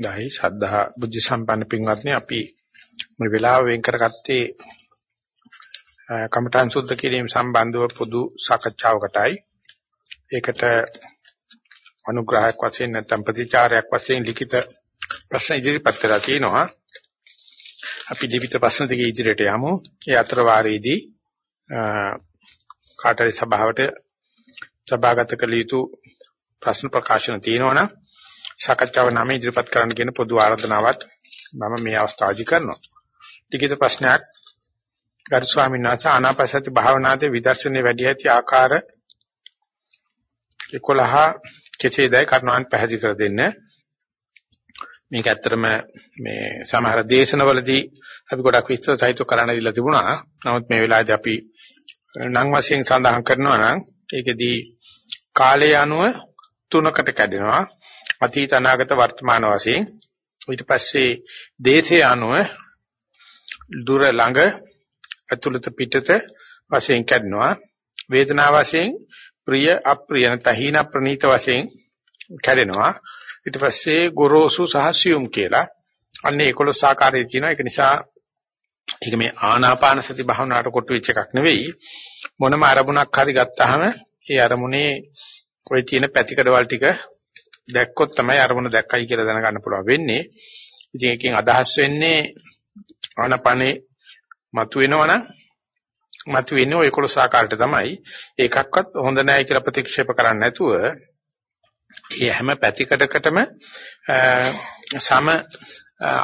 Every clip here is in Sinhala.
දහයි ශ්‍රද්ධා බුද්ධ සම්පන්න පින්වත්නි අපි මේ වෙලාව වෙන් කරගත්තේ කමඨාන් සුද්ධ කිරීම සම්බන්ධව පොදු සාකච්ඡාවකටයි. ඒකට අනුග්‍රහයක් වශයෙන් නැත්නම් ප්‍රතිචාරයක් වශයෙන් ලිඛිත ප්‍රශ්න ඉදිරිපත් කරලා තිනවා. අපි ලිඛිත ප්‍රශ්න දෙක ඉදිරියට යමු. ඒ අතර වාරයේදී කාටරි සභාවට සභාගත කළ යුතු ප්‍රශ්න ප්‍රකාශන තියෙනවනම් සාකච්ඡාව නම් ඉදිරිපත් කරන්න කියන පොදු ආරාධනාවක් මම මේ අවස්ථාවේදී කරනවා. ලිඛිත ප්‍රශ්නයක් ගරු ස්වාමීන් වහන්සේ ආනාපානසති භාවනාවේ විදර්ශනේ වැඩි ඇති ආකාර 11 කෙසේදයි කරුණාන් පැහැදිලි කර දෙන්න. මේක ඇත්තටම මේ සමහර දේශනවලදී අපි ගොඩක් විස්තර සහිතව කරන්න දීලා තිබුණා. නමුත් මේ වෙලාවේදී අපි නම් වශයෙන් සඳහන් කරනවා නම් ඒකෙදී කාලය අනුව තුනකට කැඩෙනවා. අතීත අනාගත වර්තමාන වශයෙන්. ඊට පස්සේ දේශයේ අනුව දුර ළඟ අතුලත පිටත වශයෙන් කැඩෙනවා. වේදනාව වශයෙන් ප්‍රිය අප්‍රිය නැතහින ප්‍රනීත වශයෙන් කැඩෙනවා. ඊට පස්සේ ගොරෝසු සහ සියුම් කියලා. අන්නේ 11 ආකාරයේ තියෙනවා. ඒක නිසා ඒක මේ ආනාපාන සති භාවනාවට කොටු වෙච්ච එකක් නෙවෙයි. මොනම අරමුණක් හරි ගත්තාම ඒ අරමුණේ ওই තියෙන පැතිකඩවල් ටික දැක්කොත් තමයි අරමුණ දැක්කයි කියලා දැනගන්න පුළුවන් වෙන්නේ. ඉතින් එකකින් අදහස් වෙන්නේ ආනපනේ මතුවෙනවනම් මතුවෙන්නේ ඔය 11 ආකාරයට තමයි. ඒකක්වත් හොඳ නැහැ කියලා ප්‍රතික්ෂේප කරන්නේ නැතුව ඒ හැම පැතිකඩකටම සම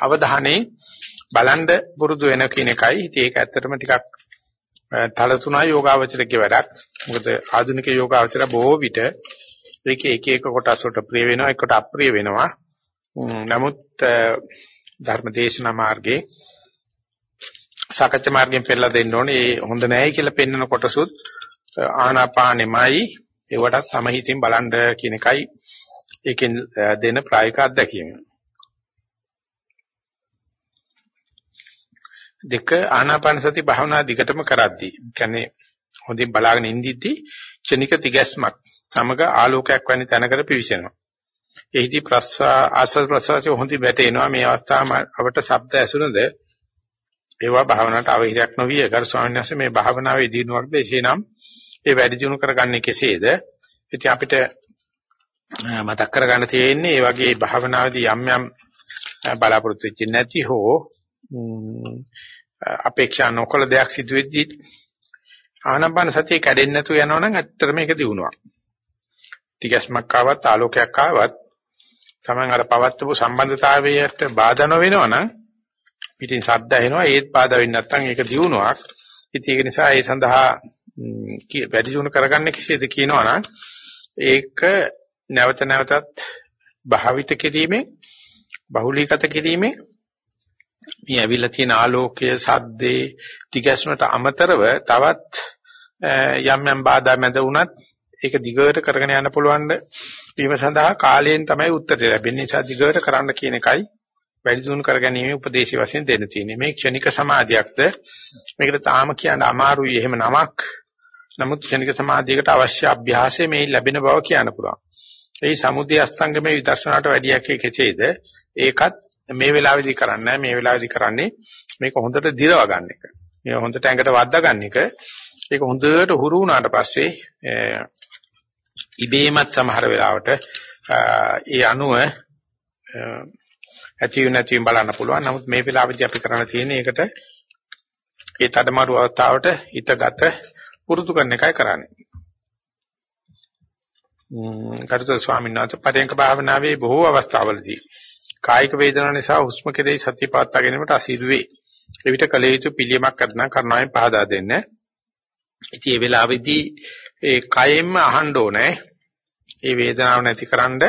අවධානයේ බලන්ඩ පුරුදු වෙන කියන එකයි. ඉතින් ඒක ඇත්තටම ටිකක් තලතුණා යෝගාවචරකේ වැඩක්. මොකද ආධුනික යෝගාවචර බොහෝ විට ඒකේ එක එක කොටස් වලට ප්‍රිය වෙනවා එකට අප්‍රිය වෙනවා. නමුත් ධර්මදේශනා මාර්ගයේ සාකච්ඡා මාර්ගයෙන් පෙන්නලා දෙන්න ඕනේ. ඒ හොඳ නැහැ කියලා පෙන්වන කොටසුත් ආනාපානෙමයි ඒවට සමහිතින් බලන්න කියන එකයි ඒකෙන් දෙන ප්‍රායෝගික අත්දැකීම. දෙක ආනාපාන සති භාවනා දිගටම කරද්දී කියන්නේ හොඳින් බලාගෙන ඉඳිද්දී ක්ෂණික තිගැස්මක් සමග ආලෝකයක් වැනි තැනකට පිවිසෙනවා. එහිදී ප්‍රස්වා ආස්වාද ප්‍රසවාසය හොඳින් වැටෙනවා මේ අවස්ථාවට ශබ්ද ඇසුනද ඒවා භාවනාවට අවහිරයක් නොවිය. ගරු ස්වාමීන් වහන්සේ මේ භාවනාවේ දිනුවක්ද එසේනම් ඒ වැඩි දියුණු කරගන්නේ කෙසේද? ඉතින් අපිට මතක් කරගන්න තියෙන්නේ මේ වගේ භාවනාවේදී යම් යම් බලාපොරොත්තු වෙච්ච නැති හෝ අපේක්ෂා නොකළ දෙයක් සිදු වෙද්දී ආනපන සතිය කැඩෙන්නේ නැතුව යනවනම් ඇත්තටම මේක දිනුවක්. තිගැස්මක් ආවත් ආලෝකයක් ආවත් Taman අර පවත්වපු සම්බන්ධතාවයට බාධා නොවෙනවනම් පිටින් ශබ්ද ඇහෙනවා ඒත් බාධා වෙන්නේ නැත්නම් ඒක දිනුවක්. ඉතින් ඒක නිසා ඒ සඳහා වැඩි දියුණු කරගන්න කෙසේද කියනවනම් ඒක නැවත නැවතත් භාවිත කිරීමෙන් බහුලීගත කිරීමෙන් මේ ඇවිල්ලා තියෙන ආලෝකය සද්දේ තිගැස්මට අමතරව තවත් යම් යම් බාධා මැද වුණත් ඒක දිගට කරගෙන යන්න පුළුවන් වීම සඳහා කාලයෙන් තමයි උත්තරය ලැබෙන්නේ. නිසා දිගට කරන්න කියන එකයි වැඩි දියුණු කරගැනීමේ උපදේශي වශයෙන් දෙන්න තියෙන්නේ. මේ ක්ෂණික සමාධියක්ද මේකට තාම කියන්න අමාරුයි එහෙම නමක්. නමුත් ක්ෂණික සමාධියකට අවශ්‍ය අභ්‍යාසය මේ ලැබෙන බව කියන්න පුළුවන්. ඒ සමුදය අස්තංගමේ විදර්ශනාට වැඩියක් කෙසේද? ඒකත් මේ වෙලාවේදී කරන්නේ මේ වෙලාවේදී කරන්නේ මේක හොඳට දිරව ගන්න එක. මේ හොඳට ඇඟට වද්දා ගන්න එක. ඒක හොඳට හුරු වුණාට පස්සේ ඉබේමත් සමහර වෙලාවට ඒ අණුව ඇති නැතිව බලන්න පුළුවන්. නමුත් මේ වෙලාවේදී අපි කරන්න තියෙන්නේ ඒකට ඒ තඩමාරු අවස්ථාවට හිතගත පුරුදු කරන එකයි කරන්නේ. කරුතර ස්වාමීන් වහන්සේ පරයන්ක භාවනාවේ බොහෝ අවස්ථාවලදී කායික වේදනා නිසා හුස්ම කෙරෙහි සතිය පවත්වා ගැනීමට අසීරු වේ. එවිට කල යුතු පිළියමක් අදනම් කරුණාවෙන් පහදා දෙන්න. ඉතින් මේ වෙලාවේදී ඒ කයෙන්ම අහන්න ඕනේ. ඒ වේදනාව නැතිකරන්න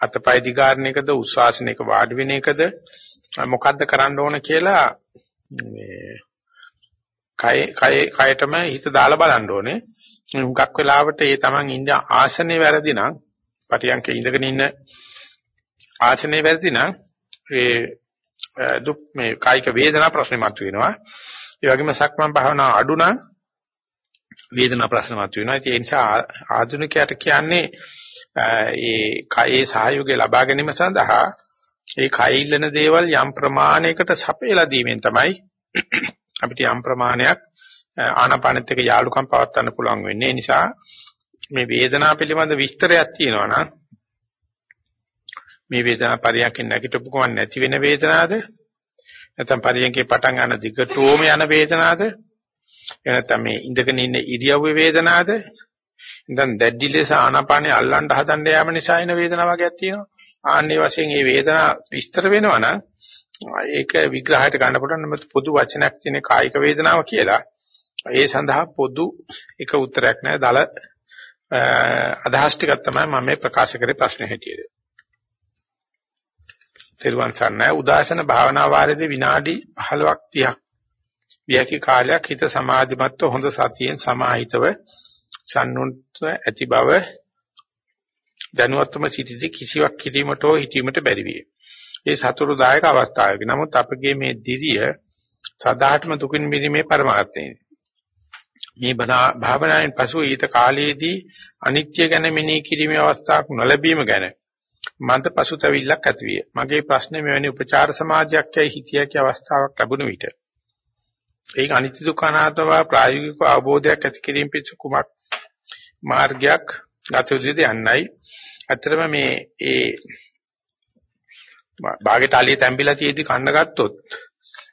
අතපය දිගාරණ එකද උස්වාසන එක වාඩි වෙන එකද මොකද්ද කරන්න ඕන කියලා මේ කය කය කයටම හිත දාලා බලන්න ඕනේ. හුඟක් වෙලාවට ඒ Taman ඉන්න ආසනේ වැරදි නම් පටියන්කේ ඉඳගෙන ඉන්න ආසනේ වැරදි නම් ඒ දුක් මේ කායික වේදනා ප්‍රශ්නේ මතුවෙනවා. ඒ වගේම සක්මන් භාවනා අඩු නම් වේදනා ප්‍රශ්න මතුවෙනවා. ඒ නිසා ආධුනිකයට කියන්නේ ඒ කයේ සහයෝගය ලබා ගැනීම සඳහා ඒ කයිල්ලන දේවල් යම් ප්‍රමාණයකට සපයලා දීමෙන් තමයි අපිට යම් ප්‍රමාණයක් ආනාපානෙත් එක්ක යාලුකම් පවත්වන්න පුළුවන් වෙන්නේ. ඒ නිසා මේ වේදනාව පිළිබඳ විස්තරයක් තියෙනවා නම් මේ වේදනාව පරියන්කෙන් නැගිටපු ගමන් නැති වෙන වේදනාවද නැත්නම් පරියන්කේ පටන් ගන්න දිගටම යන වේදනාවද එහෙනම් මේ ඉඳගෙන ඉන්න ඉරියව්වේ වේදනාවද ඉතින් දැඩි ලෙස ආනාපානේ අල්ලන්න හදන්න යාම නිසා එන වේදනාවක් වගේක් තියෙනවා. ආන්නේ වශයෙන් මේ වේදනාව විස්තර වෙනවා නම් ඒක විග්‍රහයට ගන්න පුළුවන්. නම් පොදු වචනයක් තියෙන කායික වේදනාව කියලා ඒ සඳහා පොදු එක උත්තරයක් නැහැ දල අදහස් ටිකක් තමයි මම මේ ප්‍රකාශ කරේ ප්‍රශ්න හැටියට. තෙරුවන් සරණයි. උදාසන භාවනා වාරයේදී විනාඩි 15ක් 30ක් වියකි කාලයක් හිත සමාධිමත්ව හොඳ සතියෙන් සමාහිතව සම්නුත් ඇති බව දැනුවත්වම සිටිදී කිසිවක් කිරීමට හෝ හිතීමට බැරි විය. ඒ සතුරුදායක අවස්ථාවක. නමුත් අපගේ මේ දිරිය සදාටම දුකින් මිදීමේ පරමාර්ථයයි. මේ භාවනාවෙන් පසු ඊට කාලයේදී අනිත්‍ය ගැන මෙනෙහි කිරීමේ අවස්ථාවක් නොලැබීම ගැන මන්ද පසුතැවිල්ලක් ඇතිවිය. මගේ ප්‍රශ්නේ මෙවැනි උපචාර සමාජයක් යයි හිතියකී අවස්ථාවක් ලැබුණ විට ඒක අනිත්‍ය දුක්ඛ අනාත්ම ප්‍රායෝගික අවබෝධයක් ඇති කිරීම පිටු කුමක් මාර්ගයක් ගත යුතුද යන්නයි. ඇත්තටම මේ ඒ බාගෙට අලිය තැම්බිලා තියෙදි කන්න ගත්තොත්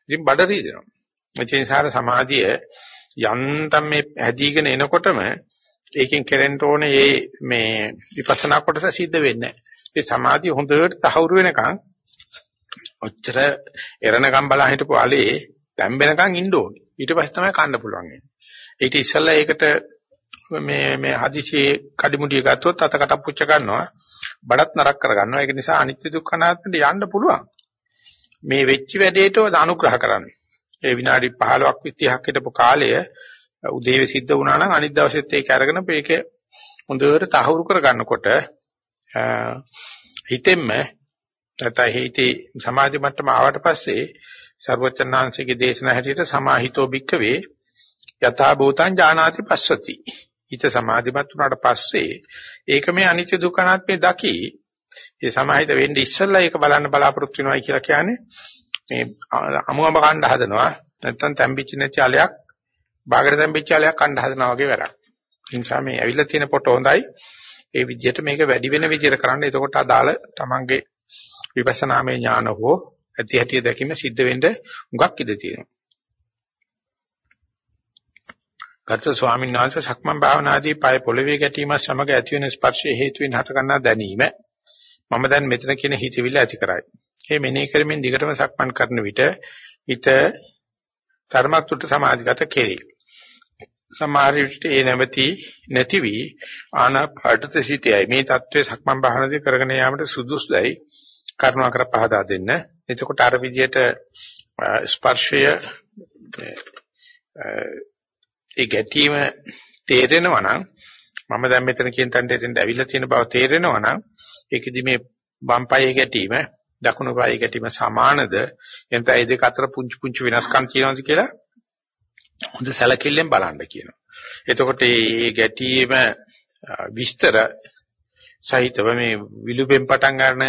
ඉතින් බඩ රීදෙනවා. ඒ නිසා සමාධිය යන්තම් මේ හැදීගෙන එනකොටම ඒකෙන් කෙරෙන්න ඕනේ මේ විපස්සනා කොටස සිද්ධ වෙන්නේ නැහැ. ඒ සමාධිය හොඳට තහවුරු වෙනකන් ඔච්චර එරණකම් බලා හිටපු allele තැම්බෙනකන් ඉන්න ඕනේ. ඊට පස්සේ තමයි කන්න පුළුවන් වෙන්නේ. ඊට ඉස්සෙල්ලා ඒකට මේ මේ හදිසියේ කඩිමුඩිය ගත්තොත් අතකට පුච්ච ගන්නවා. බඩත් නරක කර ගන්නවා. ඒක නිසා අනිත්‍ය දුක්ඛ අනාත්මට යන්න පුළුවන්. මේ වෙච්ච වැඩේට අනුග්‍රහ කරන්න. ඒ විනාඩි 15ක් 30ක් හිටපු කාලය උදේවේ සිද්ධ වුණා නම් අනිත් දවසෙත් ඒක අරගෙන මේක හොඳට තහවුරු කර ගන්නකොට හිතෙන්න නැත්නම් හිතේ සමාධි මට්ටම ආවට පස්සේ ਸਰවචන්නාංශයේ දේශනා හැටියට සමාහිතෝ භික්කවේ යථා භූතං ඥානාති පස්සති. හිත සමාධිමත් වුණාට පස්සේ ඒක මේ අනිත්‍ය දුක්ඛ අනාත්මේ දකි. ඒ සමාහිත වෙන්නේ ඉස්සෙල්ලා ඒක බලන්න බලාපොරොත්තු වෙනවා කියලා කියන්නේ මේ අමුඹ කණ්ඩ හදනවා නැත්නම් තැම්පිච්ච නැති අලයක් බාගර තැම්පිච්ච අලයක් කණ්ඩ හදනවා වගේ වැඩක්. ඒ නිසා මේ ඇවිල්ලා තියෙන පොට හොඳයි. ඒ විදිහට මේක වැඩි වෙන විදිහට කරන්න. එතකොට අදාළ තමන්ගේ විපස්සනාමය ඥාන හෝ ඇති හැටි දැකීම සිද්ධ වෙන්න හුඟක් ඉඩ තියෙනවා. ගත ස්වාමීන් වහන්සේ සක්මන් භාවනාදී පය පොළවේ ගැටීම සමග ඇතිවෙන ස්පර්ශයේ හේතුවෙන් හටගන්නා දැනීම මම දැන් මෙතන කියන හිතවිල්ල ඇති කරයි. මේ මෙනෙහි කරමින් දිගටම සක්මන් කරන විට හිත ධර්මයක් තුට සමාධිගත කෙරේ. සමහර විට ඒ නැවති නැති වී ආනාපානට සිටයි. මේ தત્ත්වයේ සක්මන් භාවනාදී කරගෙන යාමට සුදුසුයි. කරුණාකර පහදා දෙන්න. එතකොට අර විදියට ස්පර්ශය ඒ ගැටීම තේරෙනවා නම් මම දැන් මෙතන කියන තැනට එතෙන්ට ඇවිල්ලා තියෙන බව තේරෙනවා නම් ඒකෙදි මේ වම් පායේ ගැටීම දකුණු පායේ ගැටීම සමානද එතන ඒ දෙක අතර පුංචි පුංචි වෙනස්කම් තියෙනවද කියලා හොඳ සැලකිල්ලෙන් බලන්න කියනවා. එතකොට මේ ගැටීම විස්තර සහිතව මේ විලුඹෙන් පටන් ගන්න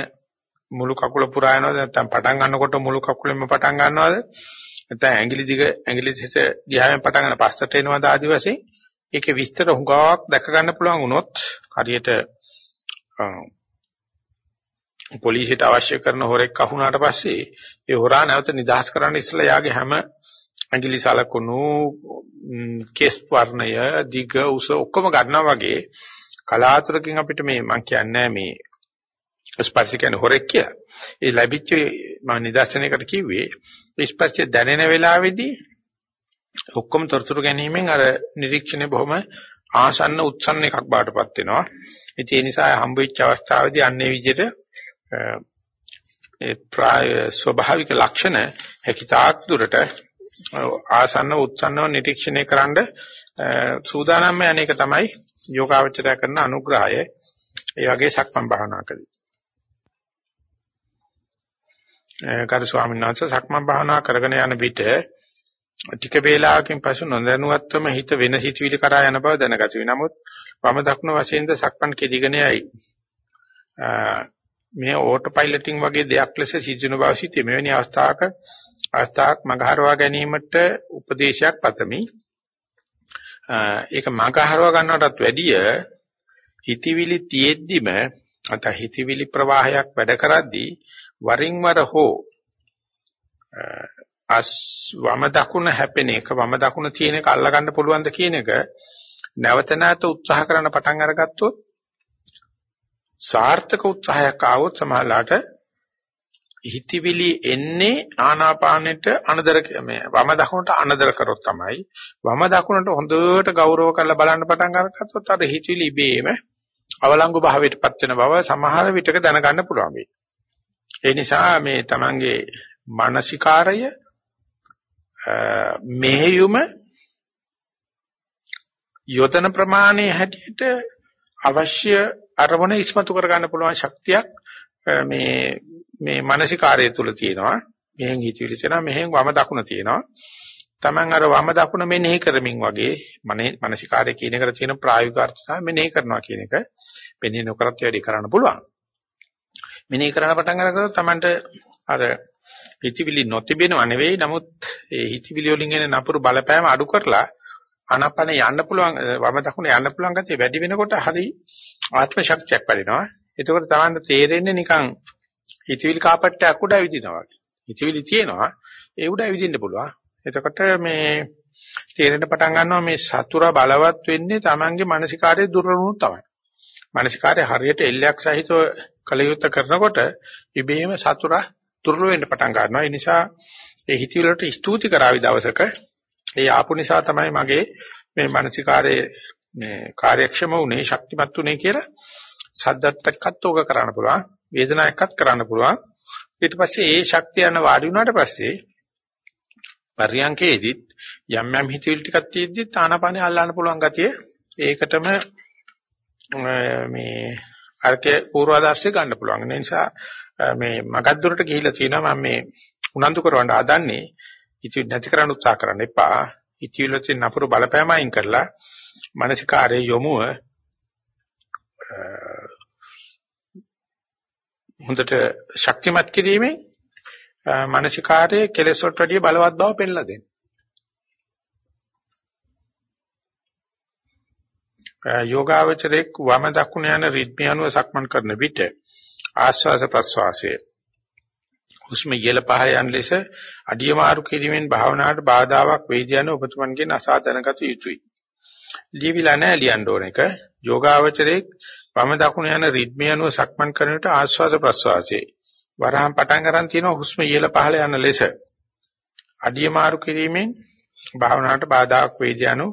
මුළු කකුල පුරා යනවද? නැත්නම් පටන් ගන්නකොට මුළු කකුලෙම පටන් ගන්නවද? නැත්නම් ඇඟිලි දිග ඇඟිලි හිස දිහාවෙන් පටන් ගන්න පස්සට එනවද ආදි වශයෙන් ඒකේ විස්තර හුඟක් දැක ගන්න පුළුවන් වුණොත් හරියට පොලිසියට අවශ්‍ය කරන හොරෙක් අහුණාට පස්සේ ඒ හොරා නැවත නිදහස් කරන්න ඉස්සලා යාගේ හැම ඇඟිලි සලකුණු කේස් වර්ණය දිග උස ඔක්කොම ගන්නවා වගේ කලාතුරකින් අපිට මේ මම කියන්නේ මේ ස්පර්ශ කියන්නේ හොරෙක් කියලා. ඒ ලැබිච්ච මම නිදර්ශනයකට කිව්වේ ස්පර්ශය දැනෙන වෙලාවේදී ඔක්කොම තොරතුරු ගැනීමෙන් අර නිරීක්ෂණය බොහොම ආසන්න උත්සන්න එකක් බාටපත් වෙනවා. ඉතින් ඒ නිසා හම්බෙච්ච අවස්ථාවේදී අන්නේ විදිහට ඒ ප්‍රාය ස්වභාවික ලක්ෂණ හැකිතාක් දුරට ආසන්න උත්සන්නව නිරීක්ෂණය කරන්න සූදානම් යන එක තමයි යෝගාවචරය කරන අනුග්‍රහය. ඒ වගේ සක්මන් භාවනා කරේ. කරු ස්වාමීන් වහන්සේ සක්මන් භාවනා කරගෙන යන විට ටික වේලාවකින් පසු නොදැනුවත්වම හිත වෙන සිතුවිලි කරා යන බව දැනගත වේ. නමුත් වම දක්න වශයෙන්ද සක්මන් කෙදිගෙන යයි. මේ ඕටෝ පයිලටින් වගේ දෙයක් ලෙස සිදුවන බව සිටී මෙවැනි අවස්ථාවක අවස්ථාවක් මගහරවා ගැනීමට උපදේශයක් පතමි. ඒක මගහරවා ගන්නවටත් වැඩිය හිතවිලි තියෙද්දිම අත හිතවිලි ප්‍රවාහයක් වැඩ කරද්දී වරින් වර හෝ අස් වම දකුණ හැපෙන එක වම දකුණ තියෙන එක අල්ලගන්න පුළුවන්ද කියන එක නැවත නැවත උත්සාහ කරන පටන් අරගත්තොත් සාර්ථක උත්සාහයක් ආවොත් සමහරලාට හිතවිලි එන්නේ ආනාපානෙට අනදර මේ වම දකුණට අනදර කරොත් තමයි වම දකුණට හොඳට ගෞරව කරලා බලන්න පටන් අරගත්තොත් අර හිතවිලි ඉබේම අවලංගු භාවයටපත් වෙන බව සමහර විටක දැනගන්න පුළුවන් වෙයි. ඒ නිසා මේ Tamange මානසිකාරය මෙහෙයුම යොදන ප්‍රමාණයේ හැටියට අවශ්‍ය අරමුණ ඉස්මතු කර ගන්න පුළුවන් ශක්තියක් මේ මේ මානසිකාරය තුල තියෙනවා. මෙහෙන් හිතවිලි තියෙනවා, මෙහෙන් වම දකුණ තියෙනවා. Taman අර වම දකුණ මෙනෙහි කරමින් වගේ මානසිකාරය කියන එකට තියෙන ප්‍රායෝගික අර්ථය තමයි මෙනෙහි කරනවා කියන එක. මෙනෙහි නොකරත් වැඩි කරන්න පුළුවන්. මෙනෙහි කරන පටන් අරගත්තොත් Tamanට අර හිතවිලි නොතිබෙනව නෙවෙයි නමුත් ඒ හිතවිලි වලින් එන නපුරු බලපෑම අඩු කරලා අනපන යන්න පුළුවන් වම දකුණ යන්න පුළුවන් ගතිය වැඩි වෙනකොට හරි ආත්ම ශක්තියක් වැඩෙනවා. එතකොට තමයි තේරෙන්නේ නිකන් හිතවිලි කාපට්ටයක් උඩ ඇවිදිනවා වගේ. හිතවිලි තියෙනවා ඒ උඩ ඇවිදින්න පුළුවන්. එතකොට මේ තේරෙන්න පටන් ගන්නවා මේ සතුර බලවත් වෙන්නේ Tamange මානසිකාරයේ දුර්වලුණු තමයි. මානසිකාරයේ හරියට එල්ලයක් සහිතව කලයුත්ත කරනකොට ඉබේම සතුර දුර්වල වෙන්න පටන් ගන්නවා. ඒ නිසා ඒ හිතවිලි වලට ස්තුති කරાવી දවසක ඒ ආපු නිසා තමයි මගේ මේ මානසිකාරයේ මේ කාර්යක්ෂම උනේ ශක්තිමත් උනේ කියලා සද්දත් එක්කත් ඕක කරන්න පුළුවන් වේදනාව එක්කත් කරන්න පුළුවන් ඊට පස්සේ ඒ ශක්තිය යන වාඩි වුණාට පස්සේ පරියන්කේදීත් යම් යම් හිතවිලි ටිකක් තියෙද්දි තානාපානේ අල්ලන්න පුළුවන් ගතිය ඒකටම මේ අර්කේ පූර්වාදර්ශය ගන්න පුළුවන්. ඒ නිසා මේ මගද්දුරට ගිහිලා තියෙනවා මම මේ උනන්දු කරවන්න හදන්නේ ඉති නැති කරන්න උත්සාහ කරන්න එපා. ඉතිවිල තියෙන අපුරු බලපෑම අයින් කරලා මානසිකාරයේ යොමුව හොඳට ශක්තිමත් කිරීමෙන් මානසිකාරයේ කෙලෙස් වලට වැඩිය බලවත් බව පෙන්ලා දෙන්න. යෝගාවචරයේ වම දකුණ යන රිද්මය අනුව සක්මන් කරන විට ආස්වාස ප්‍රස්වාසයේ හුස්ම ඉහළ පහළ යන ලෙස අඩිය මාරු කිරීමෙන් භාවනාවට බාධාවක් වෙයිද යන ඔබතුමන්ගෙන් අසා දැනගත යුතුයි. ලියවිලා නැහැ ලියන්න ඕන එක. යෝගාවචරයේ වම දකුණ යන රිද්මය අනුව සක්මන් කරන විට ආස්වාස ප්‍රස්වාසයේ වරහන් පටන් ගන්න තියෙන හුස්ම ඉහළ පහළ යන ලෙස අඩිය මාරු කිරීමෙන් භාවනාවට බාධාක් වේද යනු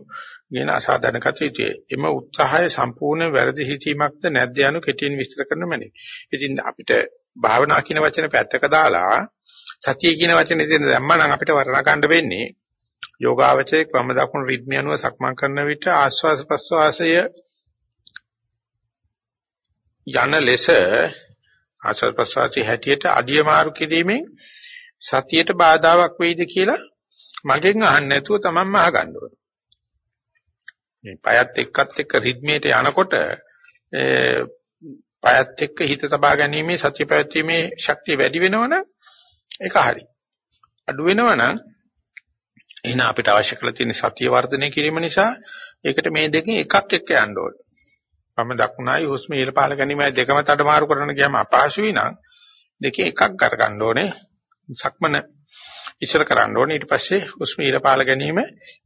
කියන අසාධාරණකත යුතුය. එම උත්සාහය සම්පූර්ණ වැරදි හිතීමක්ද නැද්ද යනු කෙටියෙන් විස්තර කරන්න මැනේ. ඉතින් අපිට භාවනා කියන වචනේ පැත්තක දාලා සතිය කියන වචනේ දෙන්න දැම්මනම් අපිට වර්ණනා ගන්න වෙන්නේ යෝගාවචරයේ ක්‍රම දකුණු රිද්මිය අනුව සක්මන් කරන විට ආස්වාස ප්‍රස්වාසය යන ලෙස ආස්වාස ප්‍රස්වාසයේ හැටියට අඩිය මාරු කිරීමෙන් සතියට බාධාවක් වෙයිද කියලා මගෙන් අහන්න නැතුව තමන්ම අහගන්න ඕන. මේ පයත් එක්කත් එක්ක රිද්මේට යනකොට පයත් එක්ක හිත තබා ගැනීමේ සත්‍ය පැවැත්ීමේ ශක්තිය වැඩි වෙනවනම් ඒක හරි. අඩු වෙනවනම් එහෙනම් අපිට අවශ්‍ය කරලා තියෙන සතිය වර්ධනය කිරීම නිසා ඒකට මේ දෙකෙන් එකක් එක්ක යන්න ඕනේ. මම දක්ුණායි හුස්ම ඉහළ පහළ ගැනීමයි දෙකම තඩමාරු කරන්න ගියාම අපහසුයි නම් දෙකේ එකක් කර ගන්න ඕනේ. සක්මන ඉස්සර කරන්න ඕනේ ඊට පස්සේ හුස්ම ඉහළ පහළ ගැනීම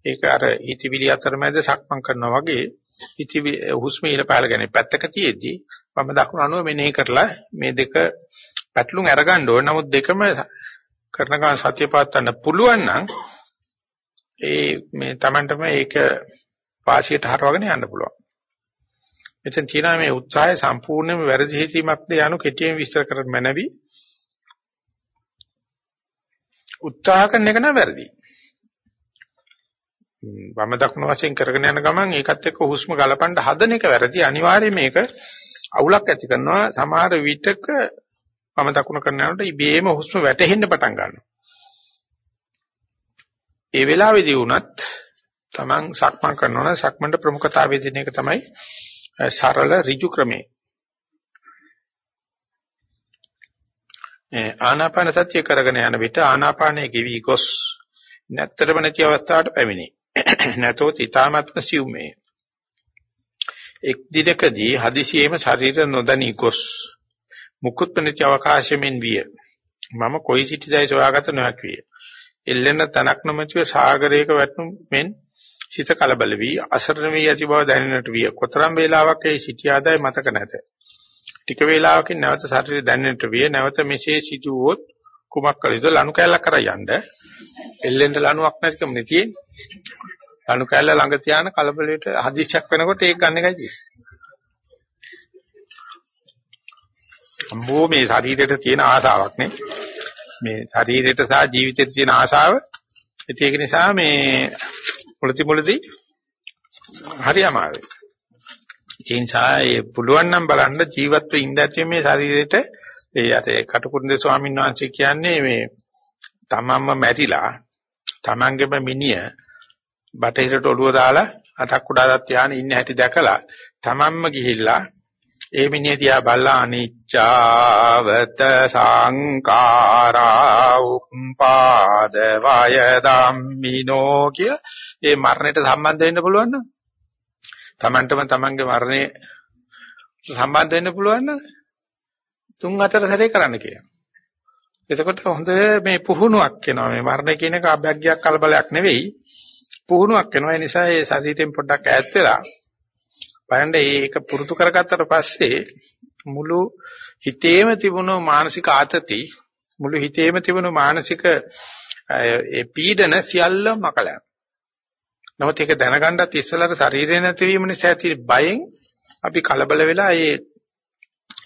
ඒක අර හිතවිලි අතරමැද සක්මන් කරනවා වගේ හිතවිලි හුස්ම ඉහළ පහළ ගැනීම පැත්තක තියේදී වම දකුණ අනුව මෙනෙහි කරලා මේ දෙක පැටලුම් අරගන්න ඕන. නමුත් දෙකම කරන ගමන් සතිය පාත්තන්න පුළුවන් නම් ඒ මේ Tamanටම ඒක වාසියට හරවගෙන යන්න පුළුවන්. මෙතන තියෙනවා මේ උත්සාහය සම්පූර්ණයෙන්ම වැරදි හිතීමක්ද යනු කෙටියෙන් විස්තර කරන්න මැනවි. උත්සාහ කරන එක නම් වැරදි. වම දකුණු වශයෙන් කරගෙන යන ගමන් ඒකත් එක්ක හුස්ම ගලපන්න හදන එක වැරදි. අනිවාර්යයෙන් මේක අවුලක් ඇති කරනවා සමහර විටක වම දකුණ කරන යනකොට ඉබේම හුස්ම වැටෙන්න පටන් ගන්නවා. ඒ වෙලාවේදී වුණත් Taman සක්මන් කරනවා නම් සක්මන්ට ප්‍රමුඛතාවය දෙන එක තමයි සරල ඍජු ක්‍රමේ. ආනාපාන සතිය කරගෙන යන විට ආනාපානයේ ගෙවි ගොස් නැත්තරම නැති අවස්ථාවට පැමිණේ. නැතොත් ඊ타මත්ම සිව්මේ. එක් දිනකදී හදිසියෙම ශරීර නොදනී ගොස් මුකුත් නැති අවකාශයෙන් විය. මම කොයි සිටිදයි සොයාගත නොහැකි විය. එල්ලෙන තනක් නොමැතිව සාගරයක වැටුම් මෙන් සිත කලබල වී අසරණ වී ඇති බව දැනෙන්නට විය. කොතරම් වේලාවක් ඒ සිටියාදයි මතක නැත. ටික වේලාවකින් නැවත ශරීරය දැනෙන්නට විය. නැවත මෙසේ සිටුවොත් කුමක් කළ යුතුද? ලනු කැලක් කරා යන්න. එල්ලෙන්න ලනුවක් නැතිකම නේ තියෙන්නේ. ලනු කැල්ල ළඟ තියාන කලබලයට හදිස්සියක් වෙනකොට ඒක ගන්න එකයි තියෙන්නේ. අම්බෝ මේ ශරීරයට තියෙන ආසාවක් නේ. මේ ශරීරයට සහ ජීවිතයට තියෙන ආසාව. ඒක නිසා මේ මුලති මුලදී හරි අමාරුයි. ඒ නිසා ඒ පුළුවන් නම් බලන්න ජීවත්ව ඉඳ ඇති මේ ශරීරෙට. ඒ අර කටුකුරුන්දේ ස්වාමීන් වහන්සේ කියන්නේ මේ තමන්ම මැරිලා තමන්ගේම මිනිය බටහිරට ඔළුව දාලා අතක් උඩට තියාගෙන ඉන්න හැටි දැකලා තමන්ම ගිහිල්ලා ඒ මිනිහ දිහා බලලා අනිච්චාවත සංකාරා උප්පාද වය ධම්මිනෝ කිය ඒ මරණයට සම්බන්ධ වෙන්න පුළුවන් නම් Tamanටම Tamanගේ මරණය සම්බන්ධ වෙන්න පුළුවන් නම් තුන් හතර සැරේ කරන්න කියනවා. එතකොට හොඳ මේ පුහුණුවක් වෙනවා. මේ මරණය කියන එක අභ්‍යග්ගයක් කලබලයක් නෙවෙයි. පුහුණුවක් වෙනවා. ඒ නිසා ඒ ශරීරයෙන් පොඩ්ඩක් ඈත් වෙලා බලන්න ඒක පුරුදු කරගත්තට පස්සේ මුළු හිතේම තිබුණු මානසික ආතති මුළු හිතේම තිබුණු මානසික ඒ පීඩන සියල්ල මකලා නමුත් ඒක දැනගන්නත් ඉස්සෙල්ලාට ශරීරය නැතිවීම නිසා ඇති බයෙන් අපි කලබල වෙලා ඒ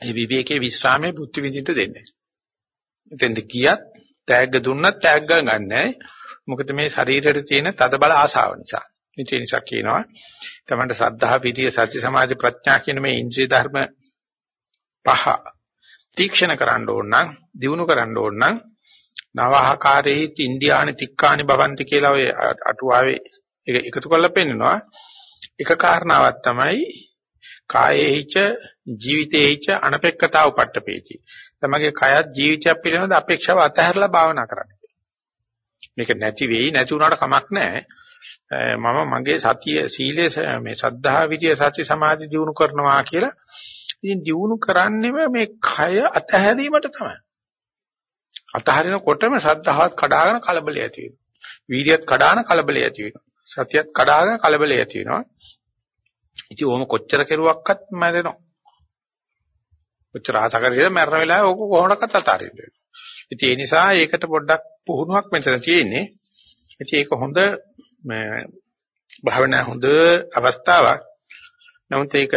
ඒ විවේකයේ විස්රාමයේ බුද්ධ විඳින්න දෙන්නේ. එතෙන්ද ගියත් තෑග්ග දුන්නත් තෑග්ග ගන්නෑ. මොකද මේ ශරීරයට තියෙන තද බල ආශාව නිසා. ඒ නිසා කියනවා තමන්ට සද්ධා විදිය සත්‍ය සමාධි ප්‍රඥා කියන මේ ඉන්ද්‍රිය ධර්ම පහ තීක්ෂණ කරන්න ඕන නම් දිනු කරන්න ඕන නම් නවහකාරේහි ඉන්දියානි තික්කානි භවಂತಿ කියලා ඔය අටුවාවේ ඒක එකතු කරලා පෙන්නනවා. එක කාරණාවක් තමයි කායේහිච ජීවිතේහිච අනපෙක්කතාව පට්ටපේති තමගේ කයත් ජීවිතයක් පිළිබඳ අපේක්ෂාව අතහැරලා භාවනා කරන්න. මේක නැති වෙයි නැති වුණාට කමක් නැහැ. මම මගේ සතිය සීලය මේ සද්ධා විදිය සති සමාධි දිනු කරනවා කියලා. ඉතින් දිනු කරන්නේම මේ කය අතහැරීමට තමයි. අතහරිනකොටම සද්ධාවත් කඩාගෙන කලබලය ඇති වෙනවා. වීර්යයත් කඩාන කලබලය ඇති වෙනවා. සතියත් කඩාගෙන කලබලය ඇති වෙනවා ඉතින් ඕම කොච්චර කෙරුවක්වත් මැරෙනවා කොච්චර ආස කරේද මැරෙන වෙලාවේ ඕක කොහොමඩක්වත් අතාරින්න වෙනවා ඉතින් ඒ නිසා ඒකට පොඩ්ඩක් පුහුණුවක් මෙතන තියෙන්නේ ඉතින් ඒක හොඳ මේ භාවනා හොඳ අවස්ථාවක්. නමුත් ඒක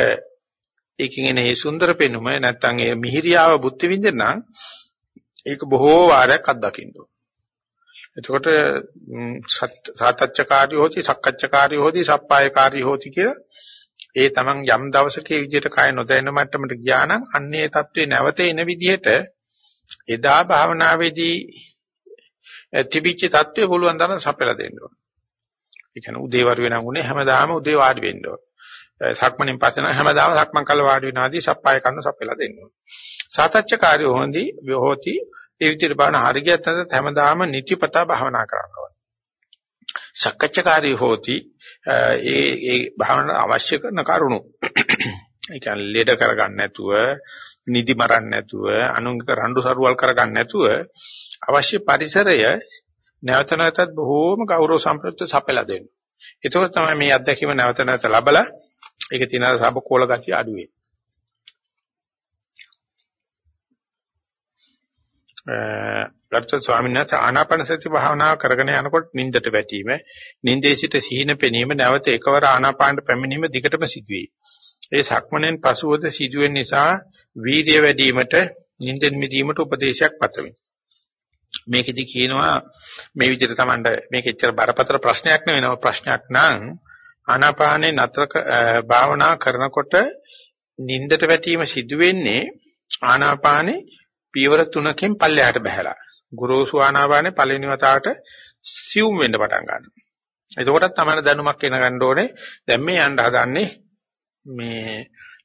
ඒකෙන් එන ඒ සුන්දර පෙනුම නැත්තම් ඒ මිහිරියාව බුද්ධ විඳින්න ඒක බොහෝ වාරයක් අත්දකින්න ඕන. එතකොට සත්‍යච්ඡකාරී හොති සක්කච්ඡකාරී හොති සප්පායකාරී හොති කියලා ඒ තමන් යම් දවසක ඒ විදිහට කය නොදැන මට්ටමට ගියා නම් අන්නේ தત્ත්වේ නැවත එන විදිහට එදා භාවනාවේදී තිබිච්ච தત્ත්වේ පුළුවන් තරම් සපයලා දෙන්න ඕන. ඒ කියන්නේ උදේ වරු වෙනඟුනේ හැමදාම උදේ වාඩි වෙන්න ඕන. සක්මණෙන් පස්සේ නම් හැමදාම සක්මන් කළා වාඩි වෙනවාදී සප්පාය කරන සපයලා දෙන්න ඕන. සත්‍යච්ඡකාරී හොඳි හොති ඒ විදිහට බලන හරියට නැත්නම් හැමදාම නිතිපතා භාවනා කරනවා. සක්කච්ඡකාරී හොති ඒ ඒ භාවනාවට අවශ්‍ය කරන කරුණු. ඒ කියන්නේ ලෙඩ කරගන්න නැතුව, නිදි මරන්න නැතුව, අනුංගික රණ්ඩු සරුවල් කරගන්න නැතුව අවශ්‍ය පරිසරය නැවත නැවතත් බොහෝම ගෞරව සම්ප්‍රයුක්ත සපයලා දෙනවා. ඒකෝ තමයි මේ අත්දැකීම නැවත නැවත ලබලා ඒක තියෙන සබකෝල ගතිය අඩු ගරුතර ස්වාමීන් වහන්සේ ආනාපාන සති භාවනාව කරගෙන යනකොට නින්දට වැටීම, නින්දේ සිට සිහින පෙනීම නැවත එකවර ආනාපානට පැමිණීම දිගටම සිදුවේ. ඒ සක්මණෙන් පසුවද සිදුවෙන නිසා වීර්ය වැඩි වීමට නින්දෙන් මිදීමට උපදේශයක් පතමි. මේකෙදි කියනවා මේ විදිහට Tamanට මේක එච්චර බරපතල ප්‍රශ්නයක් නෙවෙයි ප්‍රශ්නයක් නම් ආනාපානේ නතර භාවනා කරනකොට නින්දට වැටීම සිදු වෙන්නේ ආනාපානේ පියවර තුනකින් පල්ලෙහාට බහැලා. ගුරුසු ආනාපානේ පළවෙනි වතාවට සිවුම් වෙන්න පටන් ගන්නවා. එතකොටත් තමයි දැනුමක් එන ගන්න ඕනේ. දැන් මේ යන්න හදන්නේ මේ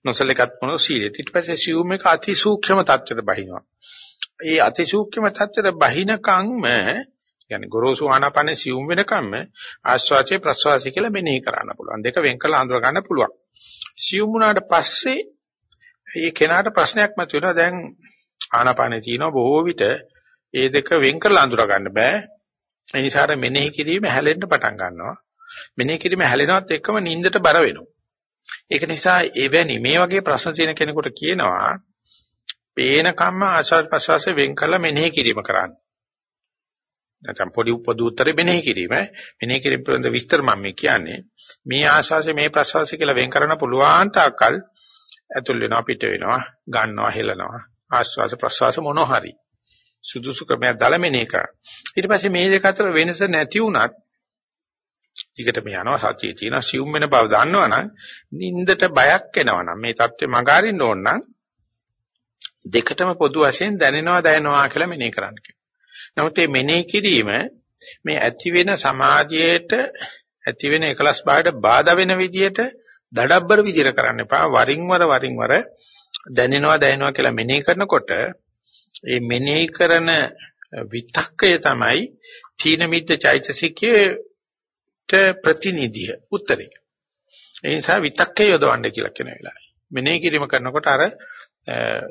නොසලකත් මොන සීලෙට ඊට පස්සේ සිවුම් එක අති සූක්ෂම තත්ත්වයට බහිනවා. ඒ අතිසූක්ෂම තත්ත්වයට බහිනකම්ම කියන්නේ ගොරෝසු ආනාපානේ සියුම් වෙනකම්ම ආස්වාචේ ප්‍රස්වාසය කියලා මෙනෙහි කරන්න පුළුවන්. දෙක වෙන් කරලා අඳුර ගන්න පුළුවන්. සියුම් වුණාට පස්සේ මේ කෙනාට ප්‍රශ්නයක් මතුවෙනවා. දැන් ආනාපානේ තියෙනවා බොහෝ විට ඒ දෙක වෙන් කරලා අඳුර ගන්න බෑ. ඒ නිසා මෙනෙහි කිරීම හැලෙන්න පටන් ගන්නවා. මෙනෙහි කිරීම හැලෙනවත් එක්කම නිින්දට බර වෙනවා. ඒක නිසා එවැනි මේ වගේ ප්‍රශ්න තියෙන කෙනෙකුට කියනවා පේන කම්ම ආශාස ප්‍රසවාස වෙන් කළ මෙනෙහි කිරීම කරන්න. නැත්නම් පොඩි උපදු උත්තරේ මෙනෙහි කිරීම. මෙනෙහි කිරීම පිළිබඳ විස්තර මම කියන්නේ මේ ආශාසය මේ ප්‍රසවාසය කියලා වෙන් කරන්න පුළුවන් තාක්කල් ඇතුල් වෙනවා පිට වෙනවා ගන්නවා හෙලනවා ආශ්වාස ප්‍රශ්වාස මොනවා හරි සුදුසු ක්‍රමයක් දාලා මෙනෙහි කරා. ඊට පස්සේ මේ දෙක අතර වෙනස නැති වුණත් ඊකට මේ යනවා සතියේ තියෙන සියුම් වෙන බව දන්නවනම් නින්දට බයක් එනවනම් මේ தත්ත්වෙ මගහරින්න ඕන නම් දෙකටම පොදු වශයෙන් දැනෙනවා දැනෙනවා කියලා මෙනෙහි කරන්න කියනවා. නමුත් මේ මෙනෙහි කිරීම මේ ඇති වෙන සමාජයේට ඇති වෙන එකලස් භාවයට බාධා වෙන විදියට දඩබ්බර විදියට කරන්න එපා. වරින් වර වරින් වර දැනෙනවා දැනෙනවා කියලා මෙනෙහි කරනකොට ඒ මෙනෙහි කරන විතක්කය තමයි තීන මිද්ද චෛතසිකයේ ප්‍රතිනිධිය උත්තරේ. ඒ නිසා විතක්කේ යොදවන්න කියලා කියන වෙලාවයි. මෙනෙහි කිරීම කරනකොට අර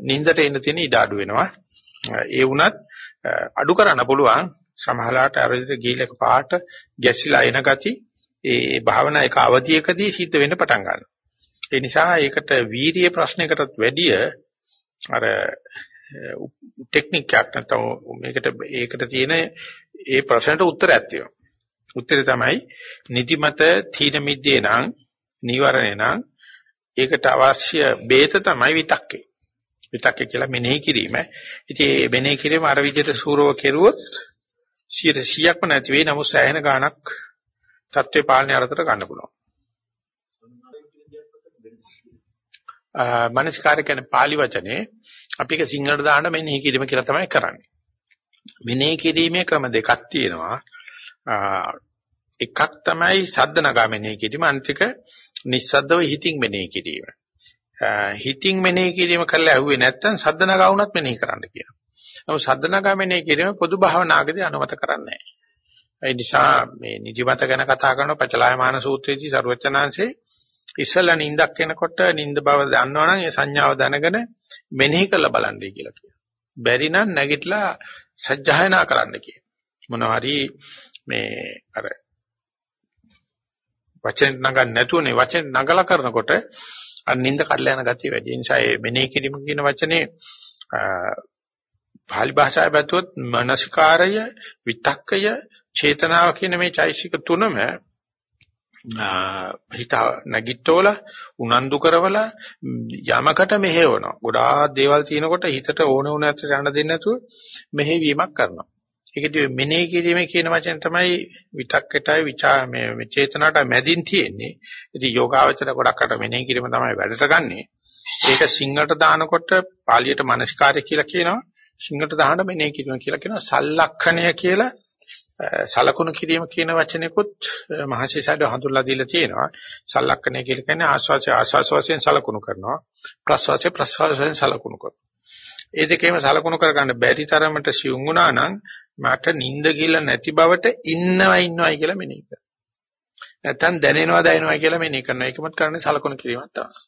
නින්දට එන්න තියෙන ඉඩ අඩු වෙනවා. ඒ වුණත් අඩු කරන්න පුළුවන් සමහරලාට අර විදිහට ගිහිලක පාට ගැසිලා එන ගති ඒ භාවනා එක අවධියකදී සිද්ධ වෙන්න පටන් ගන්නවා. ඒ නිසා ඒකට වීර්ය ප්‍රශ්නයකටත් වැඩිය අර ටෙක්නික් එකක් නැත්නම් මේකට ඒකට තියෙන ඒ ප්‍රශ්නට උත්තරයක් තියෙනවා. උත්තරේ තමයි නිදිමත තීන මිද්දේ නම් නිවරණේ නම් ඒකට අවශ්‍ය බේත තමයි විතක්කේ. විතක්කේ කියලා මෙනෙහි කිරීම. ඉතින් මේ මෙනෙහි කිරීම අර විදිහට සූරව කෙරුවොත් 100%ක්ම නැති වෙයි. නමුත් සෑහෙන ගාණක් தත්ත්වේ පාලනය අරතට ගන්න පුළුවන්. මනස්කාරය කියන්නේ pāli වචනේ අපි ඒක සිංහලට දාන්න මෙනෙහි කිරීම කියලා තමයි කරන්නේ. මෙනෙහි කිරීමේ ක්‍රම දෙකක් තියෙනවා. එකක් තමයි සද්ද නගා මෙනෙහි කිරීම අනිතික නිස්සද්දව හිතින් මෙනෙහි කිරීම. හිතින් මෙනෙහි කිරීම කළා ඇහුවේ නැත්නම් සද්ද නගා වුණත් මෙනෙහි කරන්න කියනවා. නමුත් සද්ද නගා මෙනෙහි කිරීම පොදු භාවනාවකදී අනුමත කරන්නේ නැහැ. ඒ නිසා මේ නිදිමත ගැන කතා කරන පචලායමාන සූත්‍රයේදී සරුවචනාංශේ ඉස්සලා නිින්දක් එනකොට නිින්ද බව දන්නවනම් ඒ සංඥාව දැනගෙන මෙනෙහි කරලා බලන්නයි කියලා කියනවා. බැරි නම් නැගිටලා සජ්ජායනා කරන්න කියනවා. මොනවා හරි මේ අර වචෙන් නගන්න නැතුවනේ වචෙන් නගලා කරනකොට අර නිින්ද කඩලා යන ගතිය වැඩි. ඒ නිසා මේ මෙනෙහි කිරීම කියන වචනේ පාලි භාෂාවේ බැලුවොත් මනසිකාරය, විතක්කය, චේතනාව කියන මේ චෛසික තුනම හිත නැගිට්ටෝල උනන්දු කරවලා යමකට මෙහෙවනවා. ගොඩාක් දේවල් තියෙනකොට හිතට ඕන වුණාට යන්න දෙන්නේ නැතුව මෙහෙවීමක් කරනවා. ඒකදී මෙනෙහි කිරීමේ කියන වචන තමයි විතක්කටයි විචා මේ චේතනාවට මැදින් තියෙන්නේ. ඉතින් යෝගාවචර ගොඩක් අට මෙනෙහි කිරීම තමයි වැඩට ගන්නෙ. ඒක සිංහලට දානකොට පාලියට මානසිකාර්ය කියලා කියනවා. සිංහලට දාහන මෙනෙහි කිරීම කියලා කියනවා. සල්ලක්ෂණය කියලා සලකුණු කිරීම කියන වචනයකුත් මහසිසාරද හඳුල්ලා දීලා තියෙනවා. සලක්ෂණය කියලා කියන්නේ ආස්වාසය ආස්වාස වශයෙන් සලකුණු කරනවා. ප්‍රස්වාසය ප්‍රස්වාස වශයෙන් සලකුණු කරනවා. ඒ දෙකේම සලකුණු කරගන්න බැරි තරමට සියුම් වුණා නම් මට නිින්ද කියලා නැති බවට ඉන්නවා ඉන්නවයි කියලා මෙනෙහි කරනවා. නැත්තම් දැනෙනවා දැනෙනවා කියලා මෙනෙහි කරනවා. ඒකමත් කරන්නේ සලකුණු කිරීමක් තමයි.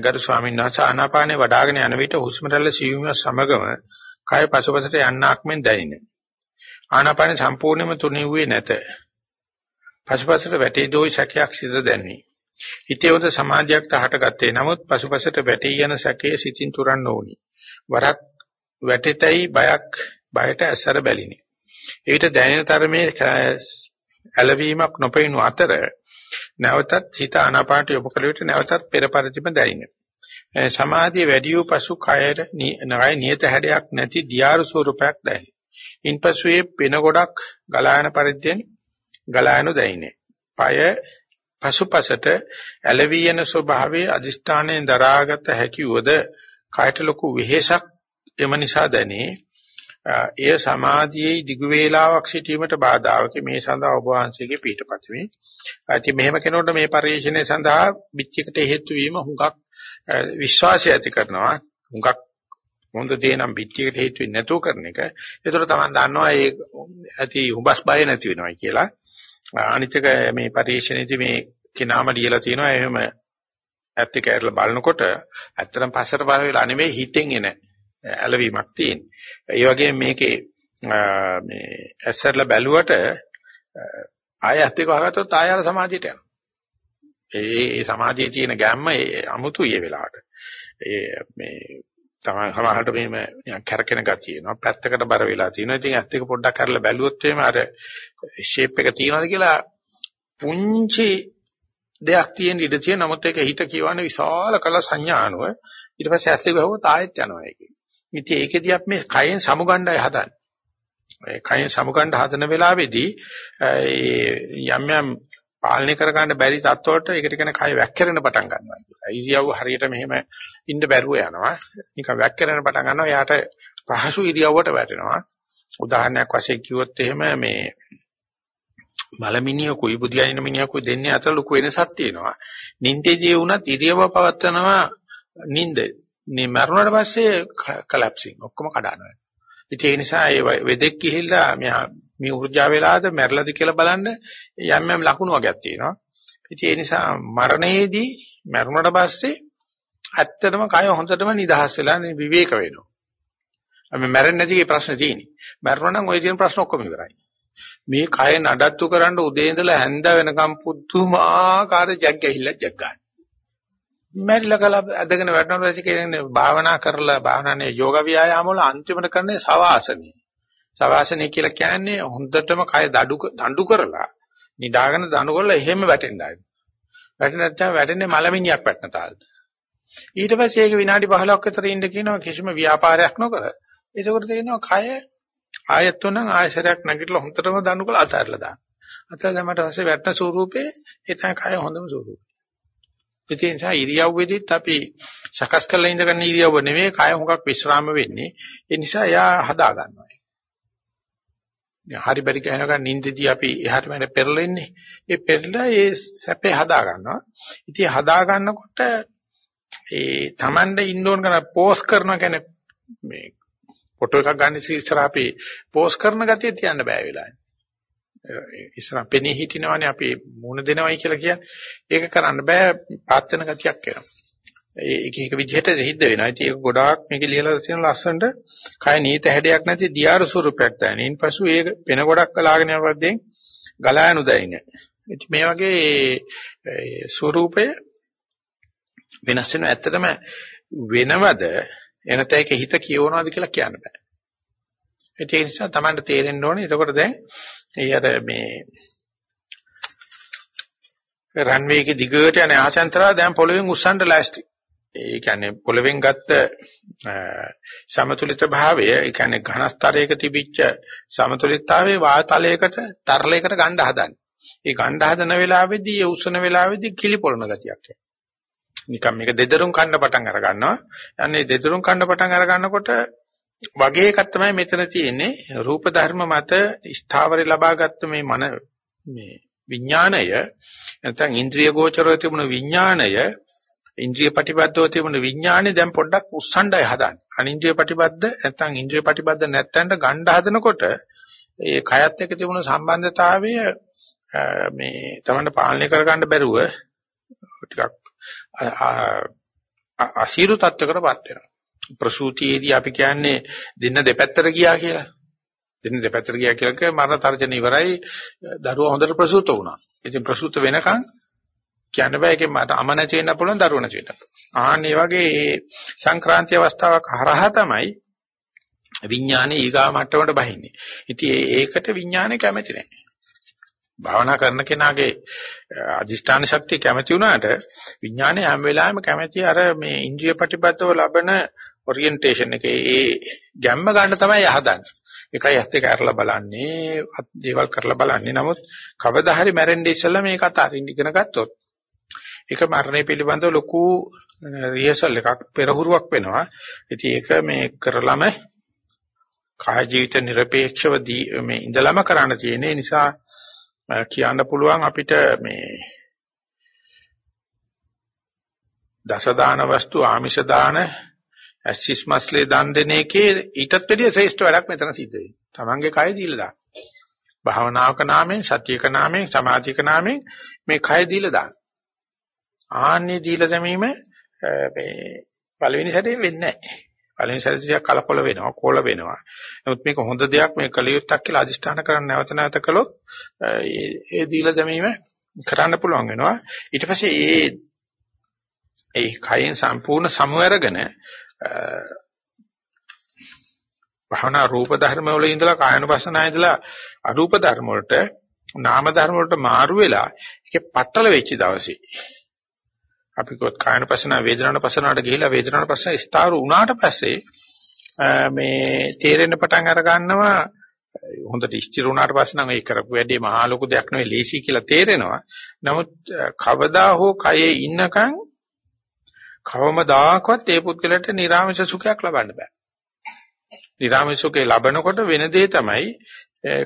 ගරු ස්වාමීන් වහන්සේ ආනාපානේ වඩ아가න යන විට හුස්ම රැල්ල සියුම්ව සමගම කය පසුපසට යන්නක් මෙන් දැනින. ආනාපානේ සම්පූර්ණයෙන්ම තුනිව්වේ නැත. පසුපසට වැටේ දෝයි සැකයක් සිත දැනුනි. හිතේවද සමාධියක් තහටගත්තේ. නමුත් පසුපසට වැටී යන සැකයේ සිතින් තුරන්න ඕනි. වරක් වැටෙතයි බයක් බයට ඇසර බැලිනි. එවිට දැනෙන තරමේ ඇලවීමක් නොපෙනු අතර නැවතත් හිත ආනාපානට යොමු කළ විට නැවතත් පෙර පරිදිම දැනින. සමාධිය වැඩි වූ පසු කයර නගය නියත හැඩයක් නැති දියාරු ස්වරූපයක් දැනේ. ඉන්පසු ඒ පෙන ගොඩක් ගලායන පරිද්දෙන් ගලායනු දැයිනේ. পায় පසුපසට ඇලවි යන ස්වභාවයේ අදිෂ්ඨානයෙන් දරාගත හැකි වූද කයට ලොකු වෙහෙසක් එම නිසා දැනේ. එය සමාධියේ දිගු වේලාවක් සිටීමට බාධාවක මේ සඳහා ඔබ වහන්සේගේ පිටපත් වේ. ඉතින් මෙහෙම කෙනෙකුට මේ පරිශ්‍රණය සඳහා පිටියකට හේතු වීම හුඟක් විශ්වාසය ඇති කරනවා හුඟක් හොඳ දේ නම් පිටියකට හේතු වෙන්නේ නැතුව කරන එක. ඒතර තමයි දන්නවා ඒ ඇති හුඹස් බය නැති වෙනවා කියලා. අනිත් එක මේ පරිශ්‍රණයේදී මේ කෙනාම ලියලා තියෙනවා එහෙම ඇත්ත කැරලා බලනකොට ඇත්තටම පස්සට බල වෙලා නෙමෙයි හිතෙන් එන ඇලවීමක් තියෙන. ඒ වගේම මේකේ මේ ඇස්සරලා බැලුවට ආය ඇත්ත එක වහගත්තොත් ආය අර සමාධියට යනවා. ඒ ඒ සමාධියේ තියෙන ගැම්ම අමුතුයි ඒ වෙලාවට. ඒ මේ තමයි සමහරට මෙහෙම නිකන් කැරකෙන ගතිය එනවා. පැත්තකට බර වෙලා තියෙනවා. ඉතින් ඇත්ත එක පොඩ්ඩක් කරලා බැලුවොත් එහෙම අර ෂේප් එක තියනවාද කියලා පුංචි දෙයක් තියෙන ඉඩ තියෙන නමුත් ඒක හිත කියවන විශාල කල සංඥා අනුව ඊට පස්සේ ඇස් දෙක ගහුවොත් ආයෙත් යනවා ඒකේ. ඉතින් ඒකෙදී අපි මේ කයෙන් සමුගණ්ඩය හදන්නේ. ඒ කයෙන් සමුගණ්ඩ හදන වෙලාවේදී යම් යම් පාලනය කර ගන්න බැරි තත්ත්වවලට ඒකට කියන කය වැක්කිරෙන පටන් ගන්නවා කියලා. ඉරියව්ව හරියට මෙහෙම ඉන්න බැරුව යනවා. නිකන් වැක්කිරෙන පටන් ගන්නවා. යාට පහසු ඉරියව්වට වැටෙනවා. උදාහරණයක් වශයෙන් කිව්වොත් එහෙම මේ මලමිනියකුයි බුදියානින මිනිහකුයි දෙන්නේ අතර ලොකු වෙනසක් තියෙනවා. නින්දේදී වුණත් ඉරියව්ව පවත්නවා නින්ද. මේ මරුණාට පස්සේ කලැප්සින් ඔක්කොම කඩනවා. ඒ නිසා ඒ වෙදෙක් ගිහිල්ලා මෙහා මේ උර්ජා වෙලාද මැරලාද කියලා බලන්න යම් යම් ලකුණු වර්ගයක් තියෙනවා. ඉතින් ඒ නිසා මරණයේදී මරුණාට පස්සේ ඇත්තටම කය හොඳටම නිදහස් වෙලා විවේක වෙනවා. අපි මැරෙන්නේ නැති ප්‍රශ්න තියෙන්නේ. මැරුණා නම් ওই තියෙන ප්‍රශ්න ඔක්කොම ඉවරයි. මේ කය නඩත්තු කරන්න උදේ ඉඳලා හැන්ද වෙනකම් පුදුමාකාර ජග් ගැහිල්ල ජග් ගන්න. මැරිලා කල අදගෙන වැටෙනවා පස්සේ කියන්නේ භාවනා කරලා භාවනානේ යෝග ව්‍යායාම වල අන්තිමට කරන්නේ සවාසනේ. සවාසනේ කියලා කියන්නේ හොඳටම කය දඩු දඬු කරලා නිදාගෙන දඬු කරලා එහෙම වැටෙන්න ආයි. වැටෙන නැත්නම් වැටෙන්නේ මලමිණියක් වැටෙන තාලෙට. ඊට පස්සේ ඒක විනාඩි 15ක් විතර ඉන්න කියනවා කිසිම ව්‍යාපාරයක් නොකර. ඒකෝට තේිනවා කය ආයත් උනන් ආයශරයක් නැගිටලා හොඳටම දඬු කරලා අතාරලා දාන්න. අතල දැමට පස්සේ වැටෙන ස්වරූපේ ඒ තමයි කය හොඳම ස්වරූපය. ඒ නිසා ඉරියව්වෙදිත් අපි සකස් කරලා ඉඳගන්න ඉරියව්ව නෙමෙයි කය හුඟක් විශ්‍රාම වෙන්නේ. ඒ නිසා එයා හදා ගන්නවා. හරි බරි කියනකන් නිින්දදී අපි එහාට මෙහාට පෙරලෙන්නේ. ඒ පෙරලා ඒ සැපේ හදා ගන්නවා. ඉතින් හදා ගන්නකොට ඒ Tamande ඉන්න ඕන කරන පෝස් කරනවා කියන්නේ මේ ෆොටෝ එකක් ගන්න ඉස්සර අපි පෝස් කරන ගතිය තියන්න බෑ වෙලාවේ. ඉස්සර පෙනී හිටිනවනේ අපි මුණ දෙනවයි කියලා කියන්නේ. ඒක කරන්න බෑ පාත් වෙන ගතියක් එනවා. ඒක එක විදිහට සිද්ධ වෙනවා. ඉතින් ඒක ගොඩාක් මේක ලියලා තියෙන ලස්සනට කය නීත හැඩයක් නැති දියාර ස්වරූපයක් දැනෙන. ඊපසු ඒක පෙන ගොඩක් කලාගෙන යනවද්දෙන් ගලා යනු දැනෙන. ඉතින් මේ වගේ ස්වරූපය වෙනස් වෙන ඇත්තටම වෙනවද එනත ඒක හිත කියවනවාද කියලා කියන්න බෑ. ඒ නිසා Tamanට තේරෙන්න ඕනේ. එතකොට දැන් ඒ අර මේ රන්වේ එකේ දිගට යන ආසන්තරා දැන් පොළවෙන් උස්සන්න ලෑස්ති. ඒ කියන්නේ පොළවෙන් ගත්ත සමතුලිත භාවය, ඒ කියන්නේ ඝනස්තරයක තිබිච්ච සමතුලිතතාවයේ වාතලයකට තරලයකට ගන්න හදන්නේ. ඒ ගන්න හදන වෙලාවේදී ඒ උස්සන වෙලාවේදී කිලිපොළන ගතියක් එනවා. නිකන් මේක දෙදරුම් කන්න පටන් අර ගන්නවා. අනේ දෙදරුම් කන්න පටන් අර ගන්නකොට වගේ එකක් තමයි මෙතන තියෙන්නේ. රූප ධර්ම මත ස්ථාවරය ලබාගත්ත මේ මන මේ විඥාණය නැත්නම් ඉන්ද්‍රිය ගෝචරව තිබුණු විඥාණය ඉන්ද්‍රිය ප්‍රතිබද්ධව තිබුණු විඥාණය දැන් පොඩ්ඩක් උස්සණ්ඩයි හදන්නේ. අනින්ද්‍රිය ප්‍රතිබද්ධ නැත්නම් ඉන්ද්‍රිය ප්‍රතිබද්ධ නැත්නම් ගණ්ඩ හදනකොට ඒ කයත් එක්ක තිබුණු සම්බන්ධතාවය මේ තමන්න පාලනය කරගන්න බැරුව ටිකක් අසීරු තත්වයකටපත් වෙනවා. ප්‍රසූතියේදී අපි කියන්නේ දෙන්න දෙපැත්තට ගියා කියලා. දෙන්න දෙපැත්තට ගියා කියලා කිය මරණ තර්ජන ඉවරයි දරුවා හොඳට ප්‍රසූත වුණා. ඉතින් ප්‍රසූත වෙනකන් කියන්න බෑ ඒකේ මට අම නැති වෙන්න පුළුවන් දරුවා නැති වෙන්න. ආන්නේ වගේ සංක්‍රාන්ති අවස්ථාවක් හරහා තමයි විඥානේ ඊගා මට්ටමට බහින්නේ. ඉතින් ඒකට විඥානේ කැමති නැහැ. භාවනා කරන කෙනාගේ අදිෂ්ඨාන ශක්තිය කැමති වුණාට විඥානය හැම වෙලාවෙම කැමති අර මේ ඉන්ද්‍රිය ප්‍රතිපදව ලබන ඔරියන්ටේෂන් එකේ ඒ ගැම්ම ගන්න තමයි යහදන්නේ. ඒකයි ඇත්ත ඒක අරලා බලන්නේ, දේවල් කරලා බලන්නේ. නමුත් කවදා හරි මැරෙන්නේ ඉස්සෙල්ලා මේක අතාරින්න ඉගෙන ගත්තොත් ඒක මරණය පිළිබඳව ලොකු රිහර්සල් එකක් පෙරහුරුවක් වෙනවා. ඉතින් ඒක මේ කරලම කාය ජීවිත নিরপেক্ষව මේ ඉඳලම කරන්න තියෙන නිසා කියන්න පුළුවන් අපිට මේ දසදාන වස්තු ආමිෂ දාන ඇස්සිස් මස්ලේ දන් දෙන එකේ ඊටත් වැඩිය ශ්‍රේෂ්ඨ වැඩක් මෙතන සිද්ධ වෙන්නේ. Tamange කය දීලා දාන්න. භාවනාවක නාමයෙන්, සතියක නාමයෙන්, සමාධියක නාමයෙන් මේ කය දීලා දාන්න. ආන්නේ දීලා දැමීම මේ පළවෙනි සැරේ වෙන්නේ නැහැ. පළවෙනි සැරේ කලකොල වෙනවා, කොල වෙනවා. නමුත් මේක හොඳ දෙයක් මේ කලියුත්තක් කියලා අදිෂ්ඨාන කරන්න නැවත නැවත කළොත් ඒ දීලා දැමීම කරන්න පුළුවන් වෙනවා. ඊට පස්සේ ඒ ඒ කයෙන් සම්පූර්ණ සමුවැරගෙන භවනා රූප ධර්ම වල ඉඳලා කායනුපස්සනා ඉඳලා අරූප ධර්ම වලට නාම ධර්ම වලට මාරු වෙලා ඒකේ පట్టල වෙච්ච දවසේ අපි කොත් කායනුපස්සනා වේදනානුපස්සනාවට ගිහිලා වේදනානුපස්සන ස්ථාරු වුණාට පස්සේ මේ තේරෙන්න පටන් අර ගන්නවා හොඳට ස්ථිර වුණාට පස්සේ නම් ඒ කරපු වැඩේ මහා ලොකු දෙයක් නෙවෙයි ලේසි කියලා තේරෙනවා. නමුත් කවදා හෝ කයේ ඉන්නකන් කවමදාකවත් ඒ පුද්ගලට නිර්ආමස සුඛයක් ලබන්න බෑ. නිර්ආමස සුඛේ ලබනකොට වෙන දේ තමයි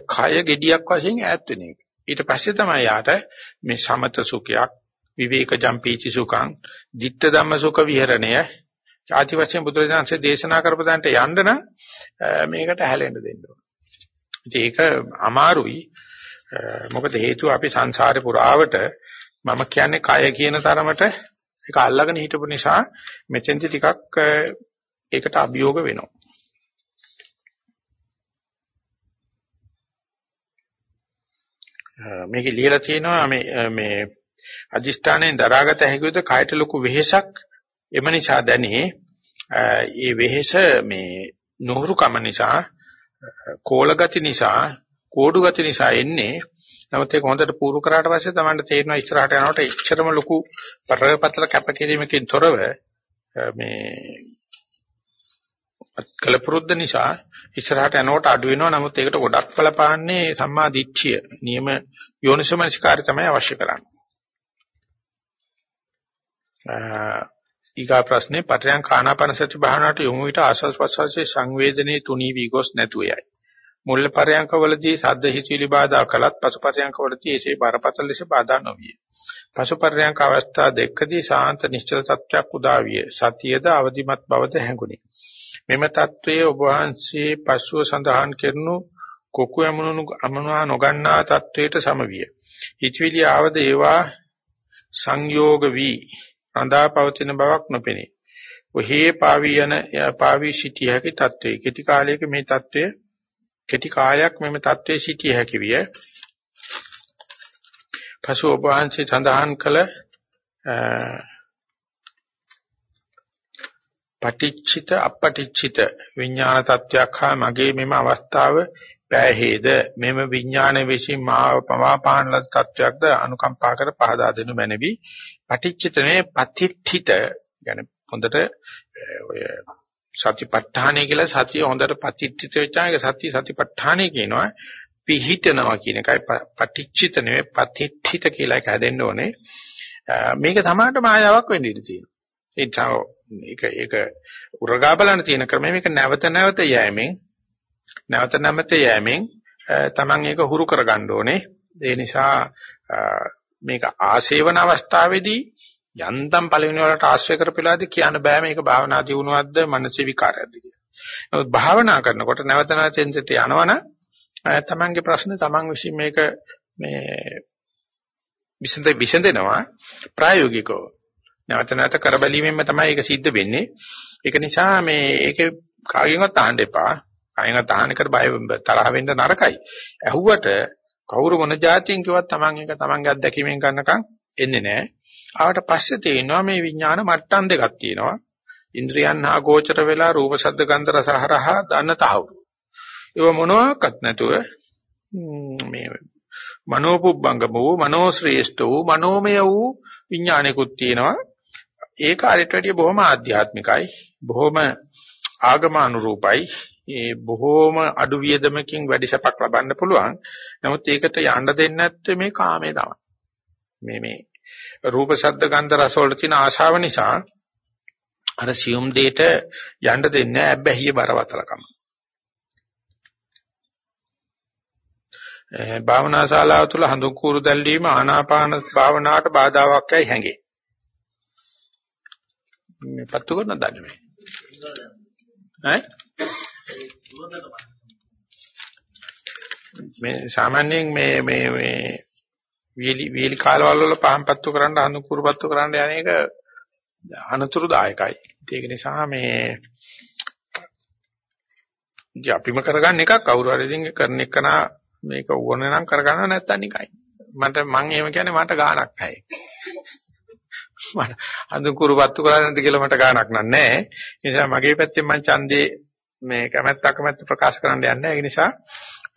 කය gediyak වශයෙන් ඈත් වෙන එක. ඊට පස්සේ තමයි යාට මේ සමත සුඛයක්, විවේක ජම්පීචි සුඛං, ditta ධම්ම සුඛ විහරණය ආදි වශයෙන් බුදුරජාණන්සේ දේශනා කරපදාන්ට යන්න නම් මේකට හැලෙන්න දෙන්න ඕන. ඒක අමාරුයි. මොකද හේතුව අපි සංසාරේ පුරාවට මම කියන්නේ කය කියන තරමට ඒක අල්ලගෙන හිටපු නිසා මෙතෙන්දි ටිකක් ඒකට අභියෝග වෙනවා. මේකේ ලියලා තියෙනවා මේ මේ අදිෂ්ඨානයෙන් දරාගත හැකියද? කයට ලොකු වෙහෙසක්? එම නිසා දැනේ ඒ වෙහෙස මේ නොහුරු කම නිසා කෝල ගති නිසා කෝඩු ගති නිසා එන්නේ. නමුත් ඒක හොඳට පුරු කරාට පස්සේ තමයි තේරෙනවා ඉස්සරහට යනකොට එච්චරම ලොකු පරපතල කැපකිරීමකින් තොරව මේ කලපුරුද්ද නිසා ඉස්සරහට යනකොට අඩු වෙනවා. නමුත් ඒකට ගොඩක් බලපාන්නේ සම්මා දිට්ඨිය. නියම යෝනිසමනසිකාරය තමයි අවශ්‍ය කරන්නේ. ඊගා ප්‍රශ්නේ පටයන් කානාපන සති භාවනාවට යොමු විට ආස්වාස් ප්‍රස්වාසයේ සංවේදනයේ තුනී වී ගොස් නැතුව යයි. මුල් පරයන්කවලදී සද්ද හිචිලි බාධා කළත් පසු පරයන්කවලදී ඒසේ බරපතල ලෙස බාධා නොවිය. පසු පරයන්ක අවස්ථා දෙකදී ශාන්ත නිශ්චල තත්ත්වයක් උදා විය. සතියද අවදිමත් බවද හැඟුණි. මෙම தત્ත්වයේ ඔබ වහන්සේ පසුව සඳහන් කරනු කොකු යමුණු අමනවා නොගන්නා தત્ත්වයට සමවිය. හිචිලි ආවද ඒවා සංයෝග වී අඳා පවතින බවක් නොපෙනේ. ඔහේ පාවී යන පාවී සිටිය හැකි තත්ත්වයේ කෙටි කාලයක මේ තත්ත්වය කෙටි කාලයක් මෙම තත්ත්වයේ සිටිය හැකි විය. පසු ඔබ වහන්සේ සඳහන් කළ පටිච්චිත අපටිච්චිත විඥාන තත්ත්වයක් හා මගේ මෙම අවස්ථාව පෑහේද මෙම විඥාන විසින් මාව පවාපාන ලද තත්වයක්ද අනුකම්පා කර පහදා දෙනු මැනවි පටිච්චිතනේ පතිට්ඨිත يعني හොඳට ඔය සතිපට්ඨානය කියලා සතිය හොඳට පතිච්චිත වෙච්චා ඒක සතිය සතිපට්ඨානය කියනවා පිහිටනවා කියන එකයි පටිච්චිත නෙවෙයි පතිච්චිත කියලා එක හැදෙන්න ඕනේ මේක සමානට මායාවක් වෙන්න ඉඩ තියෙනවා ඒක ඒක උරගා බලන තියෙන ක්‍රමය මේක නැවත නැවත යෑමෙන් නැවත නැවත යෑමෙන් Taman ඒක හුරු කරගන්න ඕනේ ඒ නිසා මේක ආශේවන අවස්ථාවේදී යන්තම් පළවෙනි වලට ආශ්‍රය කරපෙලාදී කියන්න බෑ මේක භාවනා දියුණුවක්ද මානසික විකාරයක්ද කියලා. නමුත් භාවනා කරනකොට නැවත නැවත එන්ට යනවනම් තමන්ගේ ප්‍රශ්න තමන් විසින් මේක මේ විසඳ විසඳෙනවා ප්‍රායෝගිකව. නැවත නැවත කරබැලීමෙන්ම තමයි ඒක සිද්ධ වෙන්නේ. ඒක නිසා මේ ඒක කාගෙන්වත් අහන්න එපා. කාගෙන්වත් අහන්න කර බය තරහ වෙන්න නරකයි. ඇහුවට කවුරු මොන જાතියෙන් කිව්වත් තමන් එක තමන්ගේ අත්දැකීමෙන් ගන්නකම් එන්නේ නැහැ. ආවට පස්සේ තේිනවා මේ විඥාන මට්ටම් දෙකක් තියෙනවා. ඉන්ද්‍රියන් හා ගෝචර වෙලා රූප ශබ්ද ගන්ධ රස හරහා දන්න තහවුරු. ඒව මොනවාක්වත් නැතුව මේ මනෝපුබ්බංගම වූ මනෝශ්‍රේෂ්ඨ වූ මනෝමය වූ විඥානිකුත් තියෙනවා. ඒ කාර්යයට වැඩිය බොහොම ආධ්‍යාත්මිකයි. බොහොම ආගමානුරූපයි. ඒ බොහෝම අඩු වියදමකින් වැඩි සැපක් ලබන්න පුළුවන්. නමුත් ඒකට යන්න දෙන්නේ නැත්තේ මේ කාමයේ තමයි. මේ මේ රූප ශබ්ද ගන්ධ රස වල තියෙන ආශාව නිසා අර සියුම් දෙයට යන්න දෙන්නේ ඇබ්බැහිය බරවතලකම. භාවනා ශාලාව තුළ හඳුන් කూరు දැල්වීම ආනාපාන භාවනාවට බාධාවක් යයි හැඟේ. මේ පත්තු කරන දන්නේ නැහැ. ඈ? මේ සාමාන්‍යයෙන් මේ මේ මේ වීලි වීලි කාලවල වල පහන් පත්තු කරන්න අනුකූල පත්තු කරන්න යන එක අනතුරුදායකයි. ඒක නිසා මේ අපිම කරගන්න එකක් කවුරු හරි ඉතින් කරන එකනා මේක ඕන නම් කරගන්න නැත්තම් නිකයි. මට මං එහෙම කියන්නේ මට ගාණක් නැහැ. මට අඳුකුරු වත්තු කරන්නේ නැද්ද කියලා මට ගාණක් නැහැ. ඒ නිසා මගේ පැත්තෙන් මං ඡන්දේ මේ කැමැත්ත අකමැත්ත ප්‍රකාශ කරන්න යන්නේ. ඒ නිසා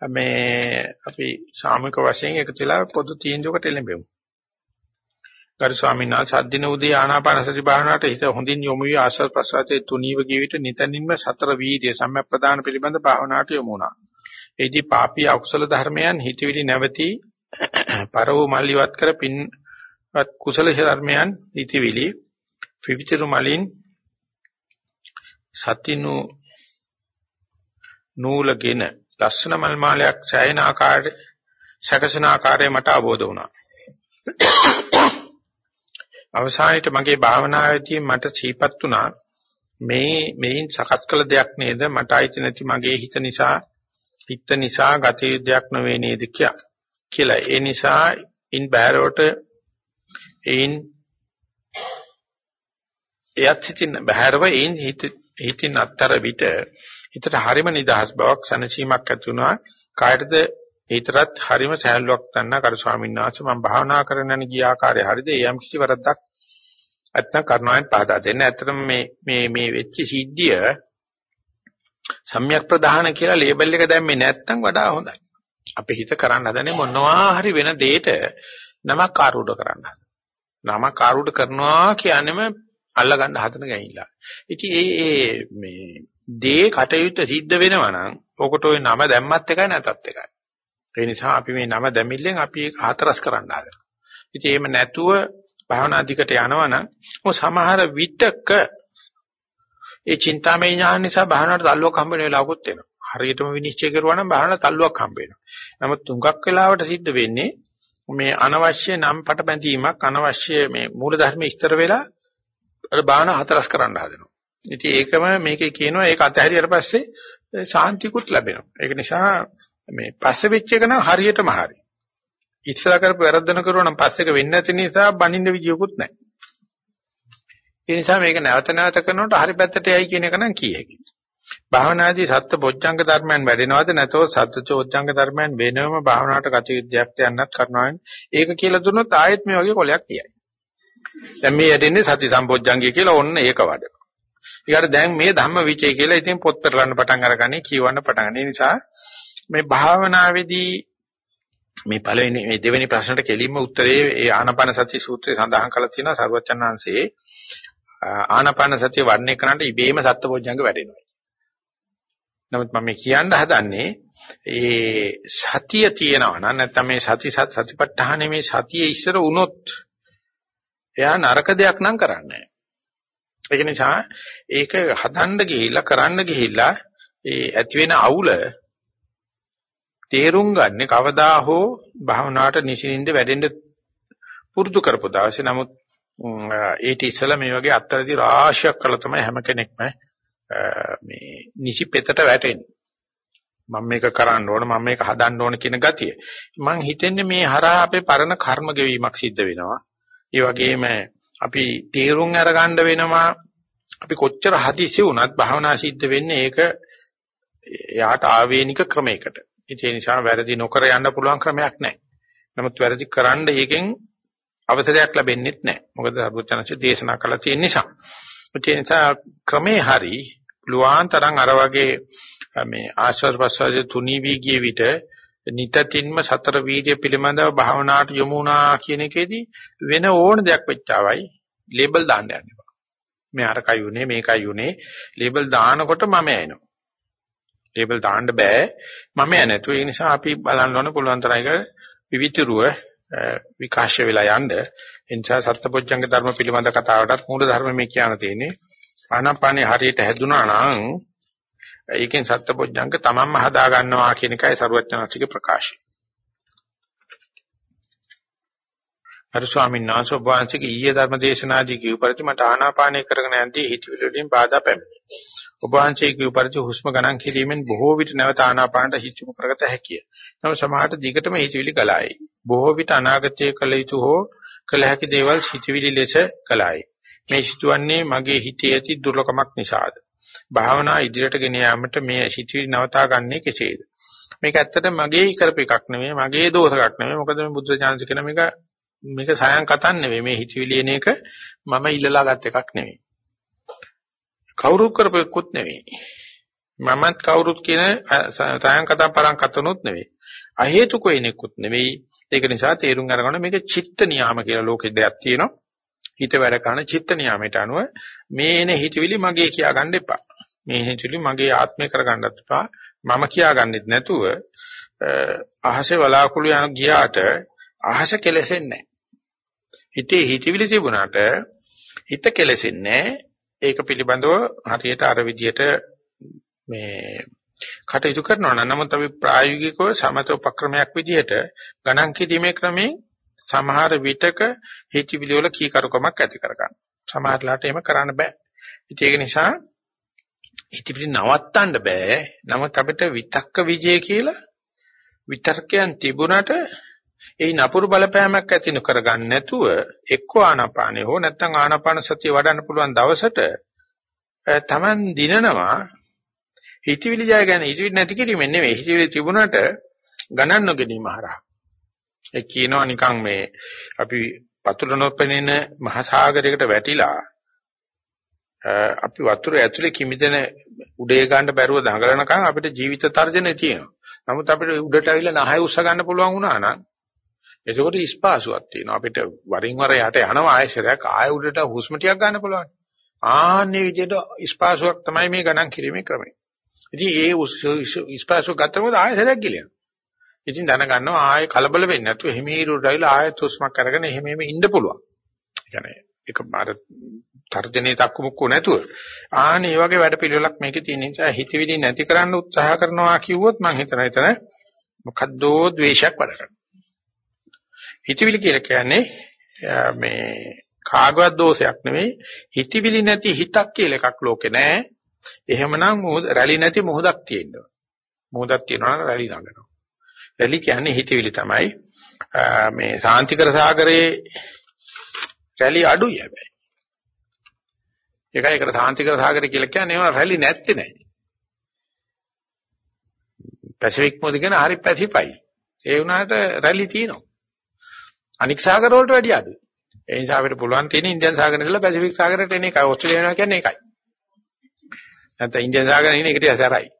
මේ අපි සාමික වශයෙන් එකතු වෙලා පොදු තීන්දුවකට එළඹෙමු. ගරු ස්වාමීන් වහන්සේ අද්දින උදේ ආනාපාන සති භාවනාවට හිත හොඳින් යොමු වී ආශ්වාස ප්‍රශ්වාසයේ තුනීව ගිය විට නිතනින්ම සතර වීර්ය සම්‍යක් ප්‍රදාන පිළිබඳ භාවනාවට යොමු වුණා. එෙහිදී පාපී අකුසල ධර්මයන් හිතවිලි නැවතී පරව මල්ලිවත් කර පින්වත් කුසල ධර්මයන් හිතවිලි විවිතරු මලින් සතිනු නූලගෙන ලස්සන මල් මාලයක් ඡායන ආකාරයේ සකසන ආකාරය මට අවබෝධ වුණා. අවසානයේට මගේ භාවනාවේදී මට සීපත් වුණා මේ මේන් සකස් කළ දෙයක් නේද මට අයිති නැති මගේ හිත නිසා හිත නිසා ගතිය දෙයක් නෙවෙයි නේද කියලා. ඒ නිසා ඉන් බහැරවට එයින් එයත් හිතින් බහැරව එයින් හිත හිතින් අත්තර විට හිතට හරිම නිදහස් බවක් සනසීමක් ඇති වුණා. කායටද හිතරත් හරිම සහැල්ලුවක් ගන්න කර ස්වාමීන් වහන්සේ මම භාවනා කරන යන ගිය ආකාරය හරිද? යම් කිසි වරද්දක් නැත්තම් කරුණාවෙන් පහදා දෙන්න. ඇත්තටම මේ මේ මේ වෙච්ච සිද්ධිය සම්‍යක් ප්‍රදාන කියලා ලේබල් එක දැම්මේ නැත්තම් වඩා හොඳයි. අපේ හිත කරන්න හදනේ මොනවා හරි වෙන දෙයක නමක් ආරූඪ කරන්න. නමක් ආරූඪ කරනවා කියන්නේම අල්ලගන්න හදන ගැහිලා. ඉතින් ඒ ඒ මේ දේ කටයුත්ත සිද්ධ වෙනවා නම් ඔකට ওই නම දැම්මත් එකයි නැතත් එකයි. ඒ නිසා අපි මේ නම දැමිල්ලෙන් අපි ඒක හතරස් කරන්න හදනවා. ඉතින් එහෙම නැතුව භාවනා දිකට යනවනම් සමහර විටක ඒ චින්තාමය ඥාන නිසා භාවනාවට තල්ලුවක් හම්බ වෙන වෙලාවකුත් එනවා. හරියටම විනිශ්චය කරුවා නම් භාවනාවට තල්ලුවක් හම්බ වෙනවා. නමුත් තුඟක් වෙලාවට සිද්ධ වෙන්නේ මේ අනවශ්‍ය නම් පට බැඳීමක් අනවශ්‍ය මේ මූලධර්ම ඉස්තර වෙලා අර භාවනා හතරස් කරන්න හදනවා. ඉතින් ඒකම මේකේ කියනවා ඒක අතහැරියට පස්සේ සාන්තිකුත් ලැබෙනවා. ඒක නිසා මේ පස්සේ වෙච්ච එක නම් හරියටම හරි. ඉස්සලා කරපු වැරද්දන කරුවා නම් පස්සේක වෙන්නේ නැති නිසා බනින්න විදියකුත් නැහැ. ඒ නිසා මේක නැවත නැවත කරනකොට හරි පැත්තට යයි කියන එක නම් කිය හැකියි. භාවනාදී සත්‍ය බොජ්ජංග ධර්මයන් වැඩෙනවද නැතෝ සත්‍ය චෝජ්ජංග ධර්මයන් වෙනම භාවනාවට ගත යුද්ධයක් යන්නත් කරනවා. ඒක කියලා දුන්නොත් ආයෙත් මේ වගේ කොලයක් කියයි. දැන් මේ යදෙන්නේ සති සම්බොජ්ජංගය කියලා ඔන්න ඒක වඩනවා. ඊට දැන් මේ ධම්ම විචය කියලා ඉතින් පොත් පෙරලන්න පටන් අරගන්නේ කියවන්න පටන් ගන්න. ඒ නිසා මේ භාවනාවේදී මේ පළවෙනි මේ දෙවෙනි ප්‍රශ්නට කෙලින්ම උත්තරේ ඒ ආනාපාන සති සූත්‍රයේ සඳහන් කරලා තියෙනවා සර්වචන්නාංශයේ ආනාපාන සතිය වර්ණය කරනට ඉබේම සත්බොජ්ජංග වැඩෙනවා. නමුත් මම මේ කියන්න හදන්නේ ඒ සතිය තියෙනවා නම් නැත්නම් මේ සති සතිපට්ඨානේ මේ සතියේ ඉස්සර වුණොත් එයා නරක දෙයක් නම් කරන්නේ ඒක නිසා ඒක හදන්න ගිහිල්ලා කරන්න ගිහිල්ලා ඒ ඇති වෙන අවුල තේරුම් ගන්න කවදා හෝ භාවනාවට නිසින්ින්ද වැඩෙන්න පුරුදු කරපු දවසේ. නමුත් ඒටි ඉස්සලා මේ වගේ අත්තරදී රාශියක් කළා තමයි හැම කෙනෙක්ම මේ නිසි පෙතට වැටෙන්නේ. මම මේක කරන්න ඕන මම මේක හදන්න ඕන කියන ගතිය. මම හිතන්නේ මේ හරහා අපේ පරණ කර්ම ගෙවීමක් සිද්ධ වෙනවා. ඒ වගේම අපි තීරුම් අරගන්න වෙනවා අපි කොච්චර හදිසි වුණත් භාවනා සිද්ධ වෙන්නේ ඒක යාට ආවේනික ක්‍රමයකට. ඒ නිසා වැරදි නොකර යන්න පුළුවන් ක්‍රමයක් නැහැ. නමුත් වැරදි කරන්න ඒකෙන් අවසරයක් ලැබෙන්නේ නැහැ. මොකද අරුචනසේ දේශනා කළා තියෙන නිසා. ඒ නිසා ක්‍රමේ හරි පුළුවන් තරම් අර වගේ මේ ආශ්වාස ප්‍රශ්වාස තුනී වී ගිය විට නිතින්ම සතර වීර්ය පිළිබඳව භාවනාවට යොමු වුණා කියන එකේදී වෙන ඕන දෙයක් වෙච්චාවයි ලේබල් දාන්න යන්න එපා. මේ අරකයි උනේ මේකයි උනේ. ලේබල් දානකොට මම ඇිනවා. ලේබල් දාන්න බෑ. මම නැතු ඒ නිසා අපි බලන්න ඕන පුළුවන් තරයක විවිධරුව විකාශය වෙලා යන්න. ඒ නිසා සත්පොච්චංග ධර්ම පිළිබඳ කතාවටත් මූල ධර්ම මේ කියන්න තියෙන්නේ. ආනාපානේ හරියට හැදුනා නම් ඒකෙන් සත්පොච්චංග තමන්ම හදා ගන්නවා කියන එකයි සරුවචනාංශික ප්‍රකාශය අර ස්වාමීන් වහන්සේ ඔබ වහන්සේගේ ඊයේ ධර්ම දේශනාදී කියු පරිදි මට ආනාපානය කරගෙන යද්දී හිතවිලි වලින් බාධා පැමිණි. ඔබ වහන්සේ කියු පරිදි හුස්ම ගණන් කිරීමෙන් බොහෝ විට නැවත ආනාපානට හිච්චු කරගත හැකිය. නම සමහරට දිගටම හිතවිලි ගලායි. බොහෝ විට අනාගතයේ කළ යුතු හෝ කළ හැකි දේවල් හිතවිලි ලෙස ගලායි. මේ සිතුවන්නේ මගේ හිතේ ඇති දුර්ලභමක් නිසාද? භාවනා ඉදිරියට ගෙන යාමට මේ හිතවිලි නවතා ගන්නේ කෙසේද? මේක ඇත්තට මගේ කරප එකක් නෙමෙයි මගේ දෝෂයක් නෙමෙයි මොකද මේ බුද්ධ ඥානස කියන මේක මේක සයන් කතන් නෙවෙයි මේ හිතවිලි එන එක මම ඉල්ලලා ගත් එකක් නෙවෙයි. කවුරුත් කරපෙකුත් නෙවෙයි. මමත් කවුරුත් කියන සයන් කතා පරං කතනොත් නෙවෙයි. අ හේතුක එනෙකුත් නෙවෙයි. ඒක නිසා තේරුම් අරගන්න මේක චිත්ත නියාම කියලා ලෝකෙ දෙයක් තියෙනවා. හිත වැඩ කරන චිත්ත නියාමයට අනුව මේ එන හිතවිලි මගේ කියා ගන්න එපා. මේ හිතවිලි මගේ ආත්මය කරගන්නත් එපා. මම කියා ගන්නෙත් නැතුව අහසේ වලාකුළු යන ගියාට අහස කෙලෙසෙන්නේ නැහැ. හිතේ හිතවිලි තිබුණාට හිත කෙලෙසෙන්නේ ඒක පිළිබඳව හරියට අර විදියට මේ කටයුතු කරනවා නම් නමුත් අපි ප්‍රායෝගිකව සමත උපක්‍රමයක් විදිහට ගණන් කිරීමේ ක්‍රමයෙන් සමහර විටක හිතවිලි වල කීකරුකමක් ඇති කරගන්න. සමහරලාට එහෙම කරන්න බෑ. ඒක නිසා හිතවිලි නවත්තන්න බෑ. නමුත් අපිට විතක්ක විජය කියලා විතර්කයන් තිබුණට ඒ නපුරු බලපෑමක් ඇති නොකරගන්න නැතුව එක්ක ආනාපානෙ හෝ නැත්නම් ආනාපාන සතිය වඩන්න පුළුවන් දවසට Taman දිනනවා හිතවිලි ජය ගැන හිතවිලි නැති කිරීමෙන් නෙවෙයි හිතවිලි තිබුණට ගණන් නොගැනීම හරහා ඒ කියනවා නිකන් මේ අපි වතුර නොපෙනෙන මහ සාගරයකට වැටිලා අපි වතුර ඇතුලේ කිමිදෙන උඩේ ගන්න බැරුව දඟලනකම් අපිට ජීවිත තර්ජනේ තියෙනවා. නමුත් අපිට උඩට ඇවිල්ලා නහය උස්ස ගන්න පුළුවන් වුණා නම් එතකොට ස්පාසුවක් තියෙනවා. අපිට වරින් වර යට යනවා ආයෙසරයක් ආයෙ උඩට හුස්ම ටිකක් ගන්න පුළුවන්. ආන්නේ විදිහට ස්පාසුවක් තමයි මේ ගණන් කිරීමේ ක්‍රමය. ඉතින් ඒ ස්පාසුව ගත්තම ආයෙසරයක් ගිලිනවා. ඉතින් දැනගන්නවා ආයෙ කලබල වෙන්නේ නැතුව හිමීරුට ඇවිල්ලා ආයෙත් හුස්මක් අරගෙන එහෙම එහෙම ඉන්න පුළුවන්. يعني ඒක මාර තර්ජනේ තක්කමුක්කෝ නැතුව ආනේ මේ වගේ වැඩ පිළිවෙලක් මේකේ තියෙන නිසා හිතවිලි නැති කරන්න උත්සාහ කරනවා කිව්වොත් මම හිතන හිතන මොකද්දෝ ද්වේෂයක් වැඩ කරනවා. හිතවිලි කියලා කියන්නේ මේ කාගවත් දෝෂයක් නෙවෙයි හිතවිලි නැති හිතක් කියලා එකක් ලෝකේ නැහැ. එහෙමනම් රැලි නැති මොහොතක් තියෙනවා. මොහොතක් තියෙනවා නම් රැලි නගනවා. රැලි කියන්නේ හිතවිලි තමයි. මේ සාන්තිකර සාගරයේ රැලි අඩුයි හැබැයි. ඒකයි ඒකට සාන්තිකර සාගරය කියලා කියන්නේ ඒවා රැලි නැත්තේ නෑ. පැසිෆික් මොකද කියන හරි පැසිෆයි. ඒ වුණාට රැලි තියෙනවා. අනික් සාගර වලට වැඩිය අඩුයි. ඒ නිසා අපිට පුළුවන් තියෙන ඉන්දියන් සාගරේ ඉඳලා පැසිෆික් සාගරයට එන එකයි. ඕස්ට්‍රේලියාව යනවා කියන්නේ ඒකයි. නැත්නම් ඉන්දියන් සාගරේ ඉන්නේ එකට සැරයි.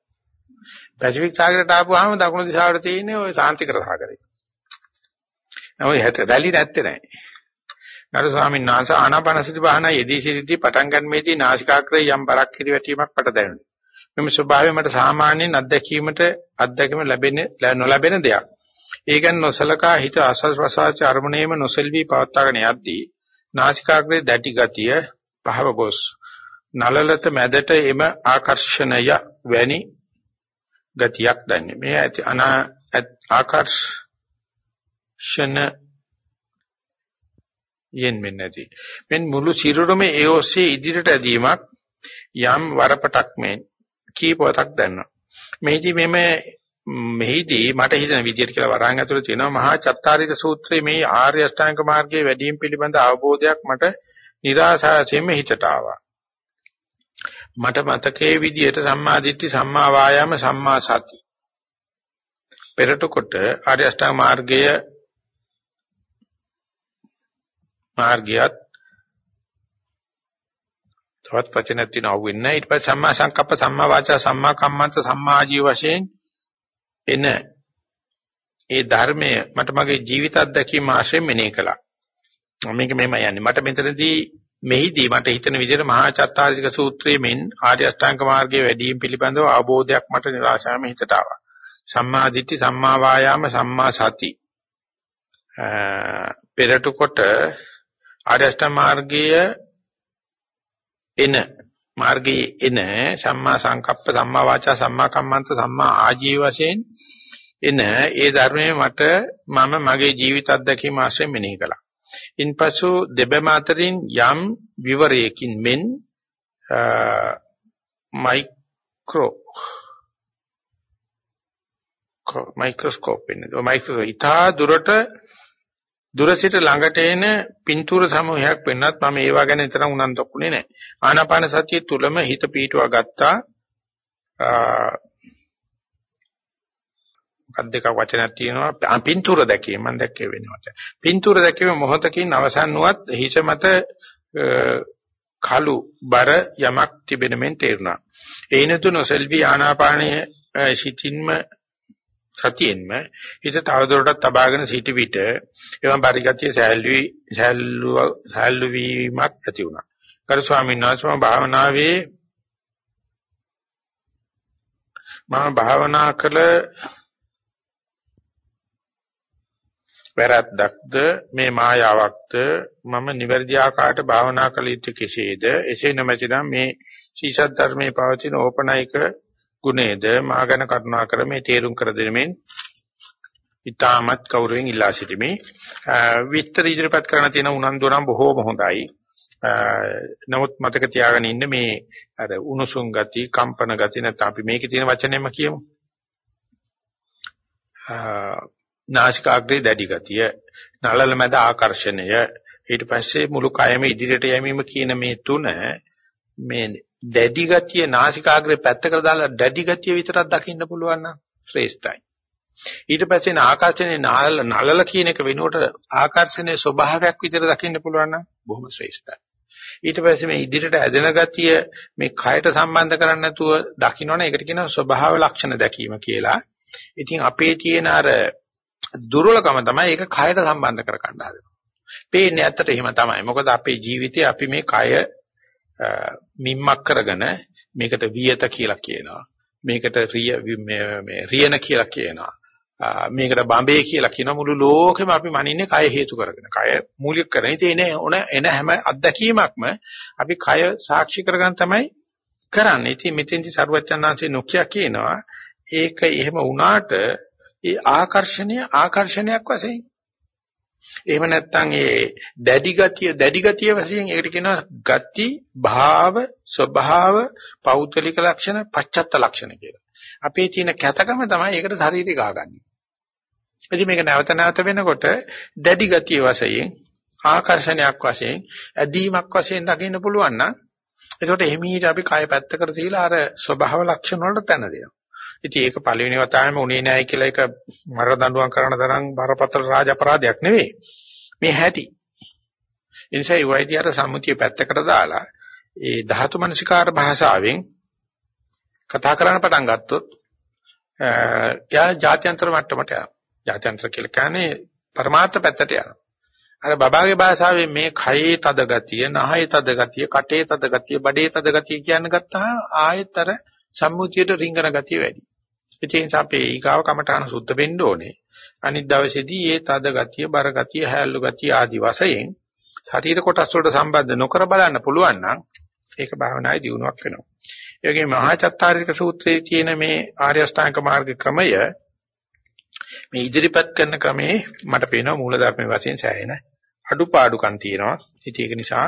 පැසිෆික් සාගරයට ආපුවාම දකුණු දිශාවට තියෙන්නේ ওই සාන්තිකර සාගරේ. නමුත් හැට රැලි නැත්තේ නෑ. ගරු ස්වාමීන් වහන්සේ ආනාපානසති භාවනා යෙදී සිටිද්දී පටන් ගන්නමේදී නාසිකාග්‍රේ යම් බරක් කිරිවැටීමක් මට දැනුණා. මෙම ස්වභාවය මට සාමාන්‍යයෙන් අත්දැකීමට අත්දැකීම ලැබෙන්නේ නොලැබෙන දෙයක්. ඒ ගැන නොසලකා හිත ආස්වාද ප්‍රසආච අරමුණේම නොසෙල්වි පවත්වාගෙන යද්දී නාසිකාග්‍රේ දැටි ගතිය පහව ගොස් නලලත මැදට එම ආකර්ෂණය වැනි ගතියක් දැනේ. මේ ඇති අනා ආකර්ෂණ යෙන් මෙන්න නැති. මෙන් මුළු සිරුරම ඒ ඔස්සේ ඉදිරියට ඇදීමක් යම් වරපටක් මේ කීපවතක් දැනනවා. මෙහිදී මෙම මෙහිදී මට හිතෙන විදිහට කියලා වරහන් ඇතුළේ තියෙනවා මහා චත්තාරික සූත්‍රයේ මේ ආර්ය අෂ්ටාංග මාර්ගයේ වැඩිම පිළිබඳ අවබෝධයක් මට નિરાශාසයෙන්ම හිතට ආවා. මට මතකයේ විදිහට සම්මා දිට්ඨි සම්මා වායාම සම්මා සති පෙරට කොට ආර්ය අෂ්ටාංග මාර්ගය මාර්ගයත් තවත් වචනයක් තියෙනවා වෙන්නේ ඊට පස්සේ සම්මා සංකප්ප සම්මා වාචා සම්මා කම්මන්ත සම්මා ආජීව වශයෙන් එන ඒ ධර්මය මට මගේ ජීවිත අත්දැකීම ආශ්‍රයෙන් මෙනෙහි කළා. මේක මෙහෙම යන්නේ. මට මෙතනදී මෙහිදී මට හිතෙන විදිහට මහා චත්තාරික සූත්‍රයේ මෙන් ආර්ය අෂ්ටාංග මාර්ගයේ වැඩිම පිළිබඳව අවබෝධයක් මට නිරාශාම හිතට ආවා. සම්මා දිට්ඨි සම්මා වායාම සම්මා සති පෙරට කොට ආර්ය අෂ්ටාංග මාර්ගයේ එන මාර්ගයේ එන සම්මා සංකප්ප සම්මා වාචා සම්මා කම්මන්ත සම්මා ආජීව වශයෙන් එන ඒ ධර්මයේ මට මම මගේ ජීවිත අත්දැකීම ආශ්‍රයෙන් මෙනෙහි කළා. ඉන්පසු දෙබැම අතරින් යම් විවරයකින් මෙන් මයික්‍රෝ මයික්‍රොස්කෝප් වෙන්නේ. මයික්‍රෝ ඉතා දුරට දුර සිට ළඟට එන පින්තූර සමූහයක් වෙන්නත් මම ඒවා ගැන තරම් උනන්දුුනේ නැහැ. ආනාපාන සතිය තුලම හිත පීටුවා ගත්තා. මොකක් දෙකක් වචනයක් තියෙනවා පින්තූර දැකීම මම දැක්කේ වෙනවා. පින්තූර දැකීම මොහොතකින් අවසන් වුවත් හිස මත කළු බර යමක් තිබෙන මෙන් තේරුණා. ඒනතු නොසෙල්වි ආනාපානයේ සිටින්ම සතියෙන්ම හිත තවදුරටත් තබාගෙන සිටි විට එවම් පරිගතිය සහැල්ලුවි සහැල්ලුව සහැල්ලු වීමක් ඇති වුණා. කරු ස්වාමීන් වහන්සේ භාවනාවේ මම භාවනා කළ වැරද්දක්ද? මේ මායාවක්ද? මම නිවැරදි ආකාරයට භාවනා කළ යුතු කෙසේද? එසේ නැමැතිනම් මේ ශීසත් ධර්මයේ පවතින ඕපනයික ගුණේද මා ගැන කරුණා කර මේ තේරුම් කර දෙනෙමින් ඊටමත් කවුරුවෙන් ඉල්ලා සිටිමි. විස්තර ඉදිරිපත් කරන්න තියෙන උනන්දු නම් බොහෝම හොඳයි. නමුත් මතක තියාගෙන ඉන්න මේ අර උණුසුම් ගති කම්පන ගති නැත්නම් අපි මේකේ තියෙන වචනයම කියමු. නාසිකාග්‍රේ දැඩි ගතිය නළල මැද ආකර්ෂණය ඊට පස්සේ මුළු කයම ඉදිරියට යැමීම කියන මේ තුන මේ දැඩි ගතිය නාසිකාග්‍රේ පැත්තකට දාලා දැඩි ගතිය විතරක් දකින්න පුළුවන් නම් ශ්‍රේෂ්ඨයි. ඊට පස්සේ ආකර්ෂණේ නලල නලල කියන එක වෙනුවට ආකර්ෂණයේ ස්වභාවයක් විතර දකින්න පුළුවන් නම් බොහොම ශ්‍රේෂ්ඨයි. ඊට පස්සේ මේ ඉදිරියට ඇදෙන ගතිය මේ කයට සම්බන්ධ කරන්නේ නැතුව දකින්නවනේ ඒකට කියනවා ස්වභාව ලක්ෂණ දැකීම කියලා. ඉතින් අපේ තියෙන අර දුර්වලකම තමයි ඒක කයට සම්බන්ධ කරගන්න හදනවා. පේන්නේ ඇත්තට එහෙම තමයි. මොකද අපේ ජීවිතේ අපි මේ කය මිම්මක් කරගෙන මේකට වියත කියලා කියනවා. මේකට රිය මේ රියන කියලා කියනවා. මේකට බඹේ කියලා කියන මුළු ලෝකෙම අපි මනින්නේ කය හේතු කරගෙන. කය මූලික කරගෙන. ඉතින් එන ඕන එන හැම අත්දැකීමක්ම අපි කය සාක්ෂි කරගන්න තමයි කරන්නේ. ඉතින් මෙතෙන්දි සරුවච්චන්හන්සේ නොකිය කියනවා ඒක එහෙම වුණාට ඒ ආකර්ෂණය ආකර්ෂණයක් වශයෙන් එහෙම නැත්නම් ඒ දැඩි ගතිය දැඩි ගතිය වශයෙන් ඒකට කියනවා ගති භාව ස්වභාව පෞද්ගලික ලක්ෂණ පච්චත්ත ලක්ෂණ කියලා. අපේ තියෙන කැතකම තමයි ඒකට ශරීරය ගාගන්නේ. ඉතින් මේක නැවත නැවත වෙනකොට දැඩි ගතිය වශයෙන් ආකර්ෂණයක් වශයෙන් ඇදීමක් වශයෙන් දකින්න පුළුවන් නම් එතකොට එහිමීට අපි කය පැත්තකට තියලා අර ස්වභාව ලක්ෂණ වලට තැන දෙනවා. ඉතින් ඒක පළවෙනි වතාවෙම උනේ නැහැ කියලා ඒක මර දඬුවම් කරන තරම් බරපතල රාජ අපරාධයක් නෙවෙයි. මේ හැටි. ඒ නිසා ඒ වයිදී අර සම්මුතිය පැත්තකට දාලා ඒ ධාතු මනසිකාර භාෂාවෙන් කතා කරන්න පටන් ගත්තොත් එයා ජාත්‍යන්තර මට්ටමට යනවා. ජාත්‍යන්තර කියලා කියන්නේ પરමාර්ථ පැත්තට යනවා. අර බබාගේ භාෂාවෙන් මේ කයේ තද ගතිය, නහයේ තද ගතිය, කටේ තද ගතිය, බඩේ තද ගතිය කියන ගත්තාම ආයෙත් අර සම්මුතියට රිංගන ගතිය වැඩි. ඒ නිසා අපේ ඊගාව කමඨාන සුද්ධ වෙන්න ඕනේ. අනිත් දවසේදී ඒ තද ගතිය, බර ගතිය, හැල්ලු ගතිය ආදි වශයෙන් ශරීර කොටස් වලට සම්බන්ධ නොකර බලන්න පුළුවන් නම් ඒක භාවනායේ දියුණුවක් වෙනවා. ඒ වගේම මහා චත්තාරික සූත්‍රයේ තියෙන මේ ආර්ය අෂ්ටාංග මාර්ග ක්‍රමය මේ ඉදිරිපත් කරන ක්‍රමේ මට පේනවා මූලධර්ම වශයෙන් සෑහෙන අඩුපාඩුකම් තියෙනවා. ඉතින් ඒක නිසා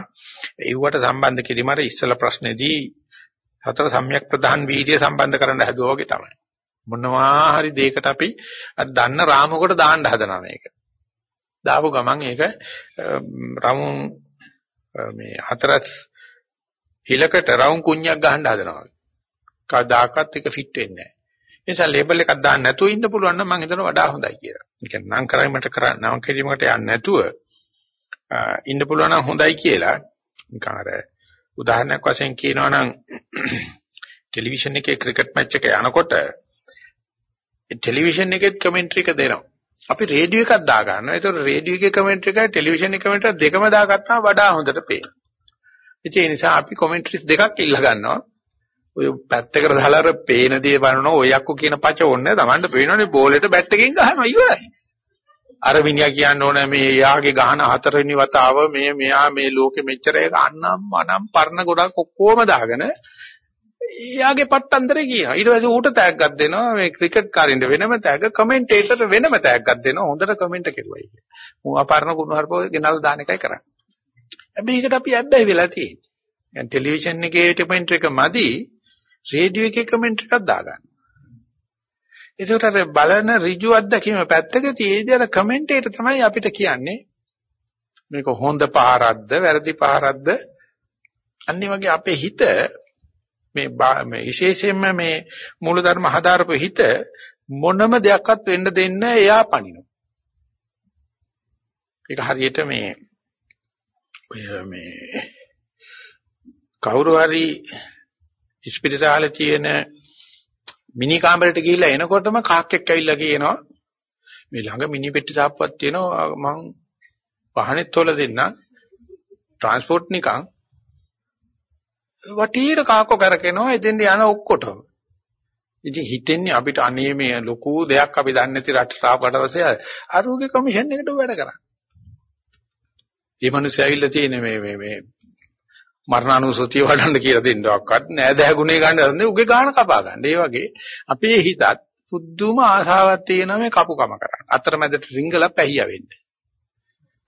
ඒවට සම්බන්ධ කිරීම අර ඉස්සල ප්‍රශ්නේදී හතර සම්‍යක් ප්‍රධාන වීර්ය සම්බන්ධ කරන්න හැදුවා වගේ තමයි. මොනවා හරි දෙයකට අපි අර දන්න රාමුවකට දාන්න හදනවා මේක. දාපු ගමන් ඒක රවුම් මේ හතරස් හිලකට රවුම් කුණ්‍යක් ගහන්න හදනවා. කවදාකවත් ඒක ෆිට වෙන්නේ නැහැ. ඒ නිසා ලේබල් එකක් දාන්න නැතුව ඉන්න පුළුවන් නම් මම හිතනවා වඩා හොඳයි කියලා. ඒ කියන්නේ නම් කරීමට කර නම් කිරීමකට යන්නේ නැතුව ඉන්න පුළුවන් නම් හොඳයි කියලා නිකන් අර උදාහරණයක් වශයෙන් කියනවා නම් ටෙලිවිෂන් එකේ ක්‍රිකට් මැච් එක යනකොට ටෙලිවිෂන් එකෙත් කමෙන්ටරි එක දෙනවා. අපි රේඩියෝ එකක් දා ගන්නවා. ඒතකොට රේඩියෝ එකේ කමෙන්ටරි එකයි ටෙලිවිෂන් එකේ කමෙන්ටරි දෙකම දාගත්තාම වඩා හොඳට පේනවා. ඒ නිසා අපි කමෙන්ටරිස් දෙකක් ඉල්ල ගන්නවා. ඔය පැත්තකට දාලා අර පේන දේ බලනවා ඔය යක්කු කියන පච ඕනේ තමන්ට පේනවනේ බෝලෙට බැට් එකකින් ගහනවා ඉවරයි. අර මිනිහා කියන්න ඕනේ මේ යාගේ ගහන හතරවෙනි වතාව මේ මෙයා මේ ලෝකෙ මෙච්චර ඒක අන්නම් මනම් පරණ ගොඩක් ඔක්කොම දාගෙන එයාගේ පට්ටන්දරේ කියනවා. ඊට පස්සේ ඌට තෑග්ගක් දෙනවා. මේ ක්‍රිකට් කාරින්ට වෙනම තෑග්ග, කමෙන්ටේටර් වෙනම තෑග්ගක් දෙනවා. හොඳට කමෙන්ට් කෙරුවයි කියලා. මූ අපරණ කුණුහරුපෝ ගෙනල්ලා දාන එකයි කරන්නේ. හැබැයි ඒකට අපි ඇබ්බැහි වෙලා තියෙන්නේ. දැන් ටෙලිවිෂන් එකේ කමෙන්ට් එක මදි, රේඩියෝ එකේ කමෙන්ට් එකක් දාගන්න. ඒකට අර බලන ඍජු අත්දැකීම පැත්තක තියේදී අර කමෙන්ටේට තමයි අපිට කියන්නේ මේක හොඳ පහරක්ද වැරදි පහරක්ද අනිත් වගේ අපේ හිත මේ මේ විශේෂයෙන්ම මේ මූලධර්ම හදාරපු හිත මොනම දෙයක්වත් වෙන්න දෙන්න එයා පනිනවා. ඒක හරියට මේ ඔය මේ කවුරු හරි ඉස්පිරිතාලේ තියෙන මිනි කාමරයට ගිහිල්ලා එනකොටම කාක්කෙක් ඇවිල්ලා කියනවා මේ ළඟ මිනි පෙට්ටි සාප්පුවක් තියෙනවා මං වහනෙත් තොල දෙන්න ට්‍රාන්ස්පෝර්ට් නිකන්. වටීර කාක්කෝ කරකිනවා එතෙන්ට යන ඔක්කොටම. ඉතින් හිතෙන්නේ අපිට අනේ මේ ලොකු දෙයක් අපි දන්නේ නැති රට රාපකට පස්සේ ආරෝග්‍ය කමිෂන් එකට වැඩ කරන්නේ. මේ මිනිස්සු ඇවිල්ලා තියෙන මේ මේ මේ මරණානුසතිය වඩන්න කියලා දෙන්නවක්වත් නෑ දැහගුණේ ගන්න හදන්නේ උගේ ගාන කපා ගන්න. ඒ වගේ අපේ හිතත් පුදුම ආසාවක් තියෙන මේ කපුකම කරන්න. අතරමැදට රිංගලා පැහිය වෙන්න.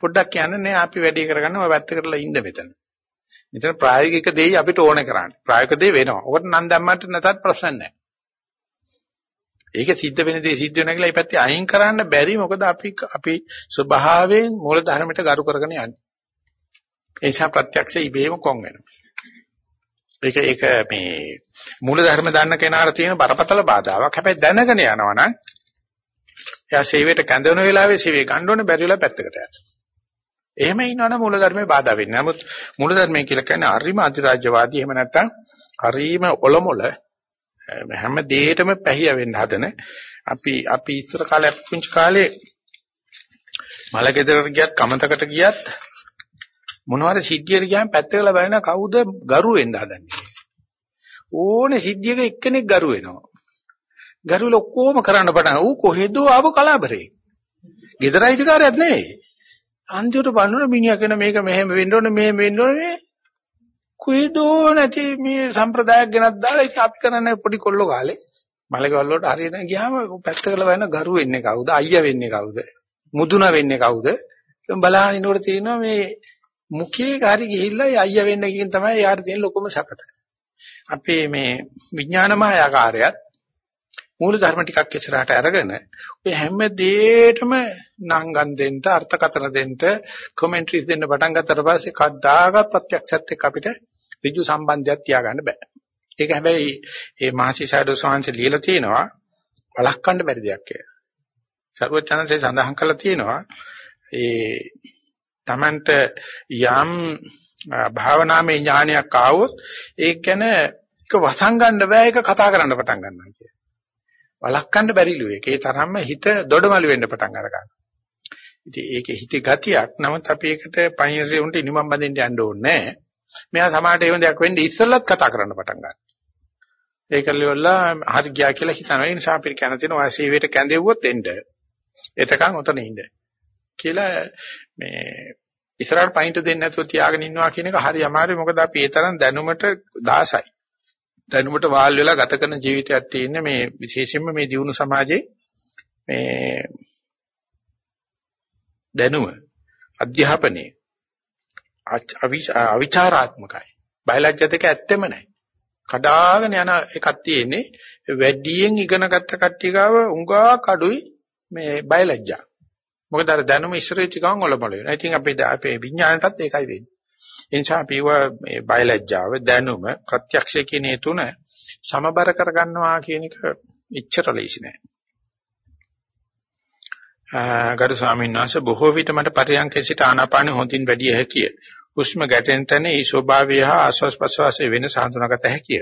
පොඩ්ඩක් කියන්නේ නෑ අපි වැඩි කරගන්න ඔය පැත්තකටලා ඉන්න මෙතන. මෙතන ප්‍රායෝගික දෙයි අපිට ඕනේ කරන්නේ. ප්‍රායෝගික දෙය වෙනවා. ඔකට නම් දැම්මට නැතත් ප්‍රශ්න නැහැ. ඒක සිද්ධ වෙන දේ සිද්ධ වෙනවා කියලා මේ පැත්තේ අයින් කරන්න බැරි මොකද අපි අපි ස්වභාවයෙන් මූල ධර්මයට ගරු කරගෙන යන්නේ. ඒ නිසා ප්‍රත්‍යක්ෂ ඉබේම කොන් වෙනවා. ඒක ඒක මේ මූල ධර්ම දන්න කෙනාට තියෙන බරපතල බාධාවක්. හැබැයි දැනගෙන යනවා නම් එයා සේවයට කැඳවන වෙලාවේ සේවය ගන්න ඕනේ බැරි වෙලා පැත්තකට යනවා. එහෙම ඉන්නවනම් මූල ධර්මයේ බාධා වෙන්නේ. නමුත් මූල ධර්මයේ කියලා කියන්නේ අරිම අධිරාජ්‍යවාදී එහෙම නැත්නම් හරීම ඔලොමොල හැම දෙයකටම පැහිය වෙන්න හදන අපි අපි ඉස්සර කාලේ පුංචි කාලේ මලගෙදරට ගියත් කමතකට ගියත් මොනවාරි සිද්ධියට ගියාම පැත්තකලා බලන කවුද ගරු වෙන්න හදන්නේ? ඕනේ සිද්ධියක එක්කෙනෙක් ගරු වෙනවා. ගරුවල ඔක්කොම කරන්න පටන් ඌ කොහෙදෝ ආව කලාබරේ ගෙදරයිතිකාරයක් නෙවෙයි. අන්තිමට බලනකොට මිනිහා කියන මේක මෙහෙම වෙන්න ඕනේ මෙහෙම වෙන්න ඕනේ. කුයිදෝ නැති මේ සම්ප්‍රදායක් ගෙනත් දාලා ඉතින් අපි කරන්නේ පොඩි කොල්ලෝ කාලේ. මලකවල වලට හරියට ගියාම පැත්තකල වෙන ගරු වෙන්නේ කවුද? අයියා වෙන්නේ කවුද? මුදුන වෙන්නේ කවුද? බලහන් ඉන්නකොට තියෙනවා මේ මුඛයේ කාරි ගිහිල්ලා අයියා වෙන්න කියන තමයි යාට තියෙන ලොකුම සපත අපේ මේ විඥානමය ආකාරයත් මූල ධර්ම ටිකක් ඉස්සරහට අරගෙන ඔය හැම දෙයකටම නංගන් දෙන්න අර්ථකථන දෙන්න කමෙන්ටරිස් දෙන්න පටන් ගත්තට පස්සේ කද්දාගත් ප්‍රත්‍යක්ෂත් එක්ක අපිට ඍජු සම්බන්ධයක් තියාගන්න බෑ. ඒක හැබැයි මේ මහසිසාරද සාංශ ලියලා තියෙනවා වළක්වන්න බැරි දෙයක් කියලා. සර්වචනන්සේ සඳහන් කළා තියෙනවා ඒ Tamanට යම් භාවනාමය ඥානයක් ආවොත් ඒක ගැන එක වසංගන්න බෑ ඒක කතා කරන්න පටන් ගන්නවා කියලා. වළක්වන්න බැරිලු ඒකේ තරම්ම හිත දොඩමළු වෙන්න පටන් අර ගන්නවා. ඉතින් ඒකේ හිතේ ගතියක් නමුත් අපි ඒකට පයින්රිය උන්ට ඉනිමම් බඳින්න යන්න ඕනේ නැහැ. මෙයා සමාජයට එහෙම දෙයක් වෙන්නේ ඉස්සෙල්ලත් කතා කරන්න පටන් ගන්නවා. ඒකල්ලිවලා හරි ගියා කියලා හිතනවා. ඒ නිසා අපිට කියන්න තියෙනවා ඔය සීවේට කැඳෙව්වොත් එන්න. එතකන් ඔතන ඉන්න. කියලා මේ ඉස්සරහට පයින්ට දෙන්නේ නැතුව තියාගෙන ඉන්නවා කියන එක හරි අමාරුයි. මොකද අපි ඒ තරම් දැනුමට දාසයි. දැනුමට වාල් වෙලා ගත කරන ජීවිතයක් තියෙන මේ විශේෂයෙන්ම මේ දියුණු සමාජයේ මේ දැනුම අධ්‍යාපනයේ අවිචාරාත්මකයි. බයලජ්‍ය දෙක ඇත්තෙම නැහැ. කඩාගෙන යන එකක් තියෙන්නේ වැඩියෙන් ඉගෙන ගත්ත කට්ටිය ගාව උඟා කඩුයි මේ බයලජ්ජා. මොකද අර දැනුම ඉස්සරෙච්ච ගමන් ඔලොමල වෙනවා. ඉතින් අපේ අපේ විඥාණයටත් ඒකයි වෙන්නේ. ඒ නිසා අපිව මේ බයලජ්ජාව දැනුම ප්‍රත්‍යක්ෂය කියන ඒ තුන සමබර කරගන්නවා කියන එක ඉච්ඡර ලේසි නෑ. ගරු ස්වාමීන් වහන්සේ බොහෝ විට මට පරියන්කේ සිට ආනාපානෙ හොඳින් වැඩි හැකිය. හුස්ම ගැටෙන තැන ඒ ස්වභාවය හා ආස්වාස් ප්‍රස්වාසයේ වෙනස හඳුනාගත හැකිය.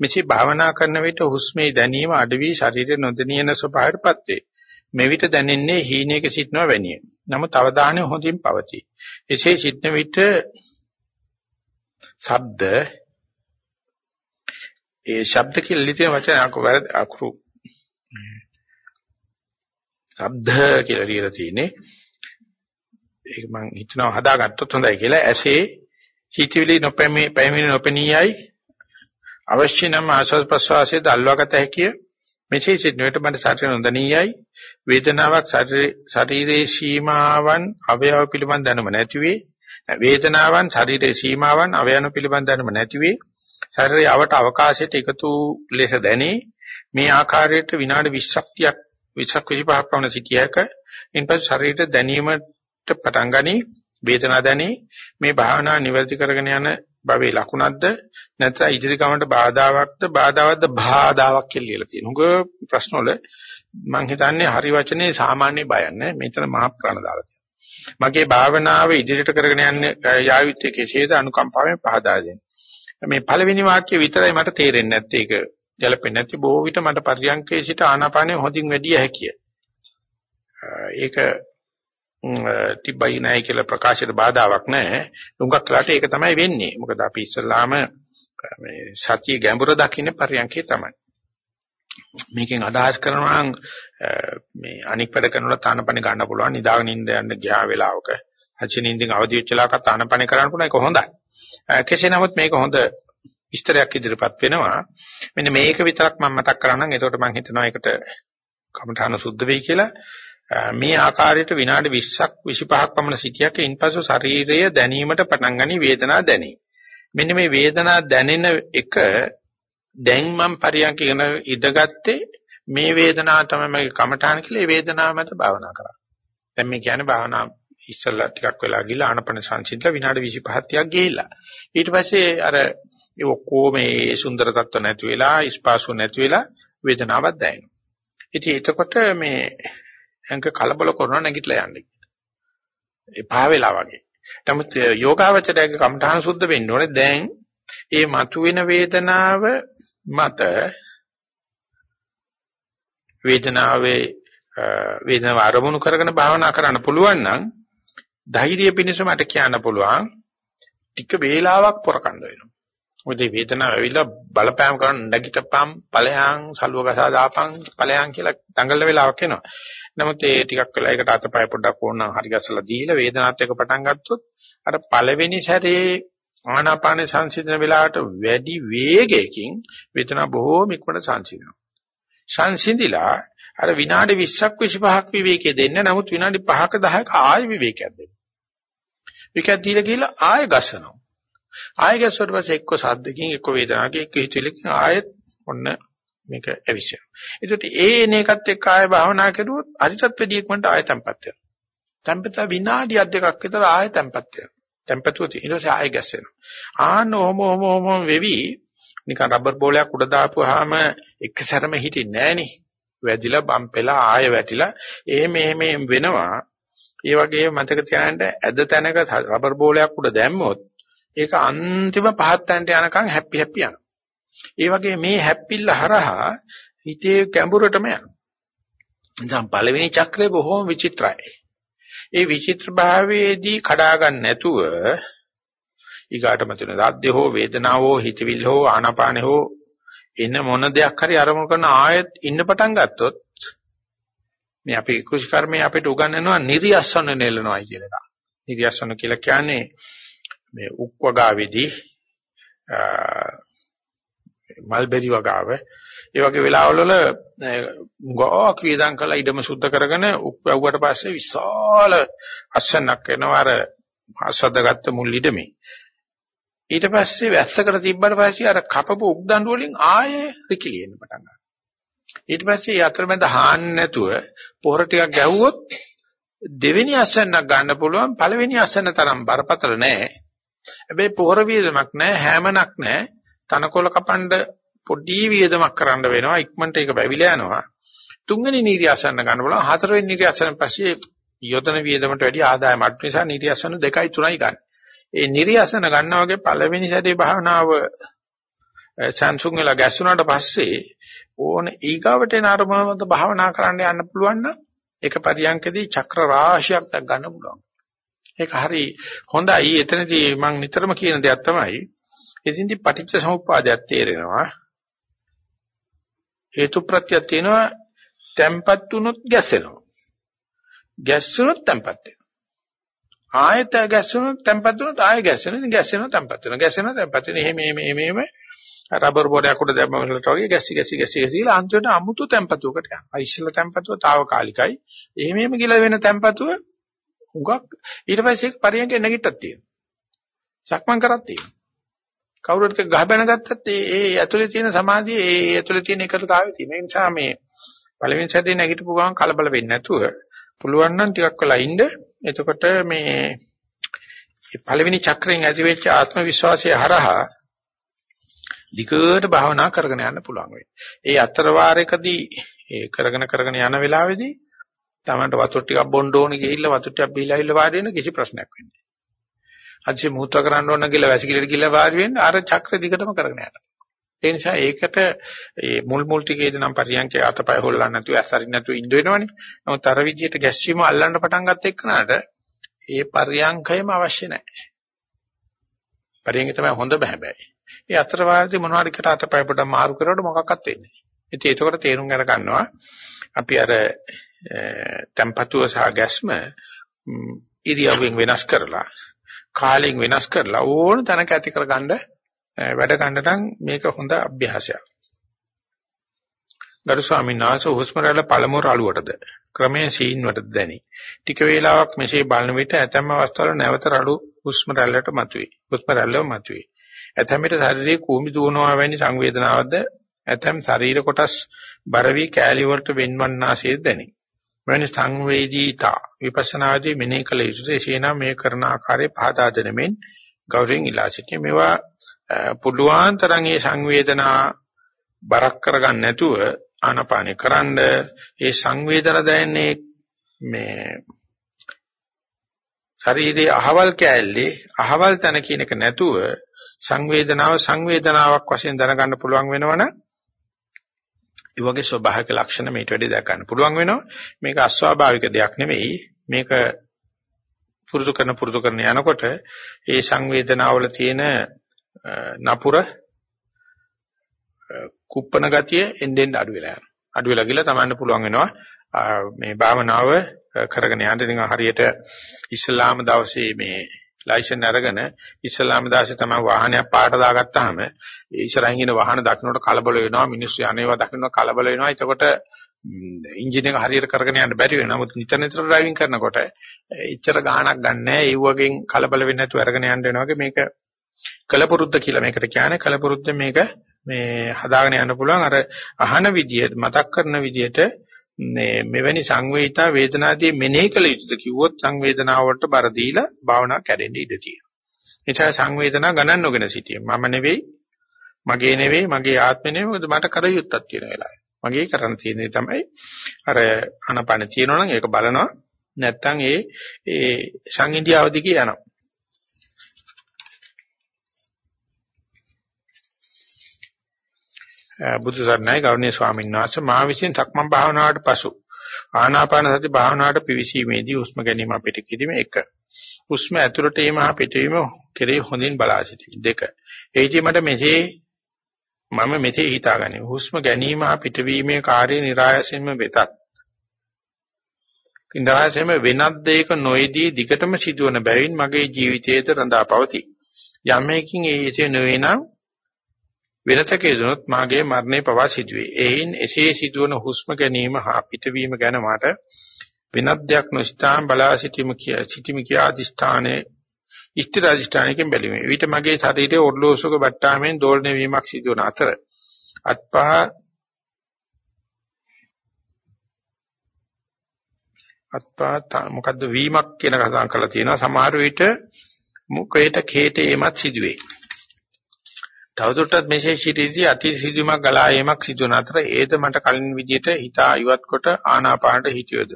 මෙසේ භාවනා කරන විට හුස්මේ දැනීම අඩවි ශරීරය නොදැනියන ස්වභාවයටපත් වේ. මෙවිට දැනෙන්නේ හීනයක සිටනවා වැනිය. නමුත් අවධානය හොඳින් පවතී. එසේ සිටන විට ශබ්ද ඒ ශබ්ද කියලා ලියන වචන අකුරු ශබ්ද කියලා ලියලා තියෙන්නේ ඒක මම හිතනවා හදාගත්තොත් හොඳයි කියලා ඇසේ හිතවිලි නොපැමි පැමිණි නොපෙනියයි අවශ්‍ය නම් ආස්වාද ප්‍රසවාසයේ දල්වාගත හැකිය. මෙසේ සිටිනකොට මට ශරීර නොදණීයයි වේදනාවක් ශරීරයේ සීමාවන් අවයව පිළිබඳ දැනුම නැති වේ. වේදනාවන් ශරීරයේ සීමාවන් අවයව පිළිබඳ දැනුම නැති වේ. ශරීරයේ අවට අවකාශයට එකතු ලෙස දැනේ. මේ ආකාරයට විනාඩි 20ක් 20ක් 25ක් වුණ සිටියක ඉන්පසු ශරීරයට දැනීමට පටන් ගනී වේදනා දැනී මේ භාවනා නිවැරදි කරගෙන යන භවයේ ලකුණක්ද නැත්නම් ඉදිරි ගමනට බාධාවක්ද බාධාවක්ද බාධාවක් කියලා ලියලා තියෙනවා. උග ප්‍රශ්න වල මම හිතන්නේ හරි වචනේ සාමාන්‍ය බයක් නෑ. මෙතන මහා ප්‍රාණ දාලා තියෙනවා. මගේ භාවනාව ඉදිරියට කරගෙන යන්න යායුත්තේ කෙසේද අනුකම්පාවෙන් පහදා දෙන්න. මේ පළවෙනි වාක්‍ය විතරයි මට තේරෙන්නේ නැත්තේ ඒක ගැලපෙන්නේ නැති බොහෝ විට මට පරියන්කේ සිට ආනාපානෙ හොඳින් වැඩි හැකිය. ඒක තිබ්බයි නැහැ කියලා ප්‍රකාශයට බාධාවක් නැහැ. උඟක් කලට ඒක තමයි වෙන්නේ. මොකද අපි ඉස්සල්ලාම මේ සතිය ගැඹුර දකින්න පරියන්කේ තමයි. මේකෙන් අදහස් කරනවා මේ අනික් වැඩ කරනකොට තානපණ ගන්න පුළුවන් නිදාගෙන ඉන්න යන්න ගියා වෙලාවක අචිනින්දින් අවදි වෙච්ච ලාක තානපණ කරන්න පුළුවන් ඒක හොඳයි. කෙසේ නමුත් මේක හොඳ විස්තරයක් ඉදිරිපත් වෙනවා. මෙන්න මේක විතරක් මම මතක් කරන්නම්. එතකොට මම හිතනවා ඒකට කමඨාන සුද්ධ වෙයි කියලා. මේ ආකාරයට විනාඩි 20ක් 25ක් පමණ සිටියක ඉන්පසු ශරීරය දැනීමට පටන් ගනි වේදනා දැනේ. මෙන්න මේ වේදනා දැනෙන එක දැන් මම පරියන්ක ඉගෙන ඉඳගත්තේ මේ වේදනාව තමයි මගේ කමඨාන කියලා ඒ වේදනාව මත භාවනා කරා. දැන් මේ කියන්නේ භාවනා ඉස්සල්ලා ටිකක් වෙලා ගිහලා ආනපන සංසිඳලා විනාඩි 25ක් 30ක් ගිහිල්ලා. ඊට පස්සේ අර ඒ ඔක්කොම මේ සුන්දර තත්ත්ව නැති වෙලා, ස්පාසු නැති වෙලා වේදනාවක් දැනෙනවා. ඉතින් එතකොට මේ ඇඟ කලබල කරනවා නැගිටලා යන්න එපා වෙලා වගේ. නමුත් යෝගාවචරයේ කමඨාන සුද්ධ වෙන්න ඕනේ. දැන් ඒ මතුවෙන වේදනාව මත වේදනාවේ වේදනාව අරමුණු කරගෙන භාවනා කරන්න පුළුවන් නම් ධෛර්යය පිණිස මට කියන්න පුළුවන් ටික වේලාවක් පොරකණ්ඩ වෙනවා. මොකද මේ වේදනාව ඇවිල්ලා බලපෑම් කරන නැගිටපම් ඵලයන් සලුව ගසා දාපම් ඵලයන් කියලා දඟලන වෙලාවක් එනවා. නමුත් ඒ ටිකක් වෙලා ඒකට අතපය පොඩ්ඩක් ඕනනම් හරි ගස්සලා දීලා වේදනාවත් එක්ක පටන් ගත්තොත් අර පළවෙනි සැරේ ආනාපාන සංසිඳන වෙලාවට වැඩි වේගයකින් වේදනාව බොහෝම ඉක්මනට සංසිඳනවා. සංසිඳිලා අර විනාඩි 20ක් 25ක් විවේකයේ දෙන්න නමුත් විනාඩි 5ක 10ක ආයෙ විවේකයක් දෙන්න. විවේකයක් දීලා ගිහලා ආයෙ ගස්සනවා. ආයෙ ගැස්සුවට පස්සේ එක්ක සද්දකින් එක්ක වේදනාවකින් එක්ක හිතවිලකින් ආයෙත් ඔන්න මේක ඇවිස්සෙනවා. ඒකට ඒ එන එකත් එක්ක ආයෙ භාවනා කරුවොත් අරිටත් වැඩි ඉක්මනට ආයෙ තැම්පත් වෙනවා. තැම්පත විනාඩියක් දෙකක් විතර ආයෙ තැම්පත් වෙනවා. තැම්පතුව ඊට පස්සේ ආයෙ ගැස්සෙනවා. ආන්න ඔහොම ඔහොම ඔහොම වෙවි නිකන් රබර් බෝලයක් උඩ දාපුවාම එක සැරම හිටින්නේ නැහනේ. වැදිලා බම්පෙලා ආයෙ වැටිලා එහෙම එහෙම වෙනවා. ඒ වගේ මතක තියාගන්න ඇද තැනක රබර් බෝලයක් උඩ දැම්මොත් ඒක අන්තිම පහත් තැනට යනකම් හැපි හැපි යනවා. ඒ වගේ මේ හැප්පිල්ල හරහා හිතේ ගැඹුරටම යනවා. දැන් පළවෙනි චක්‍රය බොහොම විචිත්‍රයි. ඒ විචිත්‍ර භාවයේදී කඩා ගන්න නැතුව ඊගාට මතුන දාද්ද හෝ වේදනාව හෝ හිතවිල්ල හෝ ආනාපාන හෝ එන මොන දෙයක් හරි අරමුණු කරන ආයෙත් ඉන්න පටන් ගත්තොත් මේ අපේ කුෂි කර්මයේ අපිට උගන්වනවා නිර්යස්සන නෙලනවායි කියලා එකක්. නිර්යස්සන කියලා කියන්නේ මේ උක්වගාවේදී මල්බෙරි වගාව. ඒ වගේ වෙලාවල් වල ගෝක් වේදම් කළා ඉඩම සුද්ධ කරගෙන උප්පවුවට පස්සේ විශාල අස්සනක් වෙනවා. අර ආසද්දගත්ත මුල් ඉඩමේ. ඊට පස්සේ වැස්සකට තිබ්බට පස්සේ අර කපපු උක්දඬු වලින් ආයේ රිකිලියෙන්න පටන් ගන්නවා. ඊට පස්සේ යතරමැද හාන්න නැතුව පොහොර ටිකක් ගැහුවොත් දෙවෙනි අස්සනක් ගන්න පුළුවන් පළවෙනි අස්සන තරම් බරපතල නෑ. හැබැයි පොහොර වේදමක් නෑ හැමනක් නෑ. තනකොළ කපන්න පොඩි වියදමක් කරන්න වෙනවා ඉක්මනට ඒක වැවිලා යනවා තුන්වෙනි නීරියාසන ගන්න බලන හතරවෙනි නීරියාසන පස්සේ යොදන වියදමට වැඩි ආදායම අඩු නිසා නීරියාසන දෙකයි තුනයි ගන්න. ඒ නීරියාසන ගන්නා වගේ පළවෙනි සැරේ භාවනාව සංසුන් වෙලා ගැස්සුණාට පස්සේ ඕන ඊගාවට එන අරමුණකට භාවනා කරන්න යන්න පුළුවන් නම් ඒක පරියන්කදී චක්‍ර රාශියක් දක් ගන්න පුළුවන්. ඒක හරි හොඳයි. එතනදී මම නිතරම කියන දෙයක් තමයි එදින්දි පටිච්ච සමුප්පාදයක් තේරෙනවා. හේතු ප්‍රත්‍යක් තියෙනවා tempat තුනොත් ගැස්සෙනවා. ගැස්සුනොත් tempat වෙනවා. ආයෙත් ගැස්සුනොත් tempat තුනොත් ආයෙ ගැස්සෙනවා. ඉතින් ගැස්සෙනවා tempat වෙනවා. ගැස්සෙනවා tempat වෙනවා. එහෙම එහෙම එහෙම රබර් බෝලයක් උඩ දැම්මම වගේ ගැස්සි ගැස්සි ගැස්සි ගැසිලා අන්තිමට අමුතු තැම්පතුවකට යනවා. ඉස්සෙල්ලා තැම්පතුව తాවකාලිකයි. එහෙම එහෙම කියලා වෙන තැම්පතුව හුඟක් ඊට පස්සේ පරියන්කේ නැගිට්ටක් තියෙනවා. සක්මන් කරක් තියෙනවා. කවුරුත් ගහ බැන ගත්තත් ඒ ඒ ඇතුලේ තියෙන සමාධිය ඒ ඇතුලේ තියෙන එකලතාවය තියෙන. ඒ නිසා මේ පළවෙනි සැරේ නැගිටපු ගමන් කලබල වෙන්නේ නැතුව පුළුවන් නම් ටිකක් වෙලා ඉන්න. එතකොට මේ පළවෙනි චක්‍රයෙන් ඇති වෙච්ච ආත්ම විශ්වාසය හරහා දිගට භාවනා කරගෙන යන්න පුළුවන් වෙයි. ඒ අතර වාරයකදී ඒ කරගෙන කරගෙන යන වෙලාවේදී තමන්ට වතුර ටිකක් බොන්න ඕනේ ගිහිල්ලා වතුර ටිකක් බීලා ඉල්ල වාඩි වෙන කිසි ප්‍රශ්නයක් වෙන්නේ නැහැ. අදිසේ මුහුත්ව කරන්න ඕන කියලා වැසිකිළියට ගිහිල්ලා වාඩි වෙන්න අර චක්‍ර දිගටම කරගෙන යන්න. ඒ නිසා ඒකට මේ මුල් මුල් ටිකේදී නම් පරියන්කේ අතපය හොල්ලන්න නැතුව ඇස්සරින් නැතුව ඉඳ වෙනවනේ. නමුත් අර විදියට ගැස්සීම අල්ලන්න පටන් ගත්ත එක්කනට ඒ පරියන්කයම අවශ්‍ය නැහැ. පරියන්කේ තමයි හොඳ බහැබැයි. ඒ අතර වාරදී මොනවාරි කට අතපය පොඩ මාරු කරනකොට මොකක්වත් වෙන්නේ නැහැ. ඉතින් ඒකකට තේරුම් අර ගන්නවා අපි අර tempatuව සහ ගැස්ම ඉරියව්වෙන් වෙනස් කරලා කාලයෙන් වෙනස් කරලා ඕන තැනක ඇති කරගන්න වැඩ ගන්න නම් මේක හොඳ අභ්‍යාසයක්. ගරු ස්වාමීන් වහන්සේ හුස්ම රැල්ල පළමු රළුවටද ක්‍රමයෙන් සීන් වලට දැනි. ටික වේලාවක් මෙසේ බලන විට ඇතැම් අවස්ථාවල නැවත රළු හුස්ම රැල්ලට මතුවේ. හුස්ම රැල්ලව මතුවේ. ඇතැම් විට ශරීරයේ කූඹි දුවනවා වැනි සංවේදනාවක්ද ඇතැම් ශරීර කොටස් බර වී කෑලි වලට වෙන්වන්නාසේ දැනේ. මෙවැනි සංවේදීතා විපස්සනාදී මෙනෙහි කළ යුතුද? එසේනම් මේ කරන ආකාරයේ පහදා දෙනෙමින් ගෞරවයෙන් ඉලා සිටින මේවා පුදුආන් තරම් මේ සංවේදනා බරක් කරගන්න නැතුව ආනපානේ කරන්න ඒ සංවේදන දැනෙන්නේ මේ ශරීරයේ අහවල් කෑල්ලේ අහවල් තන කියන එක නැතුව සංවේදනාව සංවේදනාවක් වශයෙන් දැනගන්න පුළුවන් වෙනවනම් ඒ වගේ ස්වභාවික ලක්ෂණ මේට වැඩි දැක ගන්න පුළුවන් වෙනවා. මේක අස්වාභාවික දෙයක් නෙවෙයි. මේක පුරුදු කරන පුරුදු කරන යනකොට ඒ සංවේදනාවල තියෙන නපුර කුප්පන ගතිය එන්නෙන් අඩු වෙලා යනවා. අඩු වෙලා ගිහලා තමන්න පුළුවන් වෙනවා මේ භාවනාව කරගෙන යන්න ඉතින් හරියට ඉස්ලාම දවසේ මේ ලයිසන් අරගෙන ඉස්ලාම දාසේ තමයි වාහනයක් පාට දාගත්තාම ඒ ඉස්සරහින් ඉන වාහන දකින්නට කලබල වෙනවා මිනිස්සු යන්නේවා දකින්න කලබල වෙනවා. එතකොට එන්ජින් එක හරියට කරගෙන යන්න බැරි වෙනවා. නමුත් නිතර නිතර ඩ්‍රයිවිං කරනකොට එච්චර ගාණක් ගන්නෑ ඒ වගේ කලබල වෙන්නේ නැතුව අරගෙන යන්න වෙනවා වගේ මේක කලපුරුද්ද කියලා මේකට කියන්නේ. කලපුරුද්ද මේක මේ හදාගෙන යන්න පුළුවන්. අර අහන විදියට මතක් කරන විදියට මේ මෙවැනි සංවේදිතා වේදනාදී මෙනෙහි කළ යුතුද කිව්වොත් සංවේදනාවට බර දීලා භාවනා කැඩෙන්න ඉඩ තියෙනවා. එනිසා සංවේදනා ගණන් නොගෙන සිටිය. මම නෙවෙයි, මගේ නෙවෙයි, මගේ ආත්මෙ නෙවෙයි මොකද මට කර යුත්තක් තියෙන වෙලාවේ. මගේ කරන්න තියෙන්නේ තමයි අර අනපන තියෙනවා නම් ඒක බලනවා. නැත්තම් ඒ ඒ සංඉන්දියාව දිගේ යනවා. බුදු සරණයි ගෞරවනීය ස්වාමීන් වහන්සේ මා විසින් සක්මන් භාවනාවට පසු ආනාපාන සති භාවනාවට පිවිසීමේදී හුස්ම ගැනීම අපිට කිරීම එක. හුස්ම ඇතුළට ඒම හා පිටවීම කෙරෙහි හොඳින් බලා සිටීම දෙක. එයිදී මට මෙසේ මම මෙසේ හිතාගන්නේ හුස්ම ගැනීම හා පිටවීමේ කාර්ය નિરાයසින්ම වෙතත්. ඉන්ද්‍රාසෙම වෙනත් දෙයක නොයේදී දිගටම සිදුවන බැවින් මගේ ජීවිතයේද රඳා පවතී. යම්කින් ඒසේ නොවේ නම් වෙනතක යෙදුනොත් මාගේ මරණය පවා සිදුවේ. එයින් එසේ සිදුවන හුස්ම ගැනීම හා පිටවීම ගැන මට වෙනත් දෙයක් නොස්ථාන් බලා සිටීම කිය සිටීම කිය අදිස්ථානයේ ඉෂ්ඨ අදිස්ථානයකින් බැලීම. ඊට මගේ ශරීරයේ ඔර්ලෝසුක බට්ටාමෙන් දෝලණය වීමක් සිදුවන අතර අත්පහ අත්පහ මොකද්ද වීමක් කියන කතාවක් කරලා තියෙනවා. සමහර විට මුඛයට කේතේමත් සිදුවේ. තවදුරටත් මෙසේ සිටීදී අති සිදුමක් ගලා යෑමක් සිදුවන අතර ඒද මට කලින් විදිහට හිතා ඉවත් කොට ආනාපානට හිතියොද.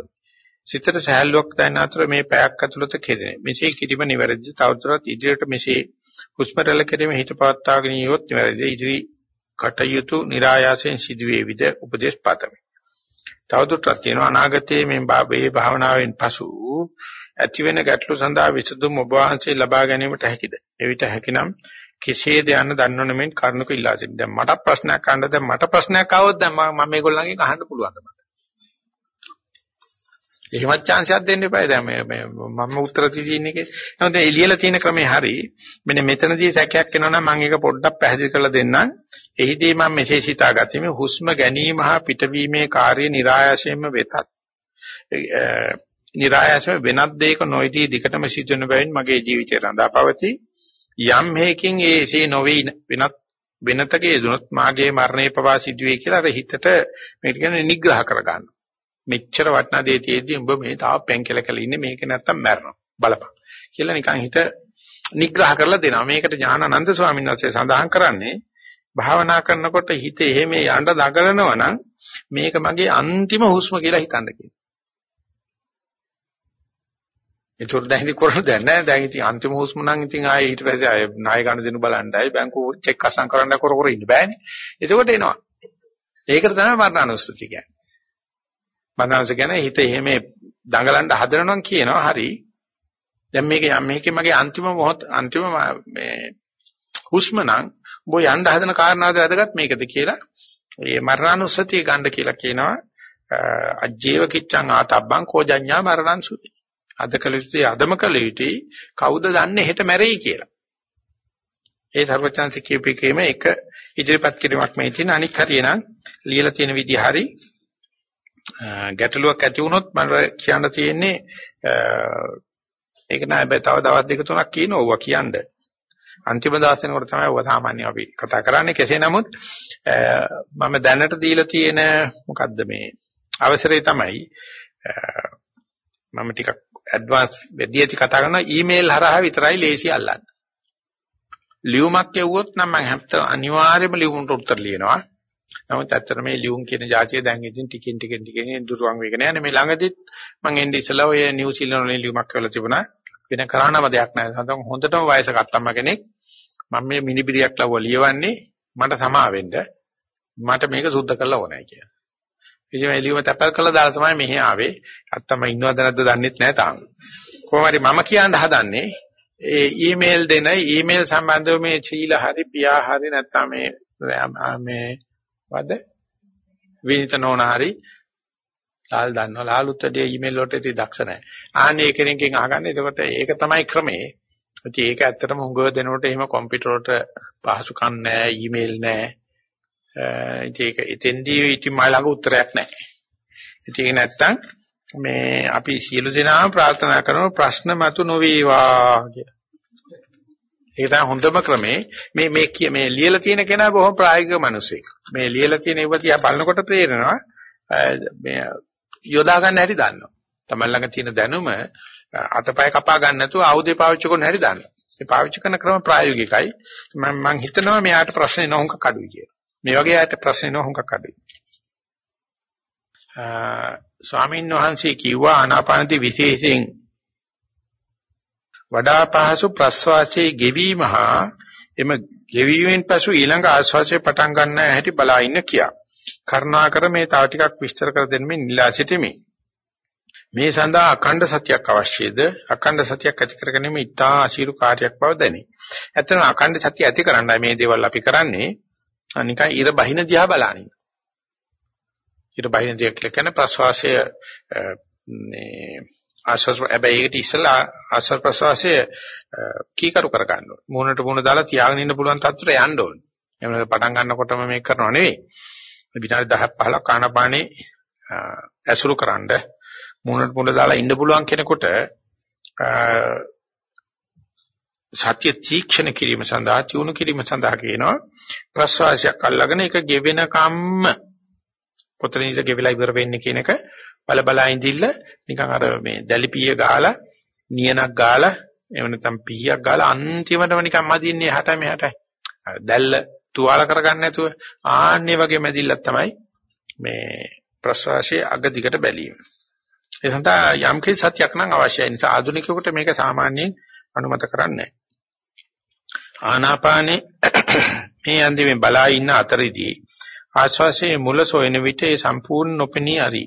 සිතට සහැල්ලුවක් දැනෙන අතර මේ පැයක් ඇතුළත කෙරෙන. මෙසේ කිරීම නිවැරදි. තවදුරටත් ඉදිරියට මෙසේ හුස්ම රැල්ල කෙරෙම හිත පවත්වාගෙන යොත් නිවැරදි. ඉදිරි කටයුතු નિરાයාසයෙන් සිදුවේවිද උපදේශ පාතමි. තවදුරටත් කියනවා අනාගතයේ මේ බාබේ භාවනාවෙන් පසු ඇතිවෙන ගැටලු සඳහා විසඳුම් ඔබ වහන්සේ ලබා ගැනීමට හැකිද? එවිට හැකිනම් කෙසේද යන්න දන්නවනේ මෙන් කරුණක ඉල්ලා සිටින්න. දැන් මට ප්‍රශ්නයක් අහන්න දැන් මට ප්‍රශ්නයක් ආවොත් දැන් මම මේගොල්ලන්ගෙන් අහන්න පුළුවන් මට. එහෙමත් chance එකක් දෙන්න එපා. දැන් මේ මම උත්තර දෙන්නේ කේ. නමුත් එළියලා තියෙන ක්‍රමේ හරි. මෙන්න මෙතනදී සැකයක් එනවනම් මම ඒක පොඩ්ඩක් පැහැදිලි කරලා දෙන්නම්. එහිදී මම මෙසේ සිතාගත්තේ හුස්ම ගැනීම හා පිටවීමේ කාර්ය નિરાයශයෙන්ම වෙතත්. નિરાයශයෙන් වෙනත් දෙයක නොයිදී දිකටම සිදුවන බැවින් මගේ ජීවිතය රඳාපවතී. යම් හේකින් ඒසේ නොවේ වෙනත් වෙනතක යෙදුනොත් මාගේ මරණය පවා සිදුවේ කියලා අර හිතට මේකට කියන්නේ නිග්‍රහ කරගන්න. මෙච්චර වටනා දේ තියෙද්දි උඹ මේ තාම පැන්කල කළ ඉන්නේ මේක නැත්තම් මැරෙනවා. බලපන්. කියලා නිකන් හිත නිග්‍රහ කරලා දෙනවා. මේකට ඥානানন্দ ස්වාමීන් වහන්සේ සඳහන් කරන්නේ භාවනා කරනකොට හිත එහෙම යන්න දඟලනවා නම් මේක මගේ අන්තිම හුස්ම කියලා හිතන්න කියනවා. ඒතකොට දැන් ඉතින් කරන්න දෙයක් නැහැ. දැන් ඉතින් අන්තිම හුස්ම නම් ඉතින් ආයේ ඊට පස්සේ ආයේ ණය ගන්න දෙනු බලන්නයි බැංකුව චෙක් අසම් කරන්න කර කර ඉන්න බෑනේ. ඒකකොට එනවා. ඒකට තමයි මරණානුස්සති කියන්නේ. මරණානුස්සති කියන්නේ හිත එහෙම දඟලන්න හදනනම් කියනවා හරි. දැන් මේක මේකේ මගේ අන්තිම මොහොත අන්තිම මේ හුස්ම නම් ඔබ යන්න හදන කාරණාවද වැදගත් මේකද කියලා මේ මරණානුස්සතිය ගන්න කියලා කියනවා අජ්ජේව කිච්ඡං ආතබ්බං කෝජඤ්ඤා මරණං සුති අද කළ යුත්තේ අදම කළ යුතුයි කවුද දන්නේ හෙට මැරෙයි කියලා. ඒ සර්වචන්සික කියපේකේම එක ඉදිරිපත් කිරීමක් මේ තියෙන අනික් හරියනම් ලියලා තියෙන විදිහ හරි ගැටලුවක් ඇති වුණොත් මම කියන්න තියෙන්නේ ඒක නෑ බෑ තව දවස් දෙක තුනක් කියනවා කියන්න. අන්තිම දවස් වෙනකොට තමයි ඔය සාමාන්‍ය අපි කතා කරන්නේ කෙසේ නමුත් මම දැනට දීලා තියෙන මොකද්ද මේ අවසරය තමයි මම ටිකක් ඇඩ්වාන්ස් වෙදී ඇති කතා කරනවා ඊමේල් හරහා විතරයි ලේසි අල්ලන්න. ලියුමක් එව්වොත් නම් මම හැමත අනිවාර්යයෙන්ම ලියුමට උත්තර ලියනවා. නමුත් ඇත්තට මේ ලියුම් කියන જાතිය දැන් ඉතින් ටිකින් ටිකින් ටිකින් දුරවන් වෙගෙන යන්නේ මේ ළඟදිත් මම එන්නේ ඉස්සලා ඔය නිව්සීලන්ත වලින් ලියුමක් කරලා තිබුණා. වෙන කරන්නම දෙයක් නැහැ. සඳහන් හොඳටම වයසක අත්තම්ම කෙනෙක් මම මේ මිනිබිරියක් ලව්ව ලියවන්නේ මට සමා වෙන්න මට මේක සුද්ධ කරලා ඕනයි කියලා. ඉතින් එළියම තැපල් කළා දාලා තමයි මෙහි ආවේ. අත්තම ඉන්නවද නැද්ද දන්නෙත් නැහැ තාම. කොහොම හරි මම කියන්න හදන්නේ ඒ ඊමේල් දෙන ඊමේල් සම්බන්ධව මේ චීල හරි පියා හරි නැත්නම් මේ මේ වද විනිත නෝන හරි ලාල් දන්නවා ලාලුත්ටදී ඊමේල් වලට ඉතින් දක්ෂ නැහැ. ආන්නේ කෙනෙක්ගෙන් අහගන්න. එතකොට ඒක තමයි ක්‍රමේ. ඉතින් ඒක ඇත්තටම හුඟව දෙනකොට එහෙම කම්පියුටර් වලට පහසුකම් නැහැ, ඊමේල් නැහැ. ඒක එතෙන්දී ඉතින් මම ළඟ උත්තරයක් නැහැ. ඉතින් නැත්තම් මේ අපි සියලු දෙනාම ප්‍රාර්ථනා කරන ප්‍රශ්න මතු නොවේවා කියලා. ඒක තමයි හොඳම ක්‍රමේ. මේ මේ මේ ලියලා තියෙන කෙනා බොහොම ප්‍රායෝගික මිනිසෙක්. මේ ලියලා තියෙන ඒවා තියා බලනකොට තේරෙනවා මේ යොදා ගන්න හැටි දන්නවා. තමයි ළඟ තියෙන දැනුම අතපය කපා ගන්න නැතුව ආයුධය පාවිච්චි කරන හැටි දන්නවා. ඒ පාවිච්චි කරන ක්‍රම ප්‍රායෝගිකයි. මම මම හිතනවා මෙයාට ප්‍රශ්නේ නොහොංක කඩුයි කියලා. මේ වගේ ආයත ප්‍රශ්න නෝ හුඟක් අඩුයි. ස්වාමීන් වහන්සේ කිව්වා ආනාපානදී විශේෂයෙන් වඩා පහසු ප්‍රස්වාසයේ ගෙවීම හා එම ගෙවීමෙන් පසු ඊළඟ ආශ්වාසය පටන් ගන්න හැටි බලා ඉන්න කියා. කරුණාකර මේ තව ටිකක් විස්තර කර දෙන්න මේ නිලා සිටීමේ. මේ සඳහා අඛණ්ඩ සතියක් අවශ්‍යද? අඛණ්ඩ සතියක් ඇති කරගැනීම ඉතා අශීරු කාර්යයක් බව දැනේ. ඇත්තටම අඛණ්ඩ සතිය ඇති කරන්නයි මේ දේවල් අපි කරන්නේ. නිකන් ඉර බහින දිහා බලන්නේ. ඉර බහින දිහා කියලා කියන්නේ ප්‍රශ්වාසය මේ ආශ්වාස හැබැයි ඒකට ඉස්සලා ආශ්වාස ප්‍රශ්වාසය කීකරු කර ගන්න ඕනේ. මූණට මූණ දාලා තියාගෙන ඉන්න පුළුවන් තත්ත්වයට යන්න ඕනේ. එහෙම නැත්නම් පටන් ගන්නකොටම මේක කරනව නෙවෙයි. විනාඩි 10ක් 15ක් කානපානේ ඇසුරු කරන්ඩ මූණට මූණ දාලා ඉන්න පුළුවන් කෙනෙකුට සත්‍ය තීක්ෂණ කිරීම සඳහා තියුණු කිරීම සඳහා කියනවා ප්‍රස්වාසයක් අල්ලගෙන ඒක ගෙවෙන කම්ම කොතනින්ද ගෙවිලා ඉවර වෙන්නේ කියන එක බල බල ඉඳිල්ල නිකන් අර මේ දැලිපිය ගාලා නියනක් ගාලා එහෙම නැත්නම් පීයක් ගාලා අන්තිමටම නිකන් මදින්නේ එහාට මෙහාට දැල්ල තුවාල කරගන්න නැතුව ආන්නේ වගේ මැදිල්ලක් තමයි මේ ප්‍රස්වාසයේ අග දිගට බැලීම. ඒ සඳහා යම් කිසි සත්‍යක් නම් අවශ්‍යයි. නිසා ආධුනිකයෙකුට මේක සාමාන්‍යයෙන් අනුමත කරන්නේ ආනාපානේ මේ අන්දිමේ බලා ඉන්න අතරෙදී ආශ්වාසයේ මුල සොයන විට ඒ සම්පූර්ණ නොපෙනී හරි.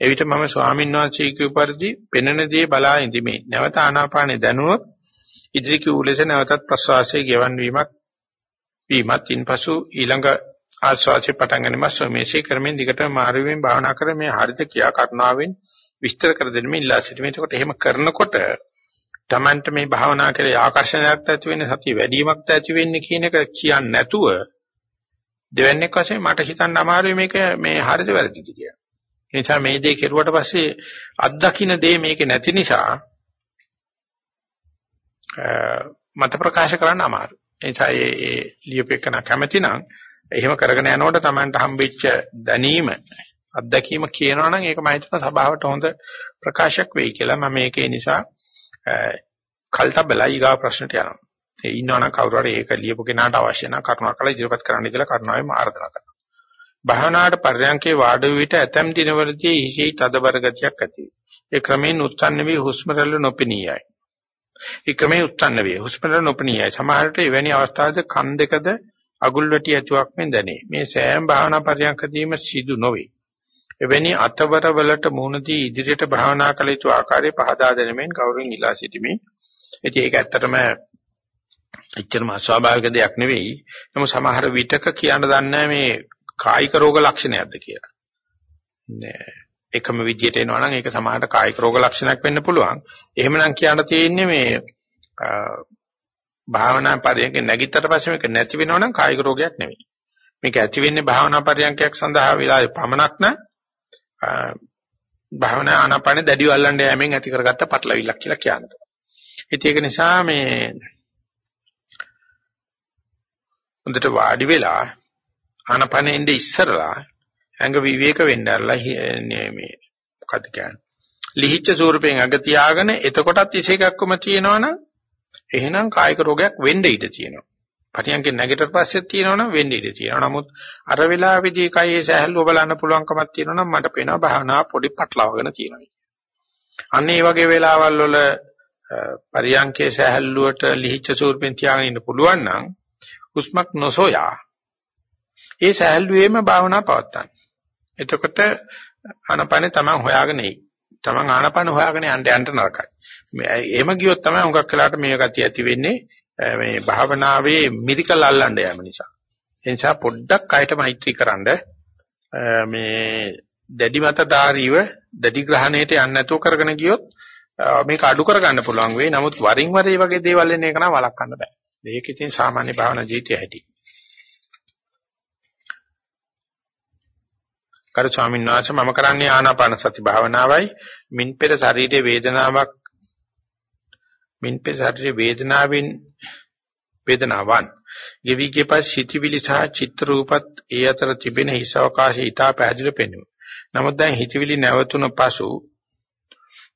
එවිට මම ස්වාමීන් වහන්සේ කියු පරිදි පෙනෙන දේ බලා ඉඳිමි. නැවත ආනාපානේ දැනුවොත් ඉදිරි කිව් ලෙස නැවතත් ප්‍රශ්වාසයේ ගෙවන් වීමක් වීමත් ඉන්පසු ඊළඟ ආශ්වාසයේ පටන් ගැනීම සමේශී ක්‍රමෙන් දිගට මාරුවෙන් භාවනා කර මේ හරිත කියා කරුණාවෙන් විස්තර කර දෙන්න මේ ඉල්ලා සිටීම. එතකොට එහෙම කරනකොට Tamanට මේ භාවනා කරේ ආකර්ෂණයක් ඇති වෙන්නේ සතිය වැඩිවීමක් ඇති වෙන්නේ කියන එක කියන්නේ නැතුව දෙවන්නේක් වශයෙන් මට හිතන්න අමාරුයි මේක මේ හරිද වැරදිද කියලා. ඒ නිසා මේ දේ කෙරුවට පස්සේ අත්දකින්න දේ මේකේ නැති නිසා මත ප්‍රකාශ කරන්න අමාරුයි. ඒ නිසා ඒ ලියුපෙකන කැමැති නම් එහෙම කරගෙන යනකොට Tamanට හම්බෙච්ච දැනීම අත්දැකීම කියනවා නම් ඒක මම හිතන සභාවට හොඳ ප්‍රකාශයක් වෙයි කියලා මම මේකේ නිසා කල්තබලා ඊගා ප්‍රශ්නට යනවා. ඒ ඉන්නවනම් කවුරු හරි ඒක ලියපු කෙනාට අවශ්‍ය නම් කරුණාකරලා ඉදිරිපත් කරන්න කියලා කරුණාවෙන් ආරාධනා කරනවා. භාවනාවට පර්යංකේ වාඩ විට ඇතම් දිනවලදී හිසේ තදබර ගතියක් ඇති වේ. ඒ ක්‍රමෙන් උත්සන්න වී හුස්ම රැල්ල නොපෙනියයි. ඒ ක්‍රමෙන් උත්සන්න වේ. හුස්ම රැල්ල නොපෙනියයි. සමහරට එවැනි අවස්ථාවද කන් දෙකද අගුල් වැටි ඇතුවක් මෙන් දැනේ. මේ සෑම භාවනා පර්යංකදීම සිදු නොවේ. එවැනි අතවර වලට මුහුණදී ඉදිරියට භාවනා කළ යුතු ආකාරය පහදා දෙනමින් කවුරුන් ඉලා සිටිමි. ඉතින් ඒක ඇත්තටම එච්චරම අස්වාභාවික දෙයක් නෙවෙයි. නමුත් සමහර විටක කියන්න දන්නේ මේ කායික රෝග ලක්ෂණයක්ද කියලා. නෑ. එකම විදියට එනවා නම් ඒක සමහරට කායික රෝග ලක්ෂණයක් වෙන්න පුළුවන්. එහෙමනම් කියන්න තියෙන්නේ මේ භාවනා පරියන්ක නැගිටතර පස්සේ මේක නැති වෙනවා නම් කායික රෝගයක් නෙවෙයි. මේක ඇති වෙන්නේ භාවනා පරියන්කයක් සඳහා වෙලාවේ පමණක් නම් භාවනා ආනාපාන දැඩිව අල්ලන්න යෑමෙන් ඇති කරගත්ත පටලවිල්ලක් කියලා කියනවා. ඉතින් ඒක නිසා මේ හොඳට වාඩි වෙලා ආනාපානෙ ඉඳ ඉස්සරලා ඇඟ විවේක වෙන්න ඇරලා මේ මොකද කියන්නේ ලිහිච්ඡ ස්වරූපයෙන් අග තියාගෙන එතකොටත් ඉසේකක්කම තියෙනවනම් එහෙනම් කායික රෝගයක් වෙන්න ඉඩ තියෙනවා. පටියන්ගේ නැගිටට පස්සෙත් තියෙනවනම් වෙන්න ඉඩ තියෙනවා. නමුත් අර වෙලාවේදී කයේ සැහැල්ලුව බලන්න පුළුවන්කමක් තියෙනවනම් මට පේනවා භාවනා පොඩි පටලවාගෙන තියෙනවා. අන්න ඒ වගේ වෙලාවල් වල පරියන්කේ සැහැල්ලුවට ලිහිච්ඡ ස්වරූපෙන් තියාගෙන ඉන්න පුළුවන් නම් හුස්මක් නොසොයා ඒ සැහැල්ලුවේම භාවනා පවත්තන්න. එතකොට ආනපනේ තමන් හොයාගෙන එයි. තමන් ආනපන හොයාගෙන යන්න යන්න නරකයි. එහෙම ගියොත් තමයි හුඟක් වෙලාට මේ ගතිය ඇති වෙන්නේ මේ භාවනාවේ මිරිකල් අල්ලන්න යෑම නිසා. ඒ නිසා පොඩ්ඩක් කයට මෛත්‍රී කරන්ඩ මේ දැඩි මතධාරීව දැඩි ග්‍රහණයට යන්නේ නැතුව කරගෙන ගියොත් මේක අඩු කරගන්න පුළුවන් වෙයි. නමුත් වරින් වර මේ වගේ දේවල් එන එක නම් වළක්වන්න බෑ. මේක ඉතින් සාමාන්‍ය භාවනා ජීවිතය හැටි. කරු ස්වාමීන් වහන්සේ මම කරන්නේ ආනාපාන සති භාවනාවයි මින් පෙර ශරීරයේ වේදනාවක් මින් පෙර ශරීරයේ වේදනාවෙන් වේදනාවන් ගෙවි ගෙපස් සිටිවිලි සහ චිත්ත රූපත් ඒ අතර තිබෙන හිස් අවකාශය ඊටා පැහැදිලිව පෙනුන. නමුත් දැන් හිතවිලි නැවතුන පසු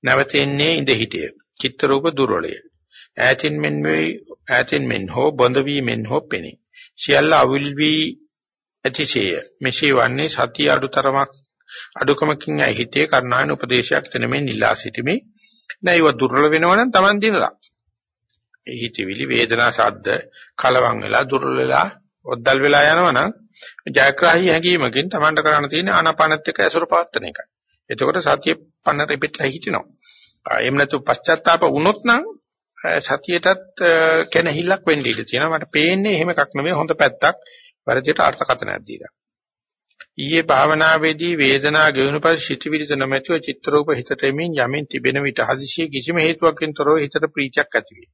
නැවතෙන්නේ ඉඳ හිටිය. චිත්ත රූප දුර්වලය. ඈතින් මෙන් වේ ඈතින් මෙන් හෝ බොඳ වී මෙන් හෝ පෙනේ. සියල්ල අවිල් වී ඇතිශේය. මෙසේ වන්නේ සතිය අඩුතරමක් අඩුකමකින් ඇයි හිතේ කර්ණායන උපදේශයක් දෙනමින් ඉල්ලා සිටිමි. නැයිව දුර්වල වෙනවනම් Taman දිනලා. ඒ හිතවිලි වේදනා ශබ්ද කලවම් වෙලා දුර්වල වෙලා ඔද්දල් වෙලා යනවනම් ජයග්‍රාහී හැඟීමකින් Tamanට කරන්න තියෙන ආනාපානත් එක්ක ඇසුර පවත්තන එකයි. එතකොට සතිය පන්න රිපිටලා හිටිනවා. එහෙම නැතු පශ්චාත්තාප වුණොත් නම් සතියටත් කෙනහිල්ලක් වෙන්න ඉඩ තියෙනවා. මට පේන්නේ එහෙම එකක් නෙමෙයි හොඳ පැත්තක්. වැරදියට අර්ථකථනයක් දීලා. ඊයේ භාවනාවේදී වේදනා ගෙවුණු පස්සේ සිටිවිලිද නොමැතිව චිත්‍රූප හිතට එමින් යමින් තිබෙන විට හදිසිය කිසිම හේතුවකින් තොරව හිතට ප්‍රීතියක් ඇති වේ.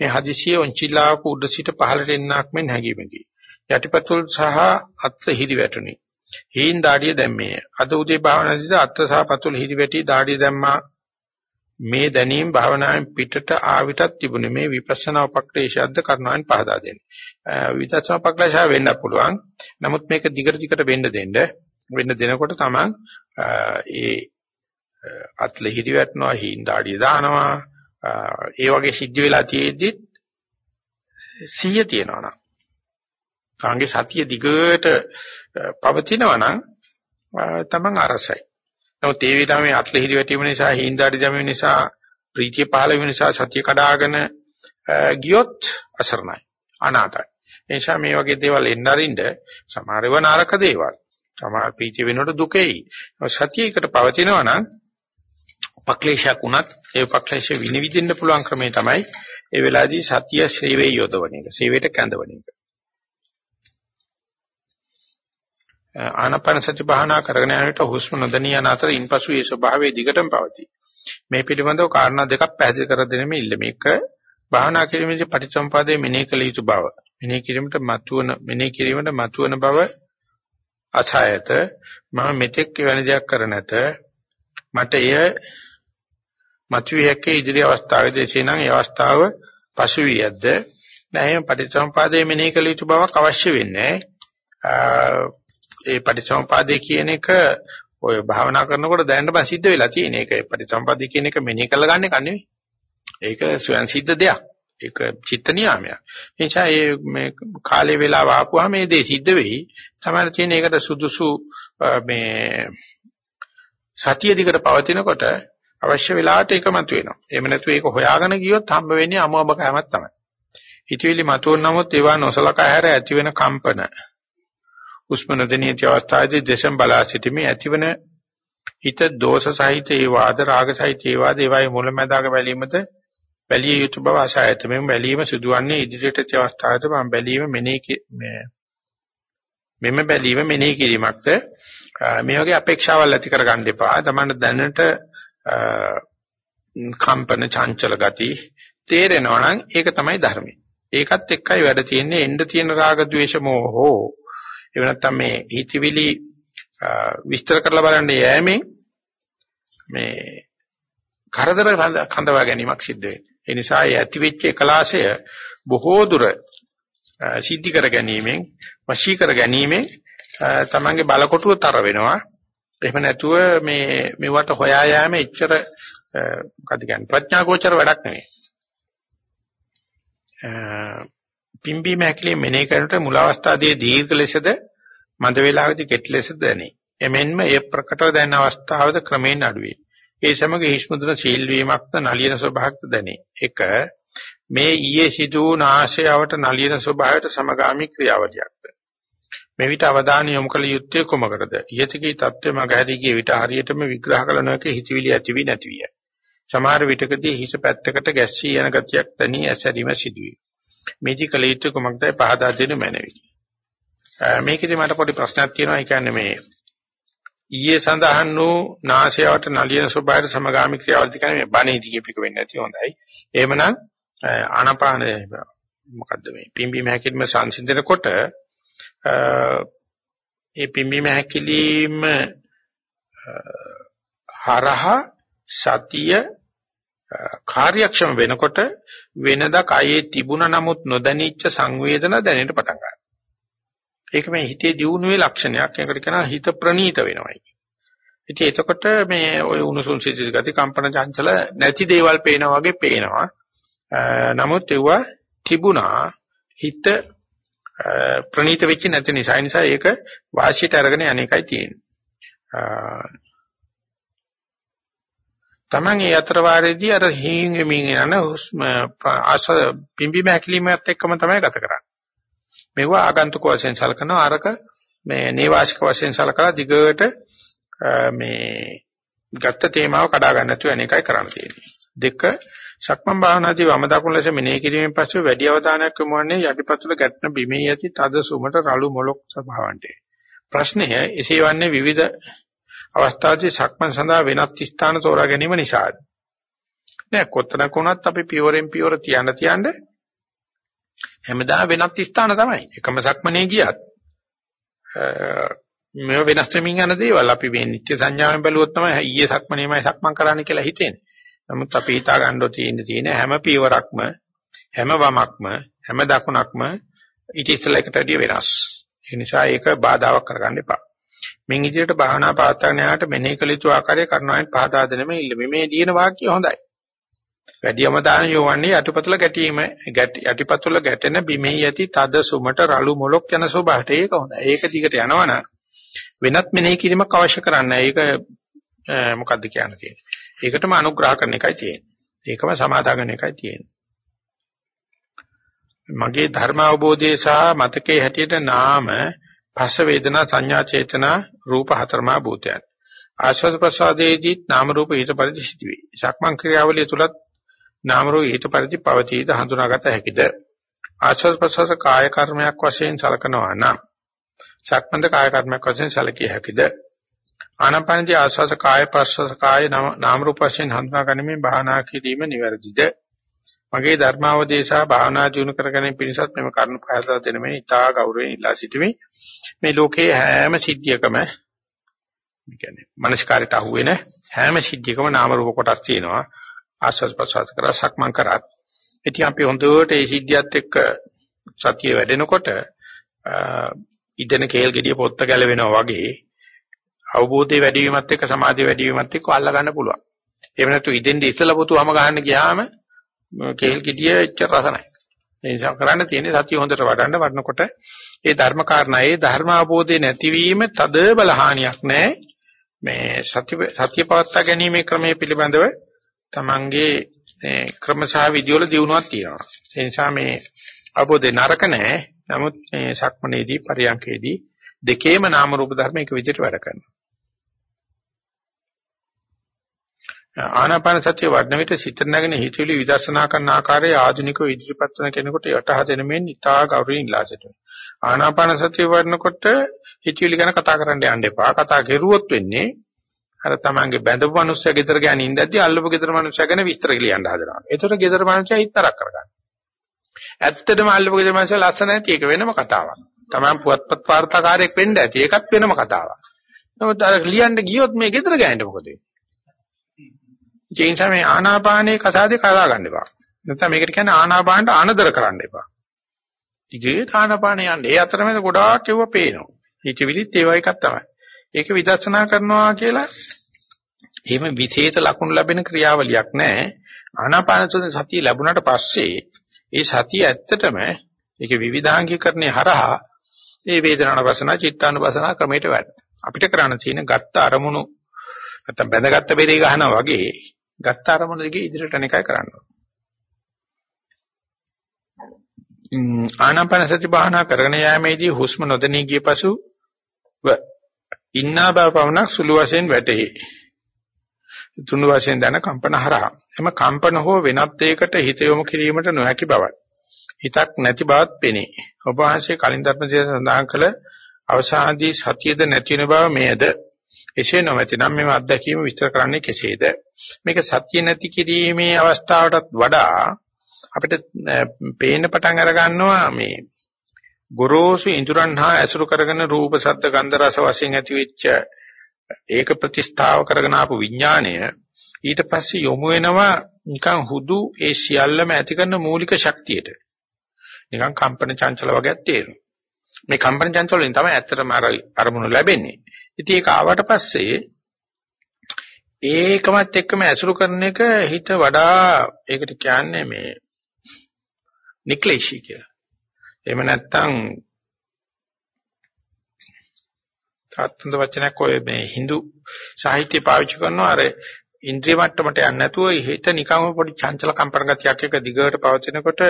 මේ හදිසිය ඔන්චිලාවක උඩ සිට පහළට එන්නක් මෙන් හැඟීමකි. යටිපතුල් සහ අත් හිරි වැටුනි. හීන් දාඩිය දැම්මේ. අද උදේ භාවනාවේදී අත් සහ පතුල් හිරි වැටි දාඩිය දැම්මා මේ දැනීම භාවනාවෙන් පිටට ආවිතත් තිබුණේ මේ විපස්සනා උපක්‍රේෂයක්ද කරනවෙන් පහදා දෙන්නේ විදර්ශනා උපක්‍රේෂය වෙන්න පුළුවන් නමුත් මේක දිගට දිගට වෙන්න දෙන්න වෙන්න දෙනකොට තමයි ඒ අත්ලෙ හිරි වැටෙනවා හිඳ ආඩිය දානවා ඒ වගේ සිද්ධ වෙලා තියෙද්දි සිහිය තියෙනවා නම් කාංගේ සතිය දිගට පවතිනවා නම් තමන් අරසයි නමුත් ඒ විදිහම මේ අත්ලෙහිදි වැටීම නිසා හිඳාඩි දැමීම නිසා ප්‍රීතිය පහළ වීම නිසා සතිය කඩාගෙන ගියොත් අසරණයි අනාතයි. ඒ නිසා මේ වගේ දේවල් එන්න අරින්න සමහරව නරක දේවල්. සමහර ප්‍රීතිය වෙනකොට දුකෙයි. සතියයකට පවතිනවා නම් උපක්ලේශයක් උනත් ඒ උපක්ලේශ විනිවිදින්න පුළුවන් ක්‍රමය තමයි ඒ වෙලාවේදී සතිය සේවයේ යොදවන එක. සේවයට කැඳවන එක. ආනාපාන සති භාවනා කරගෙන යනකොට හුස්ම නොදැනී යන අතර ඉන්පසු ඒ ස්වභාවයේ දිගටම පවතී. මේ පිළිබඳව කාරණා දෙකක් පැහැදිලි කර දෙනෙමි ඉල්ල මේක භාවනා කිරීමේදී පටිච්චසමුපාදයේ මෙනෙහි කළ යුතු බව. මෙනෙහි කිරීමට මතුවන මෙනෙහි කිරීමට මතුවන බව අසහායත මම මෙතෙක් වෙන දෙයක් කර නැත. මට එය මතුවිය හැකි ඉදිරි අවස්ථාවේදී එසේනම් ඒ අවස්ථාව පසු වියද්ද නැහැ පටිච්චසමුපාදයේ මෙනෙහි කළ යුතු බවක් අවශ්‍ය වෙන්නේ ඒ පටිච්චසමුපාදයේ කියන එක ඔය භාවනා කරනකොට දැනන්න බෑ සිද්ධ වෙලා තියෙන එක. පටිච්චසමුපාදයේ කියන එක මෙනෙහි කරලා ගන්න එක නෙවෙයි. ඒක ස්වයන් සිද්ධ දෙයක්. ඒක චිත්ත නියාමයක්. ඒ නිසා මේ කාලේ වෙලාව ආපුවාම මේ දේ සිද්ධ වෙයි. තමයි තියෙන එකට සුදුසු මේ සතිය දිකට පවතිනකොට අවශ්‍ය වෙලාවට ඒක මතුවෙනවා. එහෙම නැත්නම් ඒක හොයාගෙන ගියොත් හම්බ වෙන්නේ අමුඹ කෑමක් තමයි. හිතවිලි මතුවන නමුත් ඒවා නොසලකා හැර ඇතිවෙන කම්පන. උස්මන දෙනියති අවස්ථාවේදී දේශම් බලා සිටීමේ ඇතිවන හිත දෝෂ සහිත ඒ වාද රාග සහිත ඒ වාද ඒවායේ මුලැමැදාක බැලීමද බැලිය යුතු බව ආශායත මෙම බැලීම සිදුවන්නේ ඉදිරියට ඇති අවස්ථාවේදී මම බැලීම මෙනෙහි මෙම බැලීම මෙනෙහි කිරීමක්ද මේ වගේ අපේක්ෂාවල් ඇති කරගන්න එපා. තමන්න දැනට කම්පන චංචල ගති තේරෙනවා නම් ඒක තමයි ධර්මය. ඒකත් එක්කයි වැඩ තියෙන්නේ එන්න තියෙන රාග ద్వේෂ මොහෝ. ඒ වෙනත්නම් මේ හිතවිලි විස්තර කරලා බලන්න යෑමෙන් මේ කරදර කඳවා ගැනීමක් සිද්ධ වෙනවා. ඒ නිසා ඒ ඇතිවෙච්ච එකලාශය බොහෝ දුර සිද්ධි කර ගැනීමෙන් වශී කර ගැනීමෙන් තමන්ගේ බලකොටුව තර වෙනවා. එහෙම නැතුව මේ මෙවට හොයා යෑම එච්චර මොකද කියන්නේ ප්‍රඥා ගෝචර වැඩක් නෙවෙයි. පිම්බීම හැකිලි මෙනේ කරනට මුල අවස්ථාවේ දීර්ඝ ලෙසද මඳ වේලාවේදී කෙටි ලෙසද දැනේ. එමෙන්ම ඒ ප්‍රකටව දැනෙන අවස්ථාවද ක්‍රමයෙන් අඩුවේ. ඒ සමග හිස්මුද්‍රන සීල් වීමක්ද නලියන ස්වභාවයක්ද දැනේ. එක මේ ඊයේ සිදු වූ නාශයවට නලියන ස්වභාවයට සමගාමී ක්‍රියාවලියක්ද. මේ විට අවධානය යොමු කළ යුත්තේ කොමකටද? ඊයතකී தත්ත්වය මගහැරී ගිය විට හරියටම විග්‍රහ කළ නොහැකි හිතවිලි ඇතිවි නැතිවිය. සමහර විටකදී හිස පැත්තකට ගැස්සී යන ගතියක් තනි ඇසරීම සිදුවේ. මේදි කළ යුත්තේ කොමක්දයි පහදා දෙනු මැනවි. මේකෙදි මට පොඩි ප්‍රශ්නයක් තියෙනවා. ඒ කියන්නේ මේ ඊයේ සඳහන් වූ නාසයට නලියන ස්වභාවයට සමගාමී ක්‍රියාවලිය කියන්නේ මේ බණේදී කියපික වෙන්නේ නැති හොඳයි. එහෙමනම් ආනාපාන මොකද්ද මේ පිම්බීම හැකිලිම සංසිඳනකොට ඒ පිම්බීම හැකිලිම හරහා සතිය කාර්යක්ෂම වෙනකොට වෙනදා කයේ තිබුණ නමුත් නොදැනිච්ච සංවේදනා දැනෙන්න පටන් ගන්නවා. ඒක මේ හිතේ දියුණුවේ ලක්ෂණයක්. ඒකට කියනවා හිත ප්‍රනීත වෙනවයි. ඉතින් එතකොට මේ ওই උණුසුම් සිසිල් ගති කම්පන චංචල නැති දේවල් පේනා වගේ පේනවා. නමුත් ඒවා තිබුණා හිත ප්‍රනීත වෙච්ච නැති නිසා ඒ නිසා ඒක වාසියට අරගෙන අනේකයි තියෙන්නේ. Taman ඒ අතර වාරයේදී අර හීන් වෙමින් යන හුස්ම ආස පිම්බි මහැකිලිමත් එක්කම තමයි ගත කරන්නේ. මේවා ආගන්තුක වශයෙන් සලකනවා අරක මේ නේවාසික වශයෙන් සලකලා දිගට මේ ගත්ත තේමාව කඩා ගන්න නැතුව අනේකයි කරන්න තියෙන්නේ. දෙක සක්මන් භාවනාදී වම දකුණු ලෙස මෙනෙහි කිරීමෙන් පස්සේ වැඩි අවධානයක් යොමු වන්නේ යටිපතුල ගැටෙන බිමේ ඇති තද සුමට රළු මොලොක් ස්වභාවන්ට. ප්‍රශ්නය එසේ වන්නේ විවිධ අවස්ථාවලදී සක්මන් සඳහා වෙනත් ස්ථාන තෝරා ගැනීම නිසාද? නෑ කොතනක වුණත් අපි පියවරෙන් පියවර තියන්න තියන්න හැමදාම වෙනත් ස්ථාන තමයි. එකම සක්මනේ ගියත් මේ වෙනස් වෙමින් යන දේවල් අපි මේ නිත්‍ය සංඥාවෙන් බැලුවොත් තමයි ඊයේ සක්මනේමයි සක්මන් කරන්න කියලා හිතෙන්නේ. නමුත් අපි හිතා ගන්නෝ තියෙන තියෙන හැම පියවරක්ම හැම වමක්ම හැම දකුණක්ම ඊට ඉස්සෙල්ලා එකට වැඩිය වෙනස්. ඒ නිසා ඒක බාධාවක් කරගන්න එපා. මින් ඉදිරියට භාවනා පාත්තගෙන යාට මෙනෙහි කළ යුතු ආකාරය කරනවායින් පහදා දෙනෙම ඉල්ල. මේ දින වාක්‍ය හොඳයි. වැඩියම දාන යොවන්නේ යටිපතුල ගැටීම යටිපතුල ගැටෙන බිමෙහි ඇති තද සුමට රළු මොලොක් යන ස්වභාවයට ඒක හොඳයි. ඒක දිගට යනවනම් වෙනත් මෙනෙහි කිරීමක් අවශ්‍ය කරන්නේ. ඒක මොකද්ද කියන්නේ? ඒකටම අනුග්‍රහ කරන එකයි තියෙන්නේ. ඒකම සමාදාගන එකයි තියෙන්නේ. මගේ ධර්ම අවබෝධය සහ මතකයේ හැටියට නාම පස්ස වේදනා සංඥා චේතනා රූප හතරමා භූතයන්. ආශ්වාස ප්‍රසාදයේදී නාම රූප ඊට පරිදි සිදුවේ. සක්මන් ක්‍රියාවලිය තුලත් නාම රූප ඊට පරිදි පවතීද හඳුනාගත හැකිද? ආශ්වාස ප්‍රසවාස කාය කර්මයක් වශයෙන් සලකනවා නම් සක්මන්ද කාය කර්මයක් වශයෙන් සැලකිය හැකිද? ආනාපානදී ආස්වාස කාය ප්‍රස්වාස කාය නාම රූප වශයෙන් හඳුනා ගැනීමෙන් භාවනා කිරීම නිවැරදිද? මගේ ධර්මාවදේශා භාවනා ජීවන කරගෙන පිණිසත් මෙම කරුණු පහදා දෙන මේ ඉතා ගෞරවයෙන් ඉල්ලා සිටිමි. මේ ලෝකයේ හැම සිද්ධියකම කියන්නේ මනස්කාරයට අහුවෙන හැම සිද්ධියකම නාම රූප කොටස් තියෙනවා. ආස්වාද ප්‍රසවාස කරා සක්මන් කරත්. ඉතින් අපි හොඳට මේ සිද්ධියත් එක්ක සතිය වැඩෙනකොට ඉදෙන කේල් ගෙඩිය පොත්ත ගැලවෙනවා වගේ අවබෝධය වැඩි වීමත් එක්ක සමාධිය වැඩි වීමත් එක්ක අල්ලා ගන්න පුළුවන්. එහෙම නැතු ඉදෙන්ද ඉස්සලා පොතුවම ගහන්න ගියාම කේල් ගෙඩිය එච්චර රස නැහැ. ඒ නිසා කරන්න තියෙන්නේ සතිය හොඳට වඩන්න වඩනකොට ඒ ධර්ම කාරණා ඒ ධර්ම අවබෝධය නැතිවීම තද බලහානියක් නැහැ. මේ සත්‍ය සත්‍ය පවත්වා ගැනීමේ ක්‍රමයේ පිළිබඳව තමන්ගේ ක්‍රමසහ විදිවල දියුණුවක් තියෙනවා. ඒ නිසා මේ අවබෝධේ නරක නැහැ. නමුත් මේ සක්මනේදී පරියන්කේදී දෙකේම නාම රූප ධර්ම එක විදිහට වැඩ කරනවා. ආනාපාන සතිය වඩන විට සිත නැගෙන හිතවිලි විදර්ශනා කරන ආකාරයේ ආධුනිකව ඉදිරිපත් කරන කෙනෙකුට යටහ දෙන මෙන් ඉතා ගෞරවයෙන් ඉලා සිටිනවා. ආනාපාන සතිය වඩනකොට හිතවිලි ගැන කතා කරන්න යන්න එපා. කතා කෙරුවොත් වෙන්නේ අර තමන්ගේ බැඳපු මිනිස්සයා ගෙදර ගෑන ඉඳද්දි අල්ලපු ගෙදර මිනිස්සයා ගැන විස්තර කියලියන්න හදනවා. ඒතර ගෙදර මිනිස්සයා හිතරක් කරගන්න. ඇත්තටම අල්ලපු ගෙදර මිනිස්සයා ලස්සන නැති ඒක වෙනම කතාවක්. තමන් පුවත්පත් වාර්තාකාරයෙක් වෙන්න ඇති. ඒකත් වෙනම කතාවක්. නමුත් අර ලියන්න ගියොත් මේ ගෙදර ගෑනට මොකද වෙන්නේ? ඒ නිසා මේ ආනාපානයේ කසාදේ කතා ගන්න එපා. නැත්නම් මේකට කියන්නේ ආනාපානට අනදර කරන්න එපා. ටිකේ ආනාපාන යන්නේ. ඒ අතරමැද ගොඩාක් ඒව පේනවා. හිතවිලිත් ඒව එකක් තමයි. ඒක විදර්ශනා කරනවා කියලා එහෙම විශේෂ ලකුණු ලැබෙන ක්‍රියාවලියක් නැහැ. ආනාපාන සතිය ලැබුණාට පස්සේ ඒ සතිය ඇත්තටම ඒක විවිධාංගීකරණේ හරහා ඒ වේදනානුපසන චිත්තානුපසන ක්‍රමයට වැඩ. අපිට කරන්න තියෙන ගත්ත අරමුණු නැත්නම් බැඳගත්ත බෙරේ ගහනවා වගේ ගත්ත අරමුණ දිගේ ඉදිරියට යන එකයි කරන්න ඕනේ. ආනාපාන සති භාවනා කරගෙන යාමේදී හුස්ම නොදැනී ගිය පසු ඉන්නා බව පවණක් සුළු වශයෙන් වැටේ. තුන් වශයෙන් දැන කම්පන හරහා. එම කම්පන හෝ වෙනත් දෙයකට හිත යොමු කිරීමට නොහැකි බවයි. හිතක් නැති බවත් පෙනේ. ඔබ වහන්සේ කලින් ධර්මයේ සඳහන් කළ අවසානදී සතියද නැති වෙන බව මෙයද එසේ නොමැතිනම් මේ අත්දැකීම විස්තර කරන්නේ කෙසේද? මේක සත්‍ය නැති කිරීමේ අවස්ථාවටත් වඩා අපිට පේන පටන් අර ගන්නවා මේ ගොරෝසු ඉඳුරන් හා ඇසුරු කරගෙන රූප ශබ්ද ගන්ධ රස වශයෙන් ඇතිවෙච්ච ඒක ප්‍රතිස්ථාව කරගෙන ආපු විඥාණය ඊට පස්සේ යොමු වෙනවා නිකන් හුදු ඒ සියල්ලම ඇති කරන මූලික ශක්තියට. නිකන් කම්පන චංචල වගේක් තේරෙනවා. මේ කම්පන චංචල වලින් තමයි ඇත්තටම අර අරමුණු ලැබෙන්නේ. ඉතින් ඒක ආවට පස්සේ ඒකමත් එක්කම ඇසුරු කරන එක හිත වඩා ඒකට කියන්නේ මේ නික්ලේශී කියලා. එහෙම නැත්නම් තාත්තන්ද වචනයක් ඔය මේ Hindu සාහිත්‍ය පාවිච්චි කරනවා අර ඉන්ද්‍රිය මට්ටමට යන්නේ නැතුව හිත නිකම්ම පොඩි චංචල කම්පන ගතියක් එක දිගට පවතිනකොට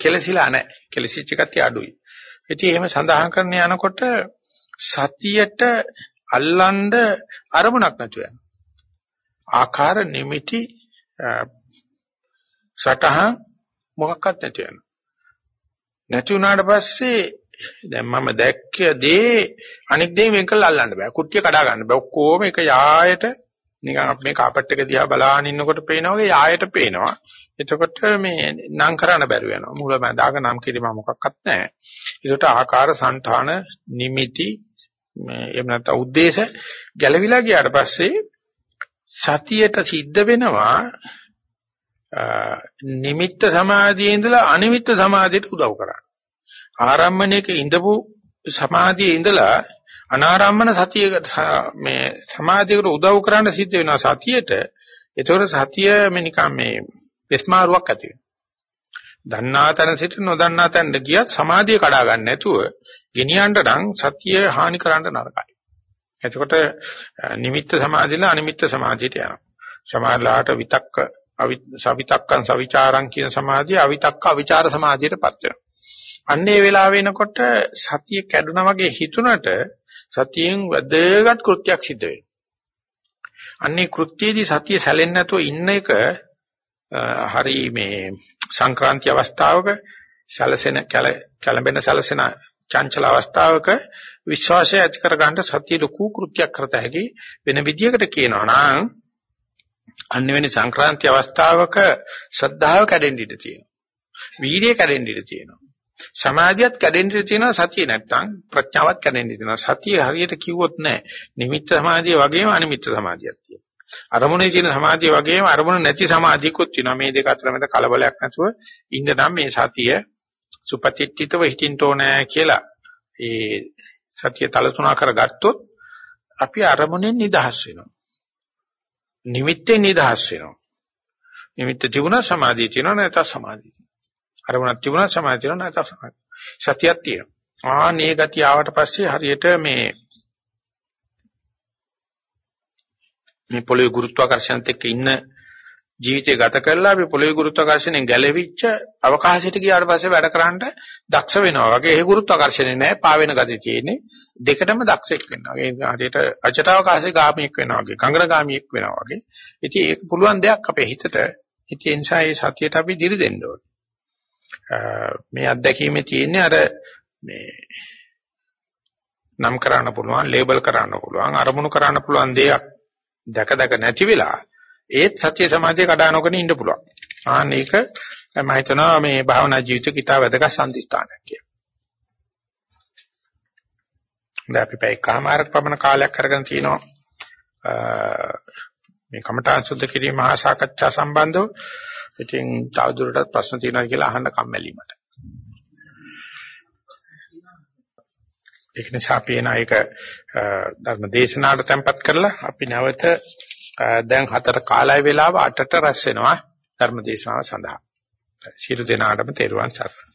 කෙලසිලා නැහැ. කෙලසිච්ච ගතිය අඩුයි. ඉතින් එහෙම සඳහන් කරන්න යනකොට සතියට අල්ලන්න අරමුණක් නැතුව යනවා. ආකාර නිමිති සටහන් මොකක්වත් නැතුව යනවා. නැති වුණාට පස්සේ දැන් මම දැක්ක දේ අනික් දේ වෙන් කරලා අල්ලන්න බෑ. කුට්ටිය කඩා ගන්න බෑ. ඔක්කොම එක යායට නිකන් අපි මේ කාපට් එක දිහා බලාගෙන ඉන්නකොට පේනවා වගේ යායට පේනවා. එතකොට මේ නම් කරන්න බැරුව යනවා. මුලමඳාක නම් කිරීම මොකක්වත් නැහැ. ඒකට ආකාර, సంతාන, නිමිති මේ එහෙම නැත්නම් ಉದ್ದೇಶ ගැලවිලා ගියාට පස්සේ සතියට සිද්ධ වෙනවා නිමිත්ත සමාධියේ ඉඳලා අනිමිත්ත සමාධියට උදව් කරන්න. ආරම්මණයක ඉඳපු සමාධියේ ඉඳලා අනාරම්මන සතිය මේ සමාධියකට උදව් කරන්න සිද්ධ වෙනවා සතියට. ඒතකොට සතිය මේ නිකන් මේ විස්මාරුවක් ඇති වෙනවා. දන්නා තැන සිට නොදන්නා තැනට ගියත් සමාධිය කඩා ගන්න නැතුව ගෙනියන්න නම් සතිය හානි කරන්න නරකයි. එතකොට නිමිත්ත සමාධියලා අනිමිත්ත සමාධියට යනවා. සමාධිලාට විතක්ක සවිතක්කං සවිචාරං කියන සමාධිය අවිතක්ක අවිචාර සමාධියටපත් වෙනවා. අන්නේ වෙලාව වෙනකොට සතිය කැඩුනා වගේ හිතුණට සතියෙන් වැදගත් කෘත්‍යයක් සිද්ධ වෙනවා. අන්නේ කෘත්‍යයේදී සතිය සැලෙන්නේ නැතුව ඉන්න එක හරි මේ සංක්‍රාන්ති අවස්ථාවක සැලසෙන කැළඹෙන සැලසෙන චංචල අවස්ථාවක විශ්වාසය ඇති කරගන්න සතිය ලකු කෘත්‍යයක් කරත හැකි වෙන විදියකට කියනවා නම් අන්න වෙන සංක්‍රාන්ති අවස්ථාවක ශ්‍රද්ධාව කැඩෙන්න ඉඩ තියෙනවා. වීර්යය කැඩෙන්න ඉඩ තියෙනවා. සමාධියත් කැඩෙන්න ඉඩ තියෙනවා සතිය නැත්තම් ප්‍රඥාවත් කැඩෙන්න ඉඩ තියෙනවා. සතිය හරියට කිව්වොත් නෑ. නිමිත්ත සමාධිය වගේම අනිමිත්ත සමාධියක් තියෙනවා. අරමුණේ තියෙන සමාධිය වගේම අරමුණ නැති සමාධියකුත් තියෙනවා. මේ දෙක අතර මැද කලබලයක් නැතුව ඉන්න නම් මේ සතිය සුපතිට්ඨිතව හිටින්න ඕනේ කියලා ඒ සතිය තල තුනක් කරගත්තොත් අපි අරමුණෙන් නිදහස් වෙනවා. නිමිත්තෙන් නිදහස් වෙනවා. නිමිත්ත තිබුණා සමාධිය තියෙනවා නැත්නම් සමාධිය. අරමුණක් තිබුණා සමාධිය තියෙනවා නැත්නම් සමාධිය. සතියක් තියෙනවා. ආනේ ගතිය ආවට පස්සේ හරියට මේ මේ පොළොවේ ගුරුත්වාකර්ෂණත් එක්ක ඉන්න ජීවිතය ගත කරලා අපි පොළොවේ ගුරුත්වාකර්ෂණයෙන් ගැලවිච්ච අවකාශයට ගියාට පස්සේ වැඩ කරන්න දක්ෂ වෙනවා වගේ ඒ ගුරුත්වාකර්ෂණය නෑ පාවෙන ගතිය තියෙන්නේ දෙකටම දක්ෂෙක් වෙනවා. ඒ හරියට අචටාවකාශයේ ගාමියෙක් වෙනවා වගේ කංගන ගාමියෙක් වෙනවා වගේ. ඉතින් ඒක පුළුවන් දෙයක් අපේ හිතට. ඉතින් ඒ නිසා මේ සතියට අපි දිරි දෙන්න ඕනේ. මේ අත්දැකීමේ තියෙන්නේ අර මේ නම් කරන්න පුළුවන්, ලේබල් කරන්න පුළුවන්, අරමුණු කරන්න පුළුවන් දෙයක් දැක දැක නැති වෙලා ඒත් සත්‍ය සමාධිය කඩා නොගෙන ඉන්න පුළුවන්. ආන්න ඒක මම හිතනවා මේ භාවනා ජීවිතේ කිතා වැදගත් සම්දිස්ථානයක් කියලා. දැන් අපි පැය කමාරක් පමණ කාලයක් අරගෙන තිනවා මේ කමඨාන් සුද්ධ කිරීම මහා සාකච්ඡා සම්බන්ධව. ඉතින් තවදුරටත් ප්‍රශ්න තියෙනවා කියලා අහන්න කම්මැලි මට. ඒක නිසා අපි එන එක ධර්ම දේශනාවට tempත් කරලා අපි නැවත දැන් හතර කාලය වෙලාව 8ට රැස් වෙනවා ධර්ම දේශනාව සඳහා. සියලු දෙනාටම තෙරුවන් සරණයි.